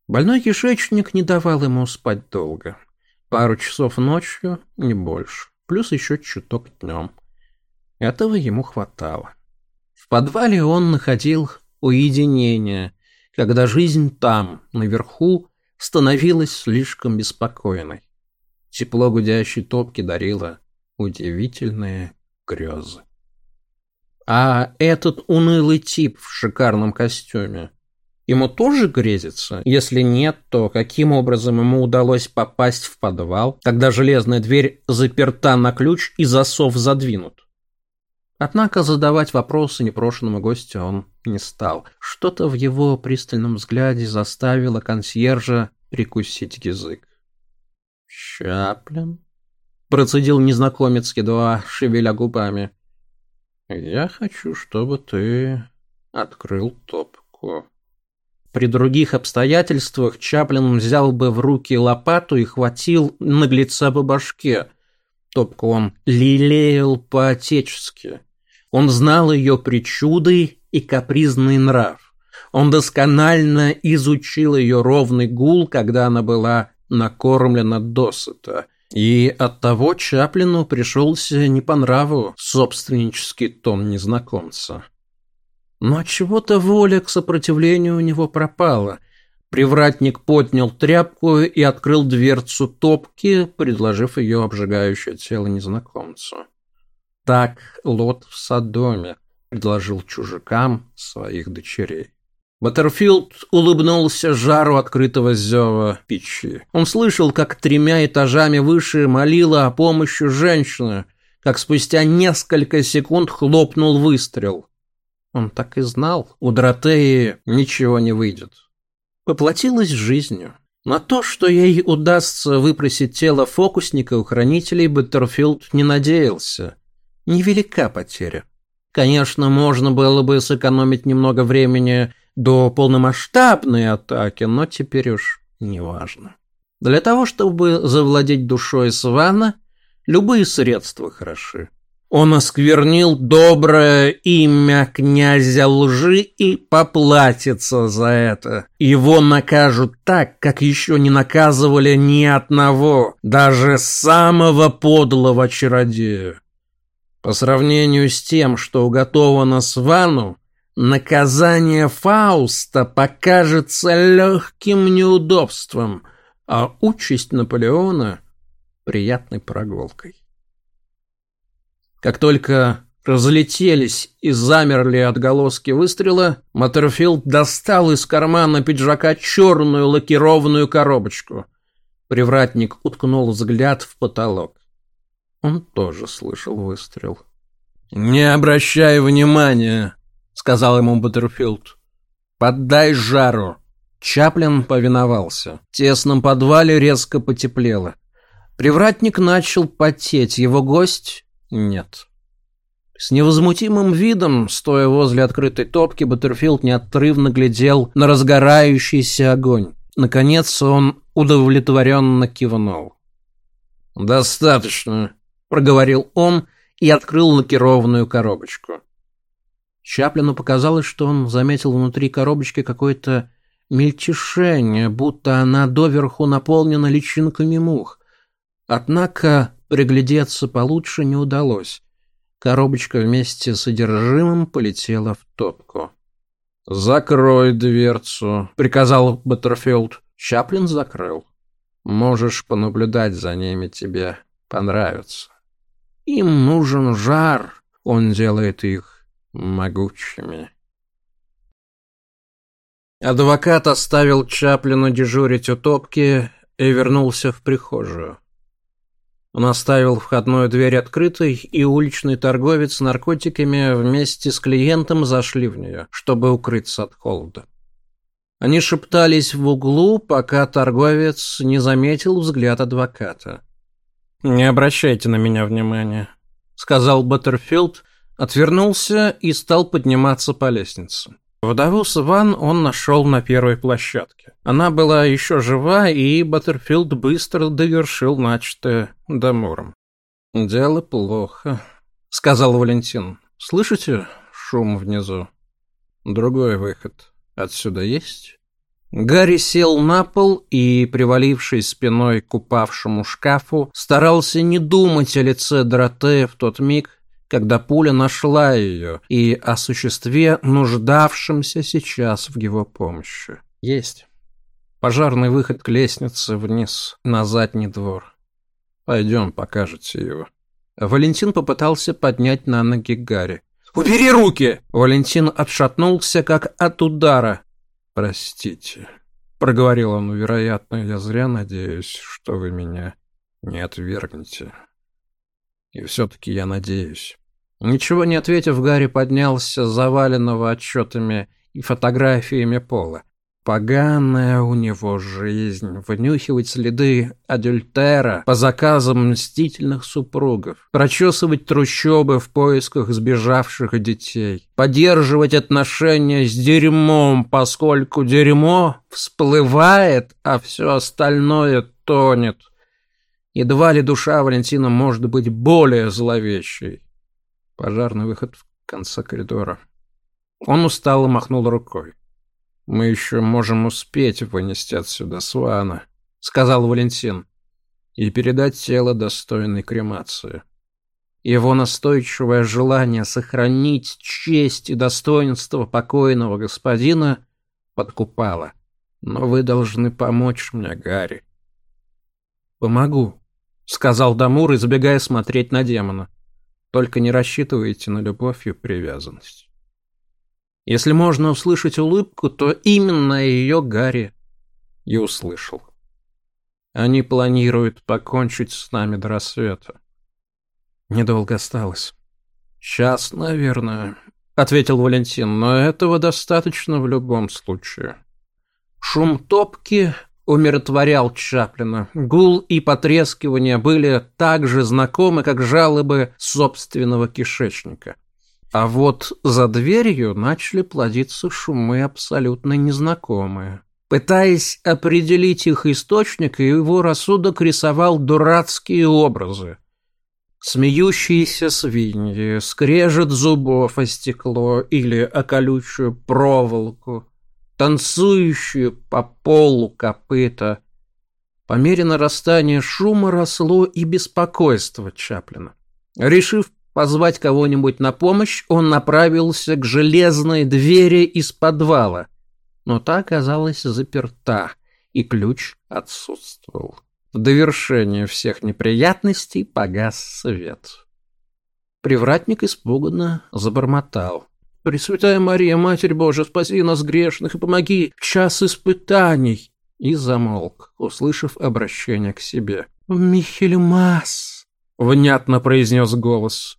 Больной кишечник не давал ему спать долго. Пару часов ночью, не больше, плюс еще чуток днем. Этого ему хватало. В подвале он находил уединение, когда жизнь там, наверху, становилась слишком беспокойной. Тепло гудящей топки дарило удивительные грезы. А этот унылый тип в шикарном костюме, ему тоже грезится? Если нет, то каким образом ему удалось попасть в подвал, когда железная дверь заперта на ключ и засов задвинут? Однако задавать вопросы непрошенному гостю он не стал. Что-то в его пристальном взгляде заставило консьержа прикусить язык. «Чаплин?» Процедил незнакомец, едва шевеля губами. «Я хочу, чтобы ты открыл топку». При других обстоятельствах Чаплин взял бы в руки лопату и хватил наглеца по башке. Топку он лелеял по-отечески. Он знал ее причуды и капризный нрав. Он досконально изучил ее ровный гул, когда она была накормлена досыта. И оттого Чаплину пришелся не по нраву собственнический тон незнакомца. Но от чего-то воля к сопротивлению у него пропала. Привратник поднял тряпку и открыл дверцу топки, предложив ее обжигающее тело незнакомцу. Так Лот в Содоме предложил чужакам своих дочерей. Баттерфилд улыбнулся жару открытого зева печи. Он слышал, как тремя этажами выше молила о помощи женщина, как спустя несколько секунд хлопнул выстрел. Он так и знал, у Доротеи ничего не выйдет. Поплатилась жизнью. На то, что ей удастся выпросить тело фокусника у хранителей, Баттерфилд не надеялся. Невелика потеря. Конечно, можно было бы сэкономить немного времени до полномасштабной атаки, но теперь уж не важно. Для того, чтобы завладеть душой Свана, любые средства хороши. Он осквернил доброе имя князя лжи и поплатится за это. Его накажут так, как еще не наказывали ни одного, даже самого подлого чародея. По сравнению с тем, что уготовано Свану, Наказание Фауста покажется легким неудобством, а участь Наполеона – приятной прогулкой. Как только разлетелись и замерли отголоски выстрела, Маттерфилд достал из кармана пиджака черную лакированную коробочку. Привратник уткнул взгляд в потолок. Он тоже слышал выстрел. «Не обращай внимания», — сказал ему Баттерфилд. «Поддай жару». Чаплин повиновался. В тесном подвале резко потеплело. Привратник начал потеть, его гость — нет. С невозмутимым видом, стоя возле открытой топки, Баттерфилд неотрывно глядел на разгорающийся огонь. Наконец он удовлетворенно кивнул. «Достаточно», — проговорил он и открыл лакированную коробочку. Чаплину показалось, что он заметил внутри коробочки какое-то мельтешение, будто она доверху наполнена личинками мух. Однако приглядеться получше не удалось. Коробочка вместе с содержимым полетела в топку. «Закрой дверцу», — приказал Баттерфилд. Чаплин закрыл. «Можешь понаблюдать за ними, тебе понравится. Им нужен жар, он делает их могучими». Адвокат оставил Чаплину дежурить у топки и вернулся в прихожую. Он оставил входную дверь открытой, и уличный торговец с наркотиками вместе с клиентом зашли в нее, чтобы укрыться от холода. Они шептались в углу, пока торговец не заметил взгляд адвоката. «Не обращайте на меня внимания», — сказал Баттерфилд, отвернулся и стал подниматься по лестнице. Вдову Сван он нашел на первой площадке. Она была еще жива, и Баттерфилд быстро довершил начатое Дамуром. «Дело плохо», — сказал Валентин. «Слышите шум внизу? Другой выход отсюда есть?» Гарри сел на пол и, привалившись спиной к упавшему шкафу, старался не думать о лице Доротея в тот миг, когда пуля нашла ее, и о существе, нуждавшемся сейчас в его помощи. Есть. Пожарный выход к лестнице вниз, на задний двор. Пойдем, покажете его. Валентин попытался поднять на ноги Гарри. «Убери руки!» Валентин отшатнулся, как от удара. «Простите», — проговорил он, — «вероятно, я зря надеюсь, что вы меня не отвергнете. И все-таки я надеюсь». Ничего не ответив, Гарри поднялся с заваленного отчетами и фотографиями пола. Поганая у него жизнь, вынюхивать следы адюльтера по заказам мстительных супругов, прочесывать трущобы в поисках сбежавших детей, поддерживать отношения с дерьмом, поскольку дерьмо всплывает, а все остальное тонет. Едва ли душа Валентина может быть более зловещей. Пожарный выход в конце коридора. Он устало махнул рукой. «Мы еще можем успеть вынести отсюда Свана», — сказал Валентин, «и передать тело достойной кремации». Его настойчивое желание сохранить честь и достоинство покойного господина подкупало. «Но вы должны помочь мне, Гарри». «Помогу», — сказал Дамур, избегая смотреть на демона. Только не рассчитывайте на любовь и привязанность. Если можно услышать улыбку, то именно ее Гарри и услышал. Они планируют покончить с нами до рассвета. Недолго осталось. Час, наверное, ответил Валентин, но этого достаточно в любом случае. Шум топки умиротворял Чаплина. Гул и потрескивание были так же знакомы, как жалобы собственного кишечника. А вот за дверью начали плодиться шумы абсолютно незнакомые. Пытаясь определить их источник, его рассудок рисовал дурацкие образы. Смеющиеся свиньи, скрежет зубов о стекло или о колючую проволоку, танцующую по полу копыта. По мере нарастания шума росло и беспокойство Чаплина. Решив позвать кого-нибудь на помощь, он направился к железной двери из подвала, но та оказалась заперта, и ключ отсутствовал. В довершение всех неприятностей погас свет.
Привратник испуганно забормотал. «Пресвятая Мария, Матерь Божия, спаси нас грешных и помоги час испытаний!» И замолк, услышав обращение к себе. «Михельмас!» — внятно произнес голос.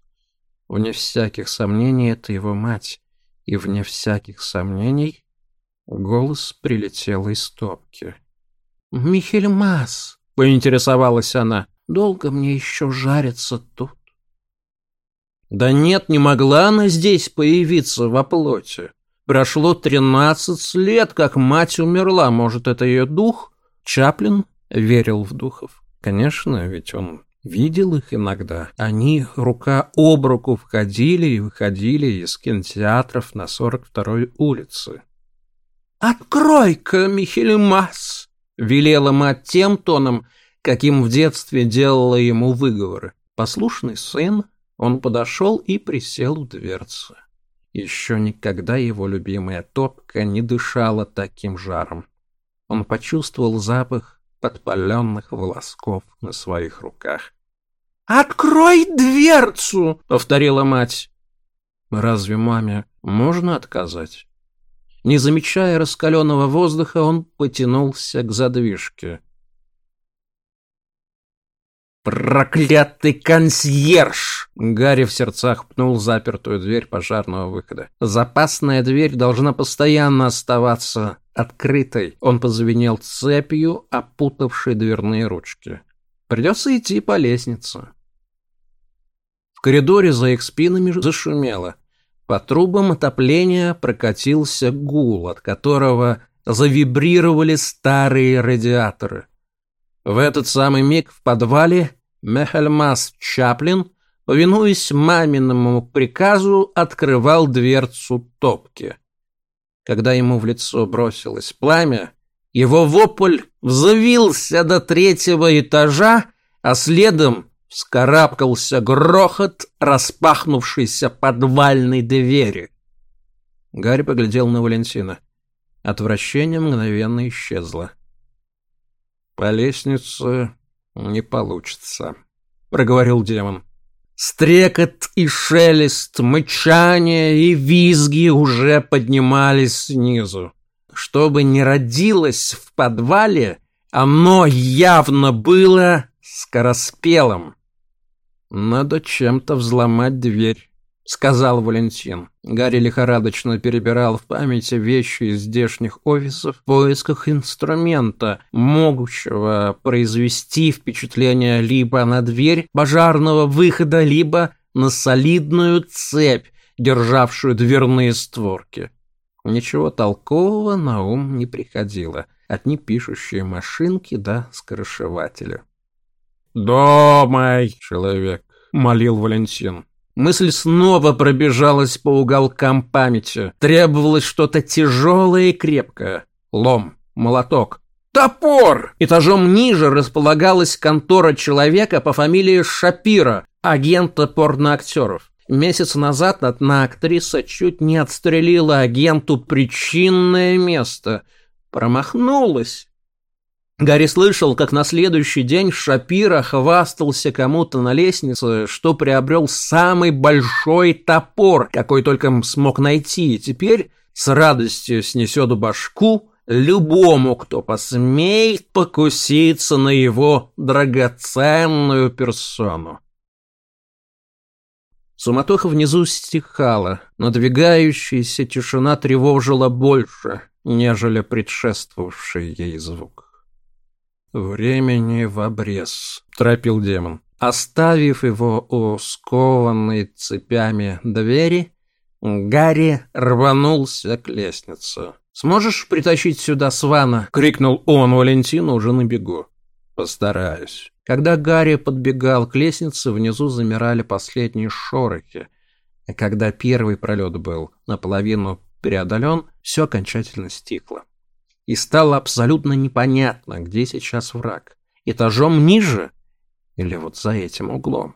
Вне всяких сомнений, это его мать. И вне всяких сомнений, голос прилетел из топки. «Михельмас!» — поинтересовалась она. «Долго мне еще жариться тут?» Да нет, не могла она здесь появиться во плоти. Прошло тринадцать лет, как мать умерла. Может, это ее дух? Чаплин верил в духов. Конечно, ведь он видел их иногда. Они рука об руку входили и выходили из кинотеатров на 42-й улице. «Открой-ка, Михельмас!» — велела мать тем тоном, каким в детстве делала ему выговоры. Послушный сын он подошел и присел у дверцы. Еще никогда его любимая топка не дышала таким жаром. Он почувствовал запах подпаленных волосков на своих руках. «Открой дверцу!» — повторила мать. Разве маме можно отказать? Не замечая раскаленного воздуха, он потянулся к задвижке. «Проклятый консьерж!» Гарри в сердцах пнул запертую дверь пожарного выхода. «Запасная дверь должна постоянно оставаться открытой». Он позвенел цепью, опутавшей дверные ручки. «Придется идти по лестнице». В коридоре за их спинами зашумело. По трубам отопления прокатился гул, от которого завибрировали старые радиаторы – в этот самый миг в подвале Мехельмас Чаплин, повинуясь маминому приказу, открывал дверцу топки. Когда ему в лицо бросилось пламя, его вопль взвился до третьего этажа, а следом вскарабкался грохот распахнувшейся подвальной двери. Гарри поглядел на Валентина. Отвращение мгновенно исчезло. «По лестнице не получится», — проговорил демон. Стрекот и шелест, мычание и визги уже поднимались снизу. Что бы ни родилось в подвале, оно явно было скороспелым. Надо чем-то взломать дверь. — сказал Валентин. Гарри лихорадочно перебирал в памяти вещи из здешних офисов в поисках инструмента, могущего произвести впечатление либо на дверь пожарного выхода, либо на солидную цепь, державшую дверные створки. Ничего толкового на ум не приходило, от непишущей машинки до скоросшивателя. «Думай, человек», — молил Валентин. Мысль снова пробежалась по уголкам памяти. Требовалось что-то тяжелое и крепкое. Лом, молоток, топор! Этажом ниже располагалась контора человека по фамилии Шапира, агента порноактеров. Месяц назад одна актриса чуть не отстрелила агенту причинное место. Промахнулась. Гарри слышал, как на следующий день Шапира хвастался кому-то на лестнице, что приобрел самый большой топор, какой только смог найти, и теперь с радостью снесет башку любому, кто посмеет покуситься на его драгоценную персону. Суматоха внизу стихала, надвигающаяся тишина тревожила больше, нежели предшествовавший ей звук. «Времени в обрез», — торопил демон. Оставив его у скованной цепями двери, Гарри рванулся к лестнице. «Сможешь притащить сюда Свана?» — крикнул он Валентину уже на бегу. «Постараюсь». Когда Гарри подбегал к лестнице, внизу замирали последние шорохи. А когда первый пролет был наполовину преодолен, все окончательно стихло и стало абсолютно непонятно, где сейчас враг. Этажом ниже или вот за этим углом.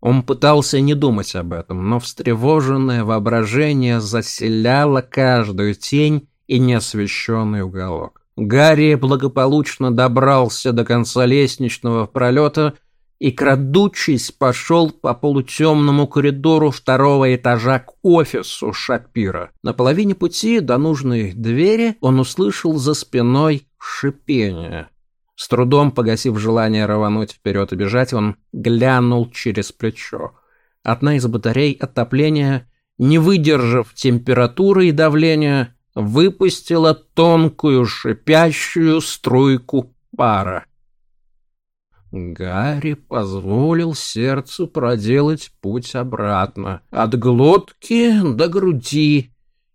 Он пытался не думать об этом, но встревоженное воображение заселяло каждую тень и неосвещенный уголок. Гарри благополучно добрался до конца лестничного пролета и, крадучись, пошел по полутемному коридору второго этажа к офису Шапира. На половине пути до нужной двери он услышал за спиной шипение. С трудом погасив желание рвануть вперед и бежать, он глянул через плечо. Одна из батарей отопления, не выдержав температуры и давления, выпустила тонкую шипящую струйку пара. Гарри позволил сердцу проделать путь обратно, от глотки до груди,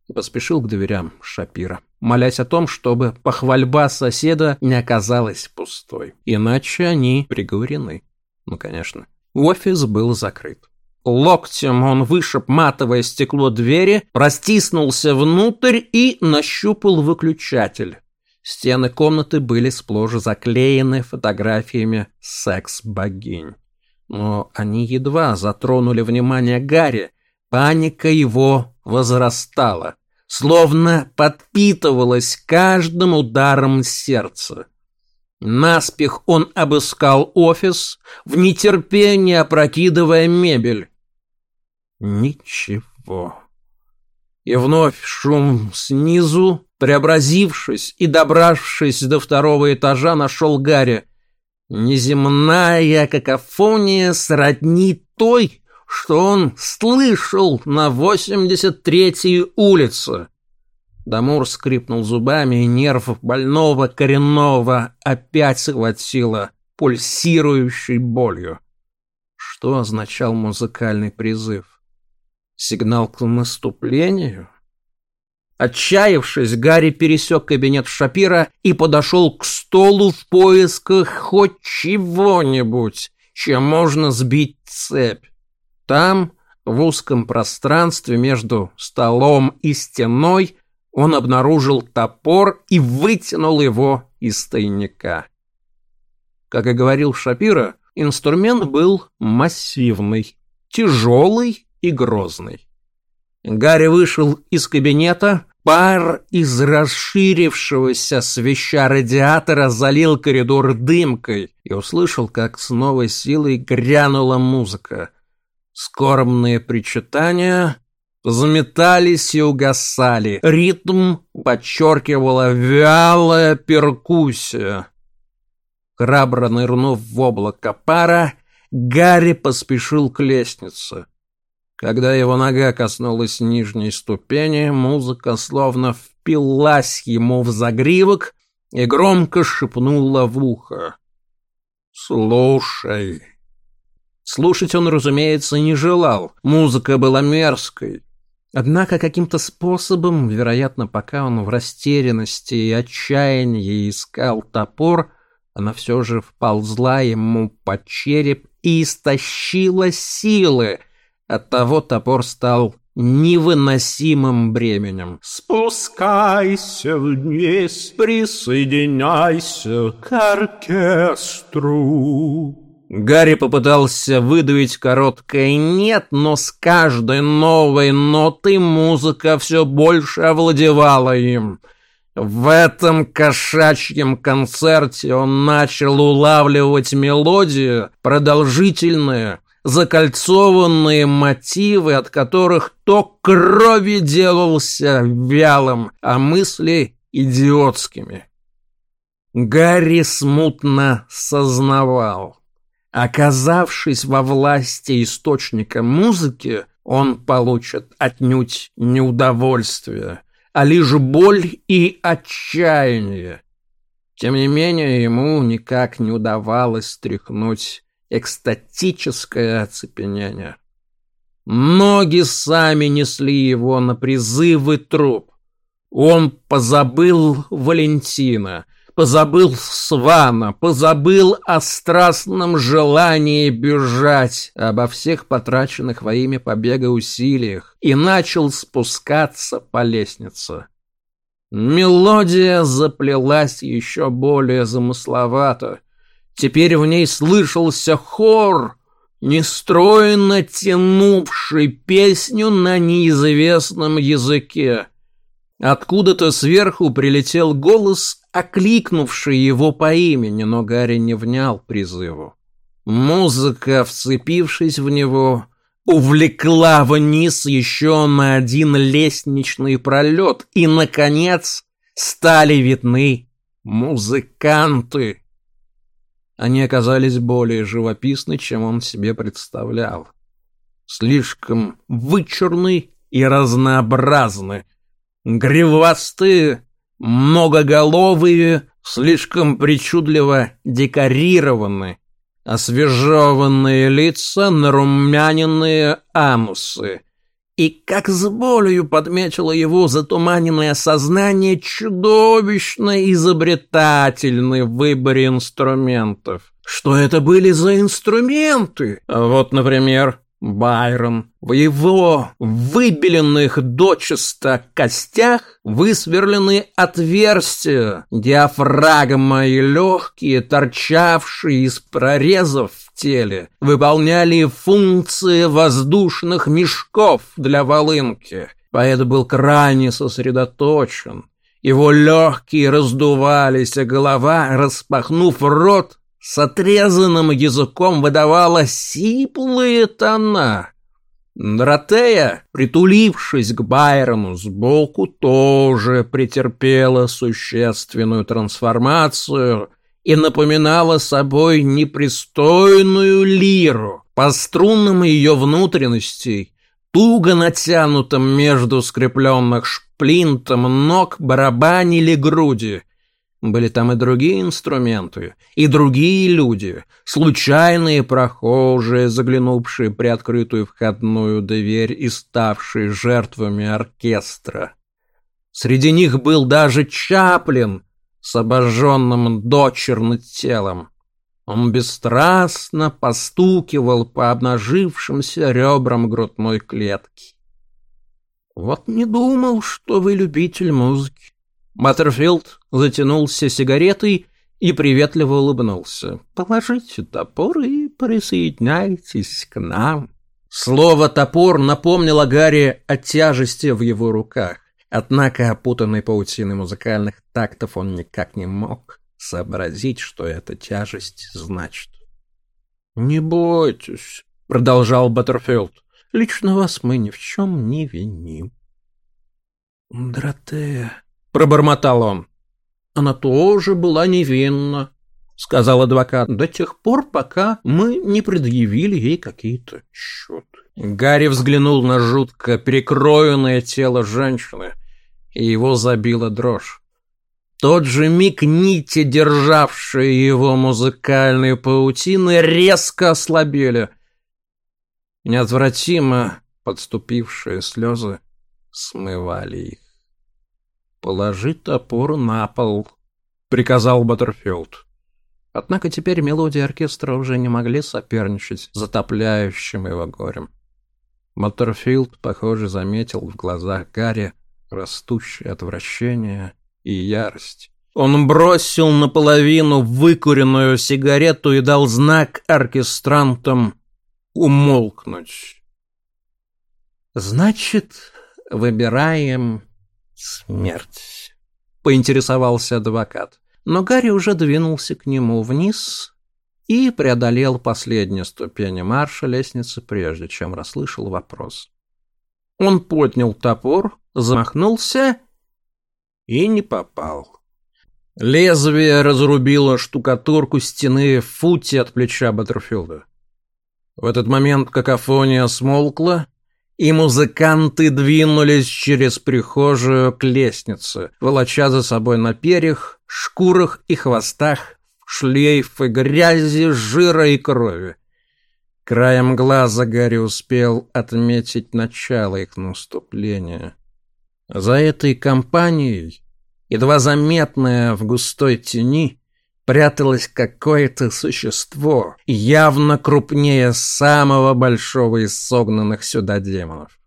и поспешил к дверям Шапира, молясь о том, чтобы похвальба соседа не оказалась пустой. Иначе они приговорены. Ну, конечно. Офис был закрыт. Локтем он вышиб матовое стекло двери, простиснулся внутрь и нащупал выключатель. Стены комнаты были сплошь заклеены фотографиями секс-богинь. Но они едва затронули внимание Гарри. Паника его возрастала, словно подпитывалась каждым ударом сердца. Наспех он обыскал офис, в нетерпении опрокидывая мебель. Ничего. И вновь шум снизу, преобразившись и добравшись до второго этажа, нашел Гарри. Неземная какофония сродни той, что он слышал на 83-й улице. Дамур скрипнул зубами, и нерв больного коренного опять схватило пульсирующей болью. Что означал музыкальный призыв? Сигнал к наступлению? Отчаявшись, Гарри пересек кабинет Шапира и подошел к столу в поисках хоть чего-нибудь, чем можно сбить цепь. Там, в узком пространстве между столом и стеной, он обнаружил топор и вытянул его из тайника. Как и говорил Шапира, инструмент был массивный, тяжелый и грозный. Гарри вышел из кабинета, пар из расширившегося свеща радиатора залил коридор дымкой и услышал, как с новой силой грянула музыка. Скорбные причитания заметались и угасали. Ритм подчеркивала вялая перкуссия. Храбро нырнув в облако пара, Гарри поспешил к лестнице. Когда его нога коснулась нижней ступени, музыка словно впилась ему в загривок и громко шепнула в ухо. «Слушай». Слушать он, разумеется, не желал. Музыка была мерзкой. Однако каким-то способом, вероятно, пока он в растерянности и отчаянии искал топор, она все же вползла ему под череп и истощила силы — Оттого топор стал невыносимым бременем.
«Спускайся вниз, присоединяйся к оркестру».
Гарри попытался выдавить короткое «нет», но с каждой новой нотой музыка все больше овладевала им. В этом кошачьем концерте он начал улавливать мелодию, продолжительную, закольцованные мотивы, от которых то крови делался вялым, а мысли идиотскими. Гарри смутно сознавал. Оказавшись во власти источника музыки, он получит отнюдь не удовольствие, а лишь боль и отчаяние. Тем не менее, ему никак не удавалось стряхнуть экстатическое оцепенение. Ноги сами несли его на призывы труп. Он позабыл Валентина, позабыл Свана, позабыл о страстном желании бежать, обо всех потраченных во имя побега усилиях и начал спускаться по лестнице. Мелодия заплелась еще более замысловато, Теперь в ней слышался хор, нестройно тянувший песню на неизвестном языке. Откуда-то сверху прилетел голос, окликнувший его по имени, но Гарри не внял призыву.
Музыка, вцепившись в него, увлекла вниз еще на один лестничный пролет, и, наконец, стали видны музыканты. Они оказались более живописны, чем он себе представлял. Слишком вычурны и разнообразны. Гривастые, многоголовые, слишком причудливо декорированы. Освежеванные лица, нарумяненные амусы. И как с болью подметило его затуманенное сознание чудовищно изобретательный в выборе инструментов. Что это были за инструменты? Вот, например, Байрон в его выбеленных дочисто костях высверлены отверстия, диафрагма и легкие, торчавшие из прорезов в теле, выполняли функции воздушных мешков для волынки. Поэт был крайне сосредоточен. Его легкие раздувались, а голова, распахнув рот, с отрезанным языком выдавала сиплые тона. Доротея, притулившись к Байрону сбоку, тоже претерпела существенную трансформацию и напоминала собой непристойную лиру. По струнам ее внутренностей, туго натянутым между скрепленных шплинтом ног, барабанили груди — были там и другие инструменты, и другие люди, случайные прохожие, заглянувшие при открытую входную дверь и ставшие жертвами оркестра. Среди них был даже Чаплин с обожженным дочерным телом. Он бесстрастно постукивал по обнажившимся ребрам грудной клетки. «Вот не думал, что вы любитель музыки. Баттерфилд затянулся сигаретой и приветливо улыбнулся. «Положите топор и присоединяйтесь к нам». Слово «топор» напомнило Гарри о тяжести в его руках. Однако, опутанный паутиной музыкальных тактов, он никак не мог сообразить, что эта тяжесть значит. «Не бойтесь», — продолжал Баттерфилд. «Лично вас мы ни в чем не виним». «Дратея», пробормотал он. Она тоже была невинна, сказал адвокат, до тех пор, пока мы не предъявили ей какие-то счеты. Гарри взглянул на жутко перекроенное тело женщины, и его забила дрожь. Тот же миг нити, державшие его музыкальные паутины, резко ослабели. Неотвратимо подступившие слезы смывали их. «Положи топор на пол», — приказал Баттерфилд. Однако теперь мелодии оркестра уже не могли соперничать с затопляющим его горем. Баттерфилд, похоже, заметил в глазах Гарри растущее отвращение и ярость. Он бросил наполовину выкуренную сигарету и дал знак оркестрантам умолкнуть. «Значит, выбираем «Смерть», — поинтересовался адвокат. Но Гарри уже двинулся к нему вниз и преодолел последние ступени марша лестницы, прежде чем расслышал вопрос. Он поднял топор, замахнулся и не попал. Лезвие разрубило штукатурку стены в футе от плеча Баттерфилда. В этот момент какофония смолкла, и музыканты двинулись через прихожую к лестнице, волоча за собой на перьях, шкурах и хвостах шлейфы грязи, жира и крови. Краем глаза Гарри успел отметить начало их наступления. За этой компанией, едва заметная в густой тени, пряталось какое-то существо, явно крупнее самого большого из согнанных сюда демонов.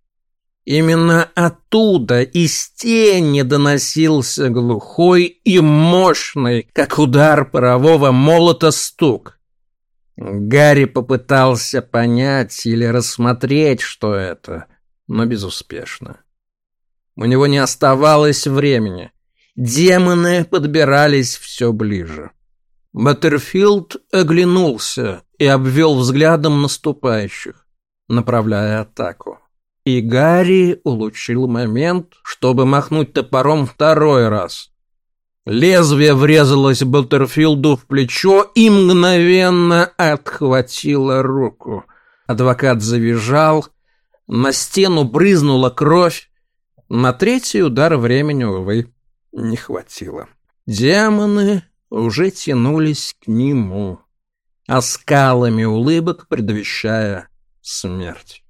Именно оттуда из тени доносился глухой и мощный, как удар парового молота, стук. Гарри попытался понять или рассмотреть, что это, но безуспешно. У него не оставалось времени. Демоны подбирались все ближе.
Баттерфилд оглянулся и обвел взглядом наступающих, направляя атаку. И Гарри улучшил момент, чтобы махнуть топором второй раз. Лезвие врезалось Баттерфилду в плечо и мгновенно отхватило руку. Адвокат завизжал, на стену брызнула кровь. На третий удар времени, увы, не хватило. Демоны уже тянулись к нему, оскалами улыбок предвещая смерть.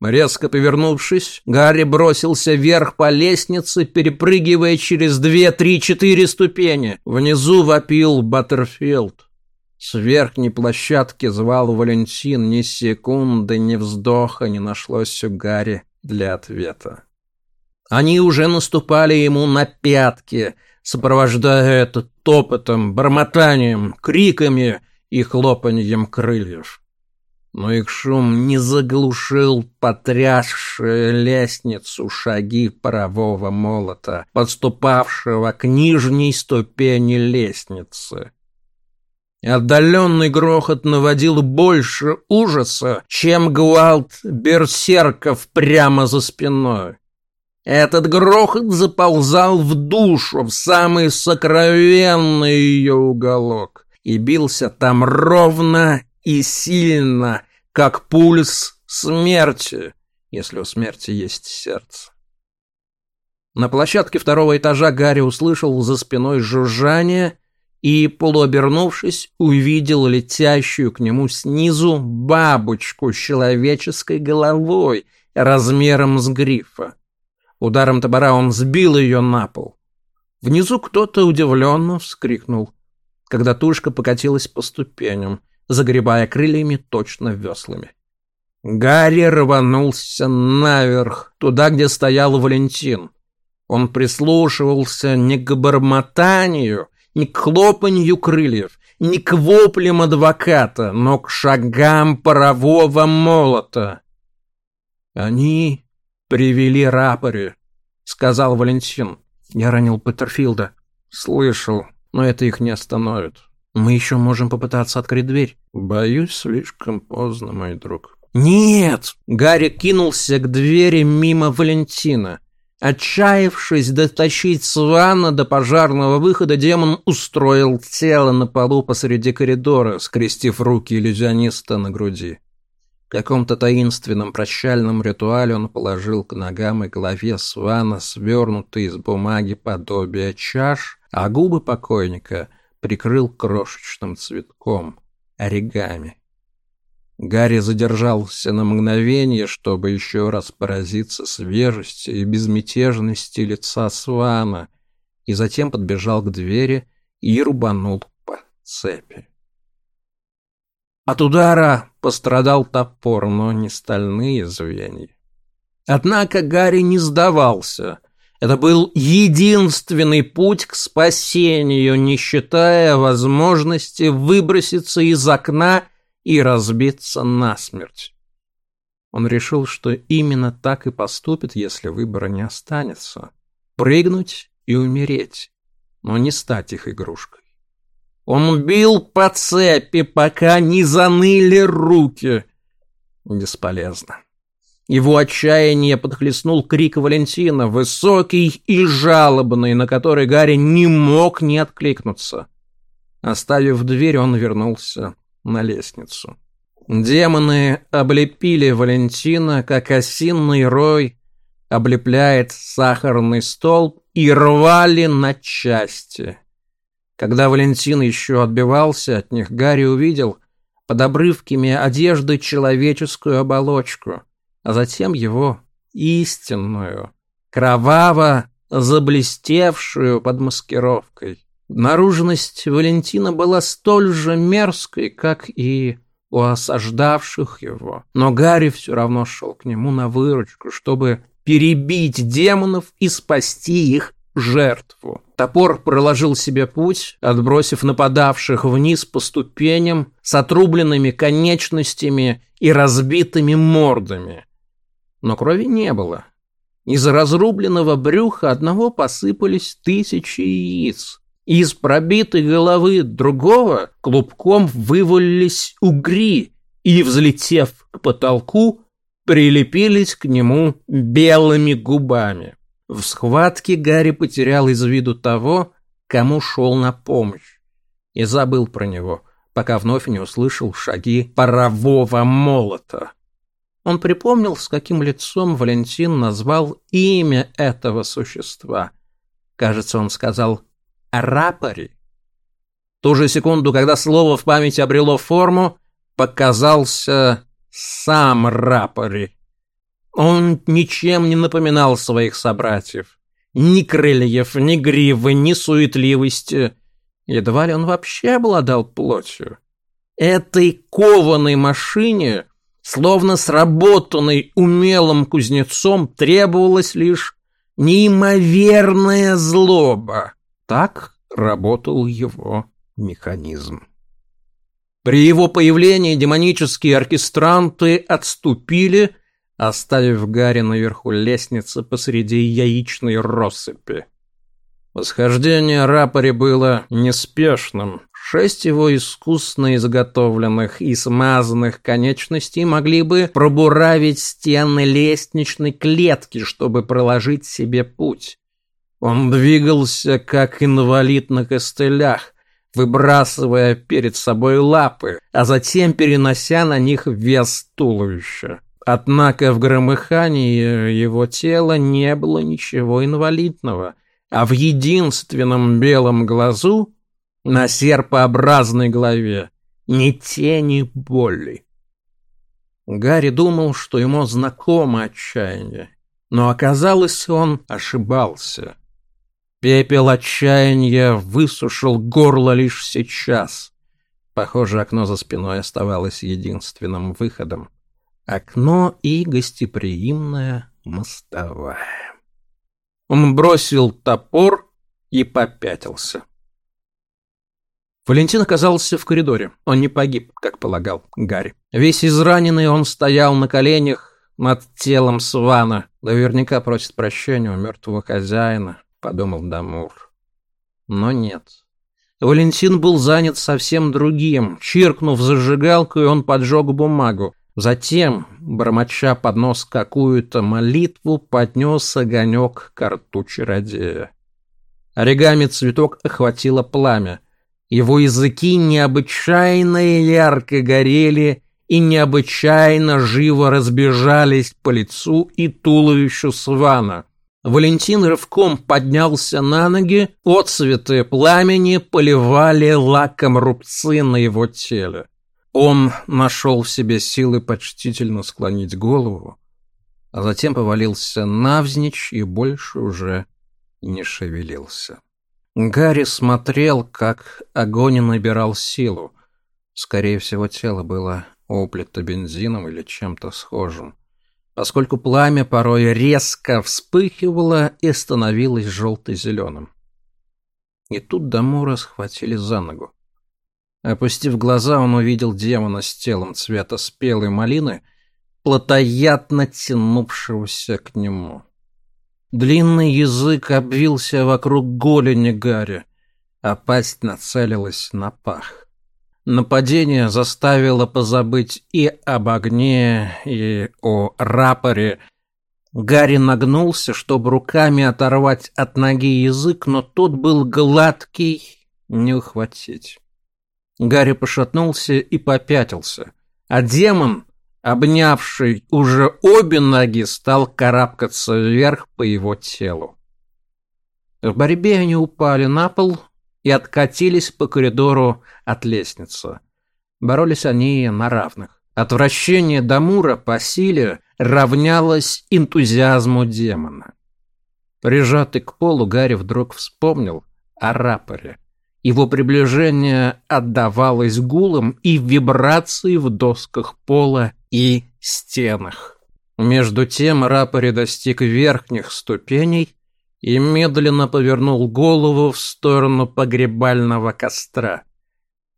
Резко повернувшись, Гарри бросился вверх по лестнице, перепрыгивая через две, три, четыре ступени. Внизу вопил Баттерфилд. С верхней площадки звал Валентин. Ни секунды, ни вздоха не нашлось у Гарри для ответа. Они уже наступали ему на пятки, сопровождая это топотом, бормотанием, криками и хлопаньем крыльев но их шум не заглушил потрясшие лестницу шаги парового молота, подступавшего к нижней ступени лестницы. Отдаленный грохот наводил больше ужаса, чем гвалт берсерков прямо за спиной. Этот грохот заползал в душу, в самый сокровенный ее уголок, и бился там ровно и сильно, как пульс смерти, если у смерти есть сердце. На площадке второго этажа Гарри услышал за спиной жужжание и, полуобернувшись, увидел летящую к нему снизу бабочку с человеческой головой размером с грифа. Ударом топора он сбил ее на пол. Внизу кто-то удивленно вскрикнул, когда тушка покатилась по ступеням загребая крыльями точно веслами. Гарри рванулся наверх, туда, где стоял Валентин. Он прислушивался не к бормотанию, не к хлопанью крыльев, не к воплям адвоката, но к шагам парового молота. «Они привели рапори», — сказал Валентин. «Я ранил Петерфилда». «Слышал, но это их не остановит. Мы еще можем попытаться открыть дверь. Боюсь, слишком поздно, мой друг. Нет! Гарри кинулся к двери мимо Валентина. Отчаявшись дотащить Свана до пожарного выхода, демон устроил тело на полу посреди коридора, скрестив руки иллюзиониста на груди. Каком-то таинственном прощальном ритуале он положил к ногам и голове Свана свернутые из бумаги подобие чаш, а губы покойника — прикрыл крошечным цветком, оригами. Гарри задержался на мгновение, чтобы еще раз поразиться свежестью и безмятежности лица Свана, и затем подбежал к двери и рубанул по цепи. От удара пострадал топор, но не стальные звенья. Однако Гарри не сдавался — это был единственный путь к спасению, не считая возможности выброситься из окна и разбиться насмерть. Он решил, что именно так и поступит, если выбора не останется. Прыгнуть и умереть, но не стать их игрушкой. Он бил по цепи, пока не заныли руки. Бесполезно. Его отчаяние подхлестнул крик Валентина, высокий и жалобный, на который Гарри не мог не откликнуться. Оставив дверь, он вернулся на лестницу. Демоны облепили Валентина, как осинный рой облепляет сахарный столб, и рвали на части. Когда Валентин еще отбивался от них, Гарри увидел под обрывками одежды человеческую оболочку — а затем его истинную, кроваво заблестевшую под маскировкой. Наружность Валентина была столь же мерзкой, как и у осаждавших его. Но Гарри все равно шел к нему на выручку, чтобы перебить демонов и спасти их жертву. Топор проложил себе путь, отбросив нападавших вниз по ступеням с отрубленными конечностями и разбитыми мордами но крови не было. Из разрубленного брюха одного посыпались тысячи яиц. Из пробитой головы другого клубком вывалились угри и, взлетев к потолку, прилепились к нему белыми губами. В схватке Гарри потерял из виду того, кому шел на помощь, и забыл про него, пока вновь не услышал шаги парового молота. Он припомнил, с каким лицом Валентин назвал имя этого существа. Кажется, он сказал «рапори». Ту же секунду, когда слово в памяти обрело форму, показался сам рапори. Он ничем не напоминал своих собратьев. Ни крыльев, ни гривы, ни суетливости. Едва ли он вообще обладал плотью. Этой кованой машине Словно сработанный умелым кузнецом требовалась лишь неимоверная злоба. Так работал его механизм. При его появлении демонические оркестранты отступили, оставив Гарри наверху лестницы посреди яичной россыпи. Восхождение Рапори было неспешным, Шесть его искусно изготовленных и смазанных конечностей могли бы пробуравить стены лестничной клетки, чтобы проложить себе путь. Он двигался, как инвалид на костылях, выбрасывая перед собой лапы, а затем перенося на них вес туловища. Однако в громыхании его тела не было ничего инвалидного, а в единственном белом глазу на серпообразной голове ни тени боли. Гарри думал, что ему знакомо отчаяние, но оказалось, он ошибался. Пепел отчаяния высушил горло лишь сейчас. Похоже, окно за спиной оставалось единственным выходом. Окно и гостеприимная мостовая. Он бросил топор и попятился. Валентин оказался в коридоре. Он не погиб, как полагал Гарри. Весь израненный он стоял на коленях над телом Свана. Наверняка просит прощения у мертвого хозяина, подумал Дамур. Но нет. Валентин был занят совсем другим. Чиркнув зажигалкой, он поджег бумагу. Затем, бормоча под нос какую-то молитву, поднес огонек к рту чародея. Оригами цветок охватило пламя. Его языки необычайно ярко горели и необычайно живо разбежались по лицу и туловищу Свана. Валентин рывком поднялся на ноги, отцветы пламени поливали лаком рубцы на его теле. Он нашел в себе силы почтительно склонить голову, а затем повалился навзничь и больше уже не шевелился. Гарри смотрел, как огонь набирал силу. Скорее всего, тело было облито бензином или чем-то схожим, поскольку пламя порой резко вспыхивало и становилось желто-зеленым. И тут Дамура схватили за ногу. Опустив глаза, он увидел демона с телом цвета спелой малины, плотоядно тянувшегося к нему. Длинный язык обвился вокруг голени Гарри, а пасть нацелилась на пах. Нападение заставило позабыть и об огне, и о рапоре. Гарри нагнулся, чтобы руками оторвать от ноги язык, но тот был гладкий, не ухватить. Гарри пошатнулся и попятился, а демон обнявший уже обе ноги, стал карабкаться вверх по его телу. В борьбе они упали на пол и откатились по коридору от лестницы. Боролись они на равных. Отвращение Дамура по силе равнялось энтузиазму демона. Прижатый к полу, Гарри вдруг вспомнил о рапоре. Его приближение отдавалось гулом и вибрацией в досках пола и стенах. Между тем Рапори достиг верхних ступеней и медленно повернул голову в сторону погребального костра.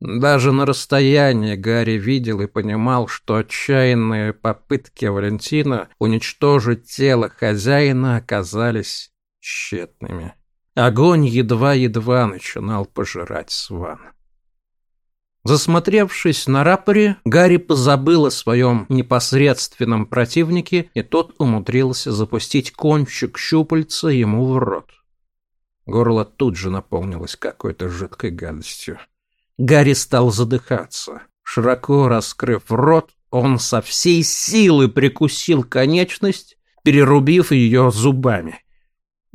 Даже на расстоянии Гарри видел и понимал, что отчаянные попытки Валентина уничтожить тело хозяина оказались тщетными. Огонь едва-едва начинал пожирать сван. Засмотревшись на рапоре, Гарри позабыл о своем непосредственном противнике, и тот умудрился запустить кончик щупальца ему в рот. Горло тут же наполнилось какой-то жидкой гадостью. Гарри стал задыхаться. Широко раскрыв рот, он со всей силы прикусил конечность, перерубив ее зубами.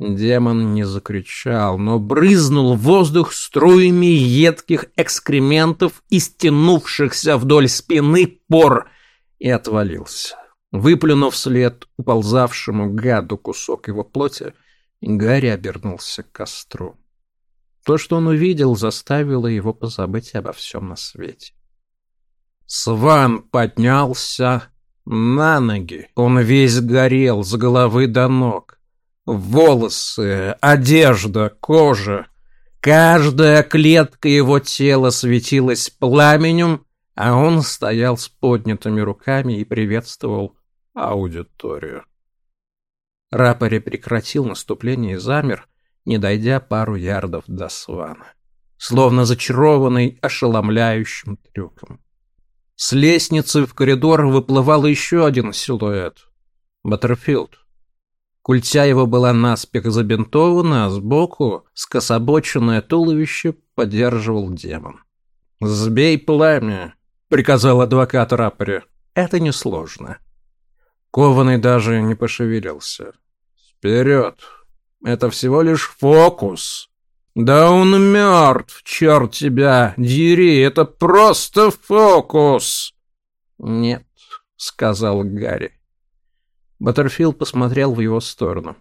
Демон не закричал, но брызнул воздух струями едких экскрементов, истянувшихся вдоль спины пор, и отвалился. Выплюнув вслед уползавшему гаду кусок его плоти, Гарри обернулся к костру. То, что он увидел, заставило его позабыть обо всем на свете. Сван поднялся на ноги. Он весь горел с головы до ног. Волосы, одежда, кожа. Каждая клетка его тела светилась пламенем, а он стоял с поднятыми руками и приветствовал аудиторию. Рапори прекратил наступление и замер, не дойдя пару ярдов до свана, словно зачарованный ошеломляющим трюком. С лестницы в коридор выплывал еще один силуэт — Баттерфилд. Культя его была наспех забинтована, а сбоку скособоченное туловище поддерживал демон. «Сбей пламя», — приказал адвокат Раппери. «Это несложно». Кованый даже не пошевелился. «Вперед! Это всего лишь фокус!» «Да он мертв, черт тебя! Дери, это просто фокус!» «Нет», — сказал Гарри. Баттерфилд посмотрел в его сторону.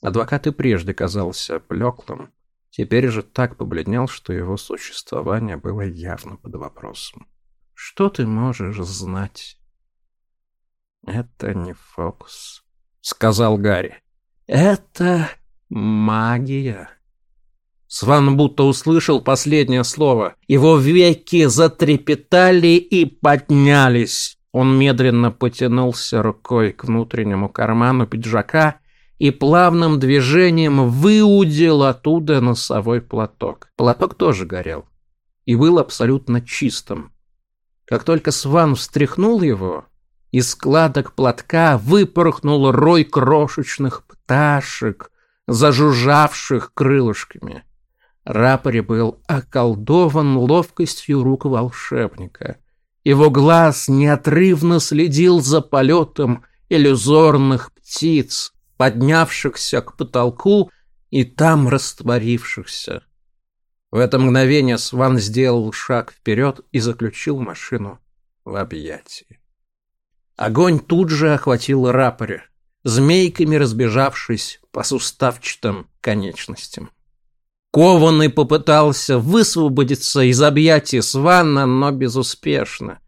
Адвокат и прежде казался блеклым, теперь же так побледнел, что его существование было явно под вопросом. «Что ты можешь знать?» «Это не фокус», — сказал Гарри. «Это магия». Сван будто услышал последнее слово. Его веки затрепетали и поднялись. Он медленно потянулся рукой к внутреннему карману пиджака и плавным движением выудил оттуда носовой платок. Платок тоже горел и был абсолютно чистым. Как только Сван встряхнул его, из складок платка выпорхнул рой крошечных пташек, зажужжавших крылышками. Рапори был околдован ловкостью рук волшебника — его глаз неотрывно следил за полетом иллюзорных птиц, поднявшихся к потолку и там растворившихся. В это мгновение Сван сделал шаг вперед и заключил машину в объятии. Огонь тут же охватил рапоре, змейками разбежавшись по суставчатым конечностям. Кованный попытался высвободиться из объятий Свана, но безуспешно.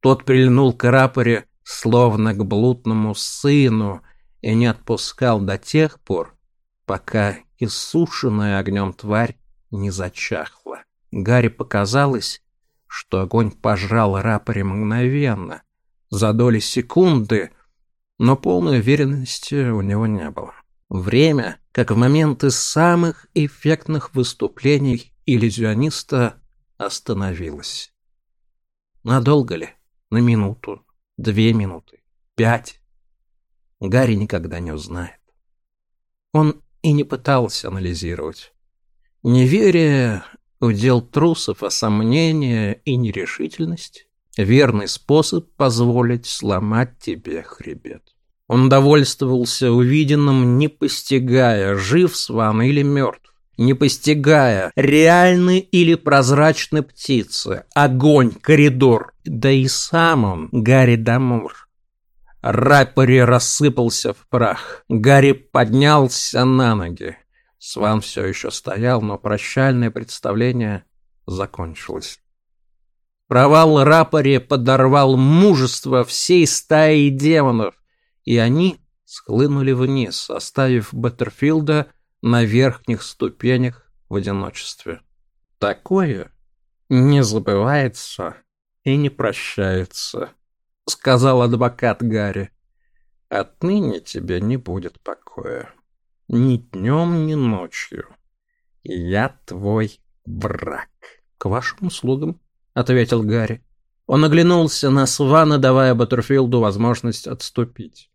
Тот прильнул к рапоре, словно к блудному сыну, и не отпускал до тех пор, пока иссушенная огнем тварь не зачахла. Гарри показалось, что огонь пожрал рапоре мгновенно, за доли секунды, но полной уверенности у него не было. Время, как в моменты самых эффектных выступлений иллюзиониста, остановилось. Надолго ли? На минуту? Две минуты? Пять? Гарри никогда не узнает. Он и не пытался анализировать. Неверие — удел трусов, а сомнение и нерешительность — верный способ позволить сломать тебе хребет. Он довольствовался увиденным, не постигая, жив Сван или мертв, не постигая, реальны или прозрачны птицы, огонь, коридор, да и сам он, Гарри Дамур. Раппери рассыпался в прах. Гарри поднялся на ноги. Сван все еще стоял, но прощальное представление закончилось. Провал Раппери подорвал мужество всей стаи демонов, и они схлынули вниз, оставив Баттерфилда на верхних ступенях в одиночестве. Такое не забывается и не прощается, сказал адвокат Гарри. Отныне тебе не будет покоя.
ни днем, ни ночью. Я твой враг.
К вашим услугам, ответил Гарри. Он оглянулся на Свана, давая Баттерфилду возможность отступить.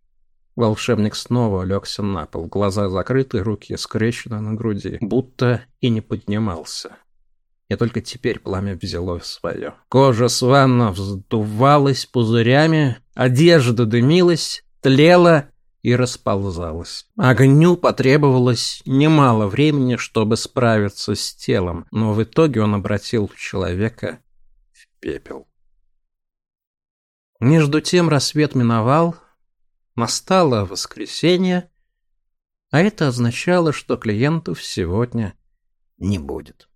Волшебник снова легся на пол, глаза закрыты, руки скрещены на груди, будто и не поднимался. И только теперь пламя взяло свое. Кожа Свана вздувалась пузырями, одежда дымилась, тлела и расползалась. Огню потребовалось немало времени, чтобы справиться с телом, но в итоге он обратил человека в пепел. Между тем рассвет миновал, настало воскресенье, а это означало, что клиентов сегодня не будет.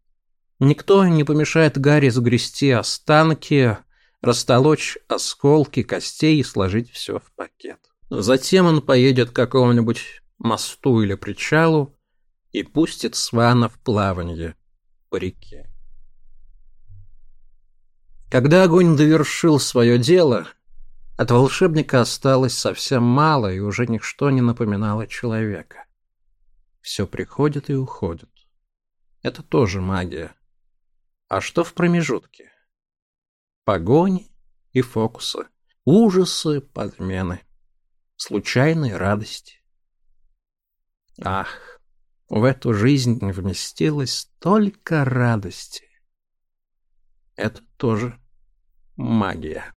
Никто не помешает Гарри сгрести останки, растолочь осколки костей и сложить все в пакет. Затем он поедет к какому-нибудь мосту или причалу и пустит Свана в плавание по реке. Когда огонь довершил свое дело, от волшебника осталось совсем мало, и уже ничто не напоминало человека. Все приходит и уходит. Это тоже магия. А что в промежутке? Погони и фокусы, ужасы, подмены случайной радости. Ах, в эту жизнь вместилось столько радости. Это тоже магия.